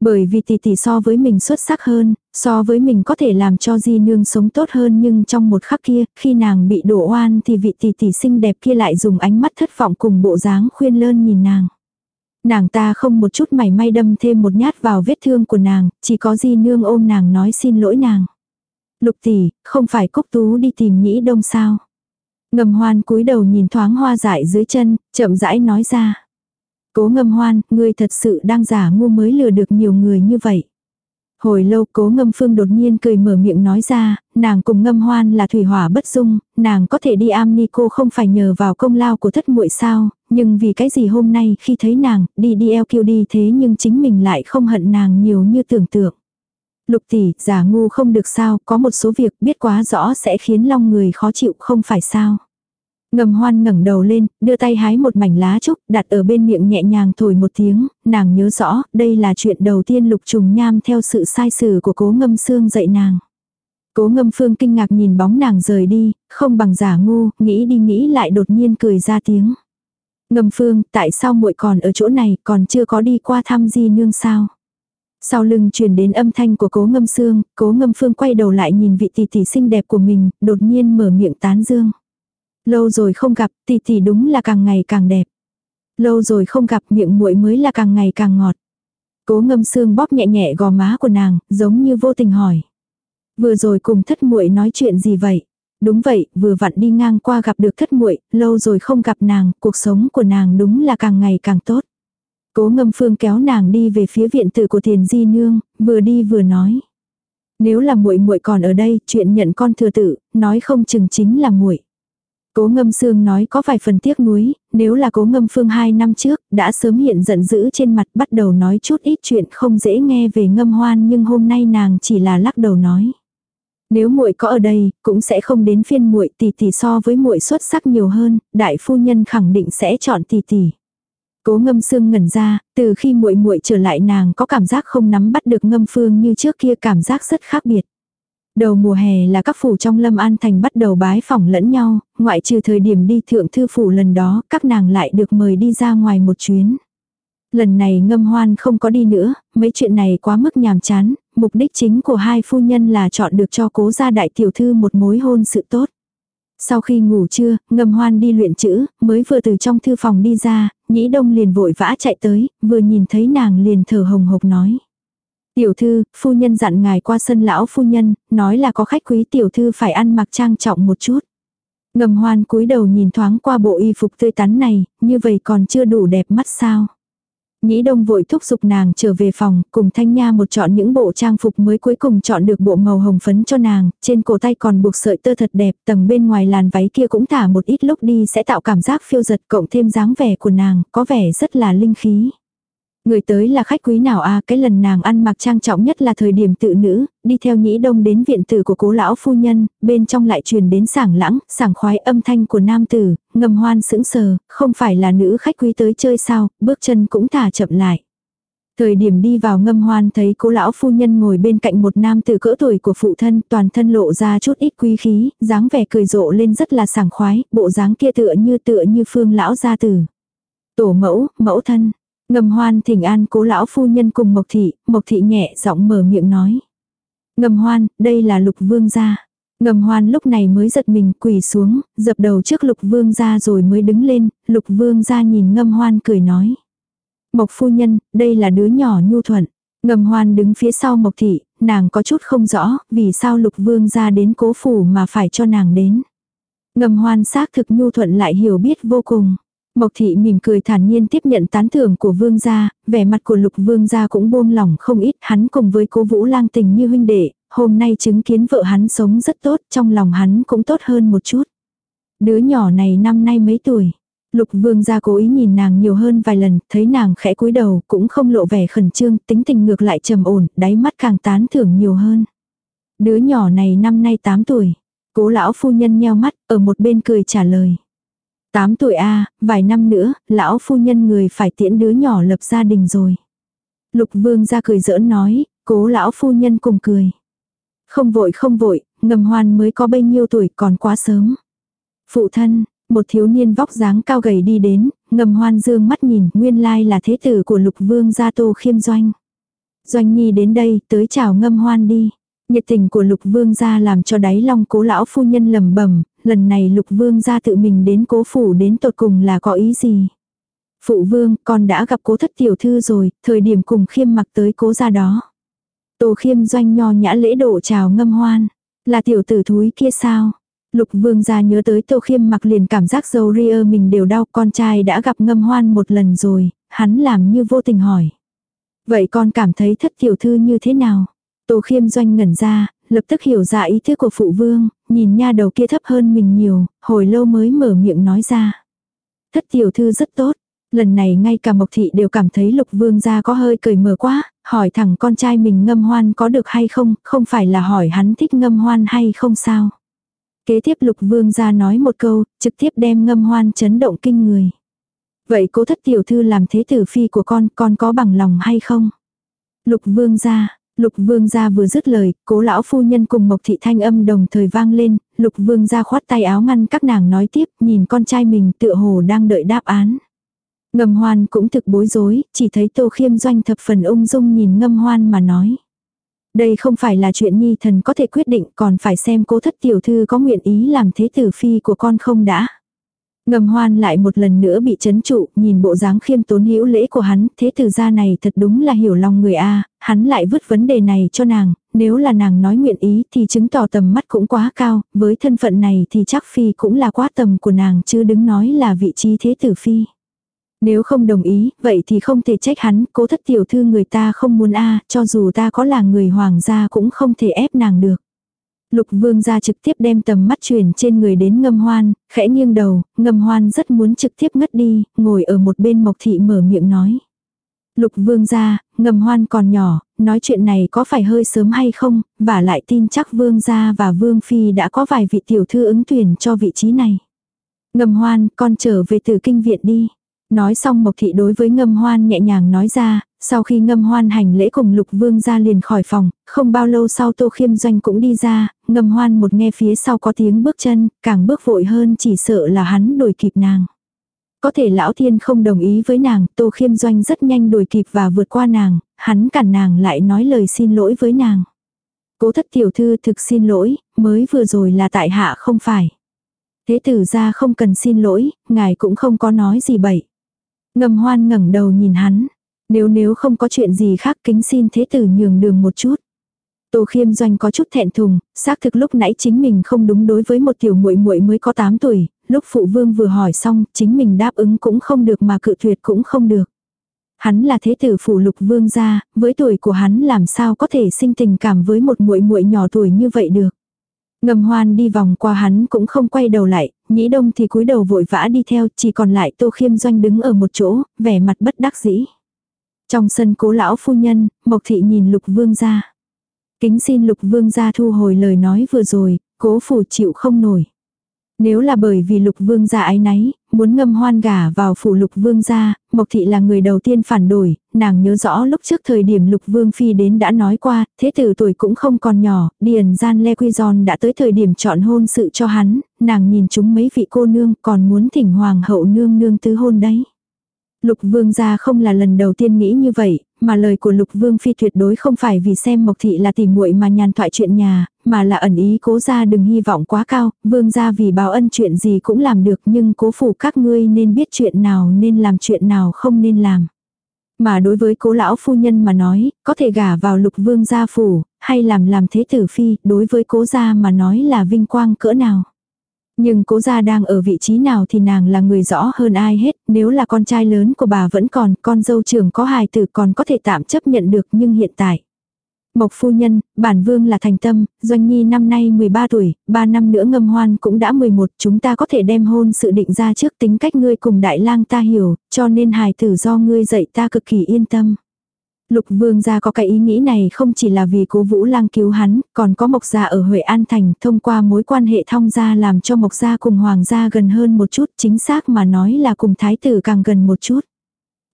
Bởi vì tỷ tỷ so với mình xuất sắc hơn, so với mình có thể làm cho di nương sống tốt hơn nhưng trong một khắc kia, khi nàng bị đổ oan thì vị tỷ tỷ xinh đẹp kia lại dùng ánh mắt thất vọng cùng bộ dáng khuyên lơn nhìn nàng. Nàng ta không một chút mảy may đâm thêm một nhát vào vết thương của nàng, chỉ có di nương ôm nàng nói xin lỗi nàng. Lục tỷ, không phải cúc tú đi tìm nhĩ đông sao. Ngầm hoan cúi đầu nhìn thoáng hoa dại dưới chân, chậm rãi nói ra. Cố ngâm hoan, ngươi thật sự đang giả ngu mới lừa được nhiều người như vậy. Hồi lâu cố ngâm phương đột nhiên cười mở miệng nói ra, nàng cùng ngâm hoan là thủy hỏa bất dung, nàng có thể đi am ni cô không phải nhờ vào công lao của thất muội sao, nhưng vì cái gì hôm nay khi thấy nàng, đi đi eo kiêu đi thế nhưng chính mình lại không hận nàng nhiều như tưởng tượng. Lục tỷ, giả ngu không được sao, có một số việc biết quá rõ sẽ khiến long người khó chịu không phải sao. Ngầm hoan ngẩng đầu lên, đưa tay hái một mảnh lá trúc, đặt ở bên miệng nhẹ nhàng thổi một tiếng, nàng nhớ rõ, đây là chuyện đầu tiên lục trùng nham theo sự sai sử của cố ngâm xương dạy nàng. Cố ngâm phương kinh ngạc nhìn bóng nàng rời đi, không bằng giả ngu, nghĩ đi nghĩ lại đột nhiên cười ra tiếng. Ngâm phương, tại sao muội còn ở chỗ này, còn chưa có đi qua thăm di nương sao? Sau lưng truyền đến âm thanh của cố ngâm xương, cố ngâm phương quay đầu lại nhìn vị tỷ tỷ xinh đẹp của mình, đột nhiên mở miệng tán dương. Lâu rồi không gặp, tỷ tỷ đúng là càng ngày càng đẹp. Lâu rồi không gặp miệng muội mới là càng ngày càng ngọt. Cố ngâm xương bóp nhẹ nhẹ gò má của nàng, giống như vô tình hỏi. Vừa rồi cùng thất muội nói chuyện gì vậy? Đúng vậy, vừa vặn đi ngang qua gặp được thất muội, lâu rồi không gặp nàng, cuộc sống của nàng đúng là càng ngày càng tốt. Cố ngâm phương kéo nàng đi về phía viện tử của Thiền di nương, vừa đi vừa nói. Nếu là muội muội còn ở đây, chuyện nhận con thừa tử, nói không chừng chính là muội. Cố ngâm xương nói có vài phần tiếc nuối, nếu là cố ngâm phương hai năm trước, đã sớm hiện giận dữ trên mặt bắt đầu nói chút ít chuyện không dễ nghe về ngâm hoan nhưng hôm nay nàng chỉ là lắc đầu nói. Nếu muội có ở đây, cũng sẽ không đến phiên muội tỷ tỷ so với muội xuất sắc nhiều hơn, đại phu nhân khẳng định sẽ chọn tỷ tỷ. Cố Ngâm Sương ngẩn ra, từ khi muội muội trở lại nàng có cảm giác không nắm bắt được Ngâm Phương như trước kia cảm giác rất khác biệt. Đầu mùa hè là các phủ trong Lâm An Thành bắt đầu bái phỏng lẫn nhau, ngoại trừ thời điểm đi thượng thư phủ lần đó, các nàng lại được mời đi ra ngoài một chuyến. Lần này ngâm hoan không có đi nữa, mấy chuyện này quá mức nhàm chán, mục đích chính của hai phu nhân là chọn được cho cố gia đại tiểu thư một mối hôn sự tốt. Sau khi ngủ trưa, ngâm hoan đi luyện chữ, mới vừa từ trong thư phòng đi ra, nhĩ đông liền vội vã chạy tới, vừa nhìn thấy nàng liền thở hồng hộc nói. Tiểu thư, phu nhân dặn ngài qua sân lão phu nhân, nói là có khách quý tiểu thư phải ăn mặc trang trọng một chút. Ngầm hoan cúi đầu nhìn thoáng qua bộ y phục tươi tắn này, như vậy còn chưa đủ đẹp mắt sao. Nhĩ đông vội thúc giục nàng trở về phòng, cùng thanh nha một chọn những bộ trang phục mới cuối cùng chọn được bộ màu hồng phấn cho nàng, trên cổ tay còn buộc sợi tơ thật đẹp, tầng bên ngoài làn váy kia cũng thả một ít lúc đi sẽ tạo cảm giác phiêu giật cộng thêm dáng vẻ của nàng, có vẻ rất là linh khí. Người tới là khách quý nào à cái lần nàng ăn mặc trang trọng nhất là thời điểm tự nữ, đi theo nhĩ đông đến viện tử của cố lão phu nhân, bên trong lại truyền đến sảng lãng, sảng khoái âm thanh của nam tử, ngầm hoan sững sờ, không phải là nữ khách quý tới chơi sao, bước chân cũng thả chậm lại. Thời điểm đi vào ngâm hoan thấy cố lão phu nhân ngồi bên cạnh một nam tử cỡ tuổi của phụ thân, toàn thân lộ ra chút ít quý khí, dáng vẻ cười rộ lên rất là sảng khoái, bộ dáng kia tựa như tựa như phương lão gia tử. Tổ mẫu, mẫu thân, Ngầm hoan thỉnh an cố lão phu nhân cùng Mộc Thị, Mộc Thị nhẹ giọng mở miệng nói. Ngầm hoan, đây là lục vương gia. Ngầm hoan lúc này mới giật mình quỳ xuống, dập đầu trước lục vương gia rồi mới đứng lên, lục vương gia nhìn ngâm hoan cười nói. Mộc phu nhân, đây là đứa nhỏ nhu thuận. Ngầm hoan đứng phía sau mộc thị, nàng có chút không rõ, vì sao lục vương gia đến cố phủ mà phải cho nàng đến. Ngầm hoan xác thực nhu thuận lại hiểu biết vô cùng. Mộc thị mỉm cười thản nhiên tiếp nhận tán thưởng của vương gia, vẻ mặt của lục vương gia cũng buông lỏng không ít, hắn cùng với cố vũ lang tình như huynh đệ, hôm nay chứng kiến vợ hắn sống rất tốt, trong lòng hắn cũng tốt hơn một chút. Đứa nhỏ này năm nay mấy tuổi? Lục vương gia cố ý nhìn nàng nhiều hơn vài lần, thấy nàng khẽ cúi đầu, cũng không lộ vẻ khẩn trương, tính tình ngược lại trầm ổn, đáy mắt càng tán thưởng nhiều hơn. Đứa nhỏ này năm nay 8 tuổi. Cố lão phu nhân nheo mắt, ở một bên cười trả lời. 8 tuổi a vài năm nữa, lão phu nhân người phải tiễn đứa nhỏ lập gia đình rồi. Lục vương ra cười giỡn nói, cố lão phu nhân cùng cười. Không vội không vội, ngầm hoan mới có bao nhiêu tuổi còn quá sớm. Phụ thân, một thiếu niên vóc dáng cao gầy đi đến, ngầm hoan dương mắt nhìn, nguyên lai là thế tử của lục vương gia tô khiêm doanh. Doanh nhi đến đây, tới chào ngâm hoan đi. Nhiệt tình của lục vương gia làm cho đáy lòng cố lão phu nhân lầm bẩm lần này lục vương gia tự mình đến cố phủ đến tột cùng là có ý gì. Phụ vương, con đã gặp cố thất tiểu thư rồi, thời điểm cùng khiêm mặc tới cố gia đó. Tô khiêm doanh nho nhã lễ độ chào ngâm hoan. Là tiểu tử thúi kia sao? Lục vương gia nhớ tới tô khiêm mặc liền cảm giác dâu ria mình đều đau con trai đã gặp ngâm hoan một lần rồi, hắn làm như vô tình hỏi. Vậy con cảm thấy thất tiểu thư như thế nào? Tô khiêm doanh ngẩn ra, lập tức hiểu ra ý thức của phụ vương, nhìn nha đầu kia thấp hơn mình nhiều, hồi lâu mới mở miệng nói ra. Thất tiểu thư rất tốt, lần này ngay cả Mộc Thị đều cảm thấy lục vương gia có hơi cười mờ quá, hỏi thẳng con trai mình ngâm hoan có được hay không, không phải là hỏi hắn thích ngâm hoan hay không sao. Kế tiếp lục vương gia nói một câu, trực tiếp đem ngâm hoan chấn động kinh người. Vậy cố thất tiểu thư làm thế tử phi của con, con có bằng lòng hay không? Lục vương gia, Lục vương gia vừa dứt lời, cố lão phu nhân cùng Mộc thị thanh âm đồng thời vang lên, lục vương gia khoát tay áo ngăn các nàng nói tiếp, nhìn con trai mình tựa hồ đang đợi đáp án. Ngâm hoan cũng thực bối rối, chỉ thấy tô khiêm doanh thập phần ung dung nhìn ngâm hoan mà nói. Đây không phải là chuyện nhi thần có thể quyết định còn phải xem cố thất tiểu thư có nguyện ý làm thế tử phi của con không đã. Ngầm hoan lại một lần nữa bị chấn trụ, nhìn bộ dáng khiêm tốn hữu lễ của hắn, thế tử gia này thật đúng là hiểu lòng người a hắn lại vứt vấn đề này cho nàng, nếu là nàng nói nguyện ý thì chứng tỏ tầm mắt cũng quá cao, với thân phận này thì chắc phi cũng là quá tầm của nàng chứ đứng nói là vị trí thế tử phi. Nếu không đồng ý, vậy thì không thể trách hắn, cố thất tiểu thư người ta không muốn a cho dù ta có là người hoàng gia cũng không thể ép nàng được. Lục vương gia trực tiếp đem tầm mắt chuyển trên người đến ngâm hoan, khẽ nghiêng đầu, ngâm hoan rất muốn trực tiếp ngất đi, ngồi ở một bên mộc thị mở miệng nói. Lục vương gia, ngâm hoan còn nhỏ, nói chuyện này có phải hơi sớm hay không, và lại tin chắc vương gia và vương phi đã có vài vị tiểu thư ứng tuyển cho vị trí này. Ngâm hoan, con trở về từ kinh viện đi. Nói xong Mộc Thị đối với ngâm hoan nhẹ nhàng nói ra, sau khi ngâm hoan hành lễ cùng lục vương ra liền khỏi phòng, không bao lâu sau tô khiêm doanh cũng đi ra, ngâm hoan một nghe phía sau có tiếng bước chân, càng bước vội hơn chỉ sợ là hắn đuổi kịp nàng. Có thể lão thiên không đồng ý với nàng, tô khiêm doanh rất nhanh đuổi kịp và vượt qua nàng, hắn cản nàng lại nói lời xin lỗi với nàng. Cố thất tiểu thư thực xin lỗi, mới vừa rồi là tại hạ không phải. Thế tử ra không cần xin lỗi, ngài cũng không có nói gì bậy. Ngầm hoan ngẩng đầu nhìn hắn. Nếu nếu không có chuyện gì khác kính xin thế tử nhường đường một chút. Tô Khiêm Doanh có chút thẹn thùng, xác thực lúc nãy chính mình không đúng đối với một tiểu muội muội mới có 8 tuổi, lúc phụ vương vừa hỏi xong, chính mình đáp ứng cũng không được mà cự tuyệt cũng không được. Hắn là thế tử phủ lục vương gia, với tuổi của hắn làm sao có thể sinh tình cảm với một muội muội nhỏ tuổi như vậy được. Ngầm hoan đi vòng qua hắn cũng không quay đầu lại, nhĩ đông thì cúi đầu vội vã đi theo, chỉ còn lại tô khiêm doanh đứng ở một chỗ, vẻ mặt bất đắc dĩ. Trong sân cố lão phu nhân, Mộc Thị nhìn lục vương gia. Kính xin lục vương gia thu hồi lời nói vừa rồi, cố phủ chịu không nổi. Nếu là bởi vì lục vương gia ái náy, muốn ngâm hoan gả vào phủ lục vương gia, Mộc Thị là người đầu tiên phản đổi, nàng nhớ rõ lúc trước thời điểm lục vương phi đến đã nói qua, thế tử tuổi cũng không còn nhỏ, điền gian le quy giòn đã tới thời điểm chọn hôn sự cho hắn, nàng nhìn chúng mấy vị cô nương còn muốn thỉnh hoàng hậu nương nương tứ hôn đấy. Lục vương gia không là lần đầu tiên nghĩ như vậy, mà lời của lục vương phi tuyệt đối không phải vì xem mộc thị là tìm muội mà nhàn thoại chuyện nhà, mà là ẩn ý cố gia đừng hy vọng quá cao, vương gia vì báo ân chuyện gì cũng làm được nhưng cố phủ các ngươi nên biết chuyện nào nên làm chuyện nào không nên làm. Mà đối với cố lão phu nhân mà nói, có thể gả vào lục vương gia phủ, hay làm làm thế tử phi, đối với cố gia mà nói là vinh quang cỡ nào. Nhưng cố gia đang ở vị trí nào thì nàng là người rõ hơn ai hết, nếu là con trai lớn của bà vẫn còn, con dâu trưởng có hài tử còn có thể tạm chấp nhận được nhưng hiện tại. Mộc phu nhân, bản vương là thành tâm, doanh nhi năm nay 13 tuổi, 3 năm nữa ngâm hoan cũng đã 11, chúng ta có thể đem hôn sự định ra trước tính cách ngươi cùng đại lang ta hiểu, cho nên hài tử do ngươi dạy ta cực kỳ yên tâm. Lục vương gia có cái ý nghĩ này không chỉ là vì cố vũ lang cứu hắn, còn có mộc gia ở Huệ An Thành thông qua mối quan hệ thông gia làm cho mộc gia cùng hoàng gia gần hơn một chút, chính xác mà nói là cùng thái tử càng gần một chút.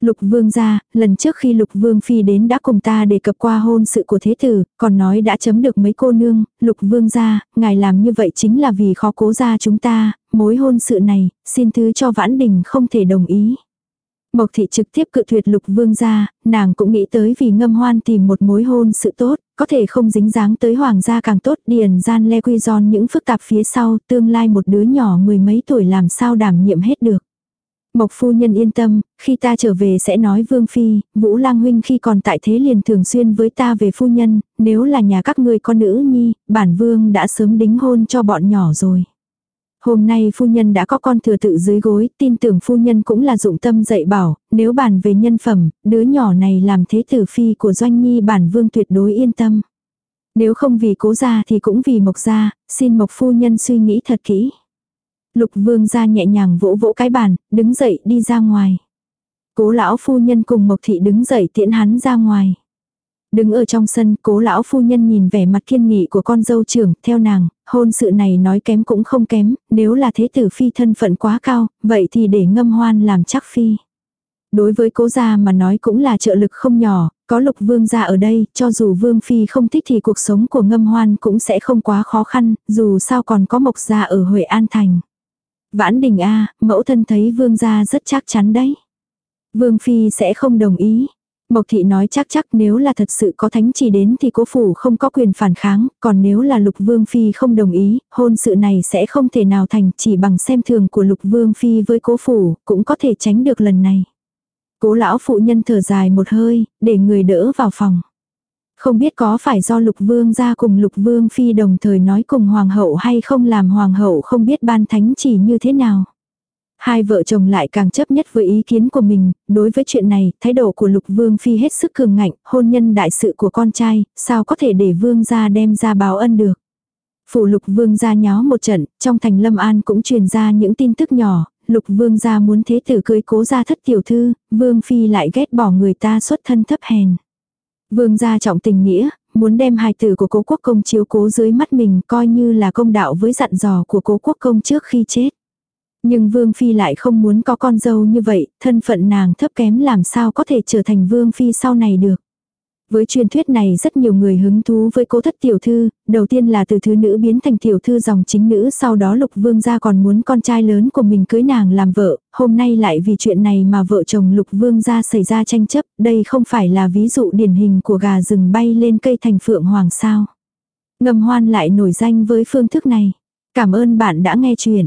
Lục vương gia, lần trước khi lục vương phi đến đã cùng ta đề cập qua hôn sự của thế tử, còn nói đã chấm được mấy cô nương, lục vương gia, ngài làm như vậy chính là vì khó cố gia chúng ta, mối hôn sự này, xin thứ cho vãn đình không thể đồng ý. Mộc thị trực tiếp cự tuyệt lục vương gia, nàng cũng nghĩ tới vì ngâm hoan tìm một mối hôn sự tốt, có thể không dính dáng tới hoàng gia càng tốt điền gian le quy giòn những phức tạp phía sau tương lai một đứa nhỏ mười mấy tuổi làm sao đảm nhiệm hết được. Mộc phu nhân yên tâm, khi ta trở về sẽ nói vương phi, vũ lang huynh khi còn tại thế liền thường xuyên với ta về phu nhân, nếu là nhà các ngươi con nữ nhi, bản vương đã sớm đính hôn cho bọn nhỏ rồi. Hôm nay phu nhân đã có con thừa tự dưới gối, tin tưởng phu nhân cũng là dụng tâm dạy bảo, nếu bàn về nhân phẩm, đứa nhỏ này làm thế tử phi của doanh nhi bản vương tuyệt đối yên tâm. Nếu không vì cố gia thì cũng vì mộc gia, xin mộc phu nhân suy nghĩ thật kỹ. Lục vương gia nhẹ nhàng vỗ vỗ cái bàn, đứng dậy đi ra ngoài. Cố lão phu nhân cùng mộc thị đứng dậy tiễn hắn ra ngoài. Đứng ở trong sân, cố lão phu nhân nhìn vẻ mặt kiên nghị của con dâu trưởng, theo nàng, hôn sự này nói kém cũng không kém, nếu là thế tử phi thân phận quá cao, vậy thì để ngâm hoan làm chắc phi. Đối với cố gia mà nói cũng là trợ lực không nhỏ, có lục vương gia ở đây, cho dù vương phi không thích thì cuộc sống của ngâm hoan cũng sẽ không quá khó khăn, dù sao còn có mộc gia ở Huệ An Thành. Vãn đình A, mẫu thân thấy vương gia rất chắc chắn đấy. Vương phi sẽ không đồng ý, Mộc thị nói chắc chắc nếu là thật sự có thánh chỉ đến thì cố phủ không có quyền phản kháng, còn nếu là lục vương phi không đồng ý, hôn sự này sẽ không thể nào thành chỉ bằng xem thường của lục vương phi với cố phủ, cũng có thể tránh được lần này. Cố lão phụ nhân thở dài một hơi, để người đỡ vào phòng. Không biết có phải do lục vương ra cùng lục vương phi đồng thời nói cùng hoàng hậu hay không làm hoàng hậu không biết ban thánh chỉ như thế nào. Hai vợ chồng lại càng chấp nhất với ý kiến của mình, đối với chuyện này, thái độ của Lục Vương Phi hết sức cường ngạnh, hôn nhân đại sự của con trai, sao có thể để Vương gia đem ra báo ân được. Phủ Lục Vương gia nháo một trận, trong thành Lâm An cũng truyền ra những tin tức nhỏ, Lục Vương gia muốn thế tử cưới cố gia thất tiểu thư, Vương Phi lại ghét bỏ người ta xuất thân thấp hèn. Vương gia trọng tình nghĩa, muốn đem hài tử của cố quốc công chiếu cố dưới mắt mình coi như là công đạo với dặn dò của cố quốc công trước khi chết. Nhưng Vương Phi lại không muốn có con dâu như vậy, thân phận nàng thấp kém làm sao có thể trở thành Vương Phi sau này được. Với truyền thuyết này rất nhiều người hứng thú với cố thất tiểu thư, đầu tiên là từ thứ nữ biến thành tiểu thư dòng chính nữ sau đó lục vương gia còn muốn con trai lớn của mình cưới nàng làm vợ, hôm nay lại vì chuyện này mà vợ chồng lục vương gia xảy ra tranh chấp, đây không phải là ví dụ điển hình của gà rừng bay lên cây thành phượng hoàng sao. Ngầm hoan lại nổi danh với phương thức này. Cảm ơn bạn đã nghe chuyện.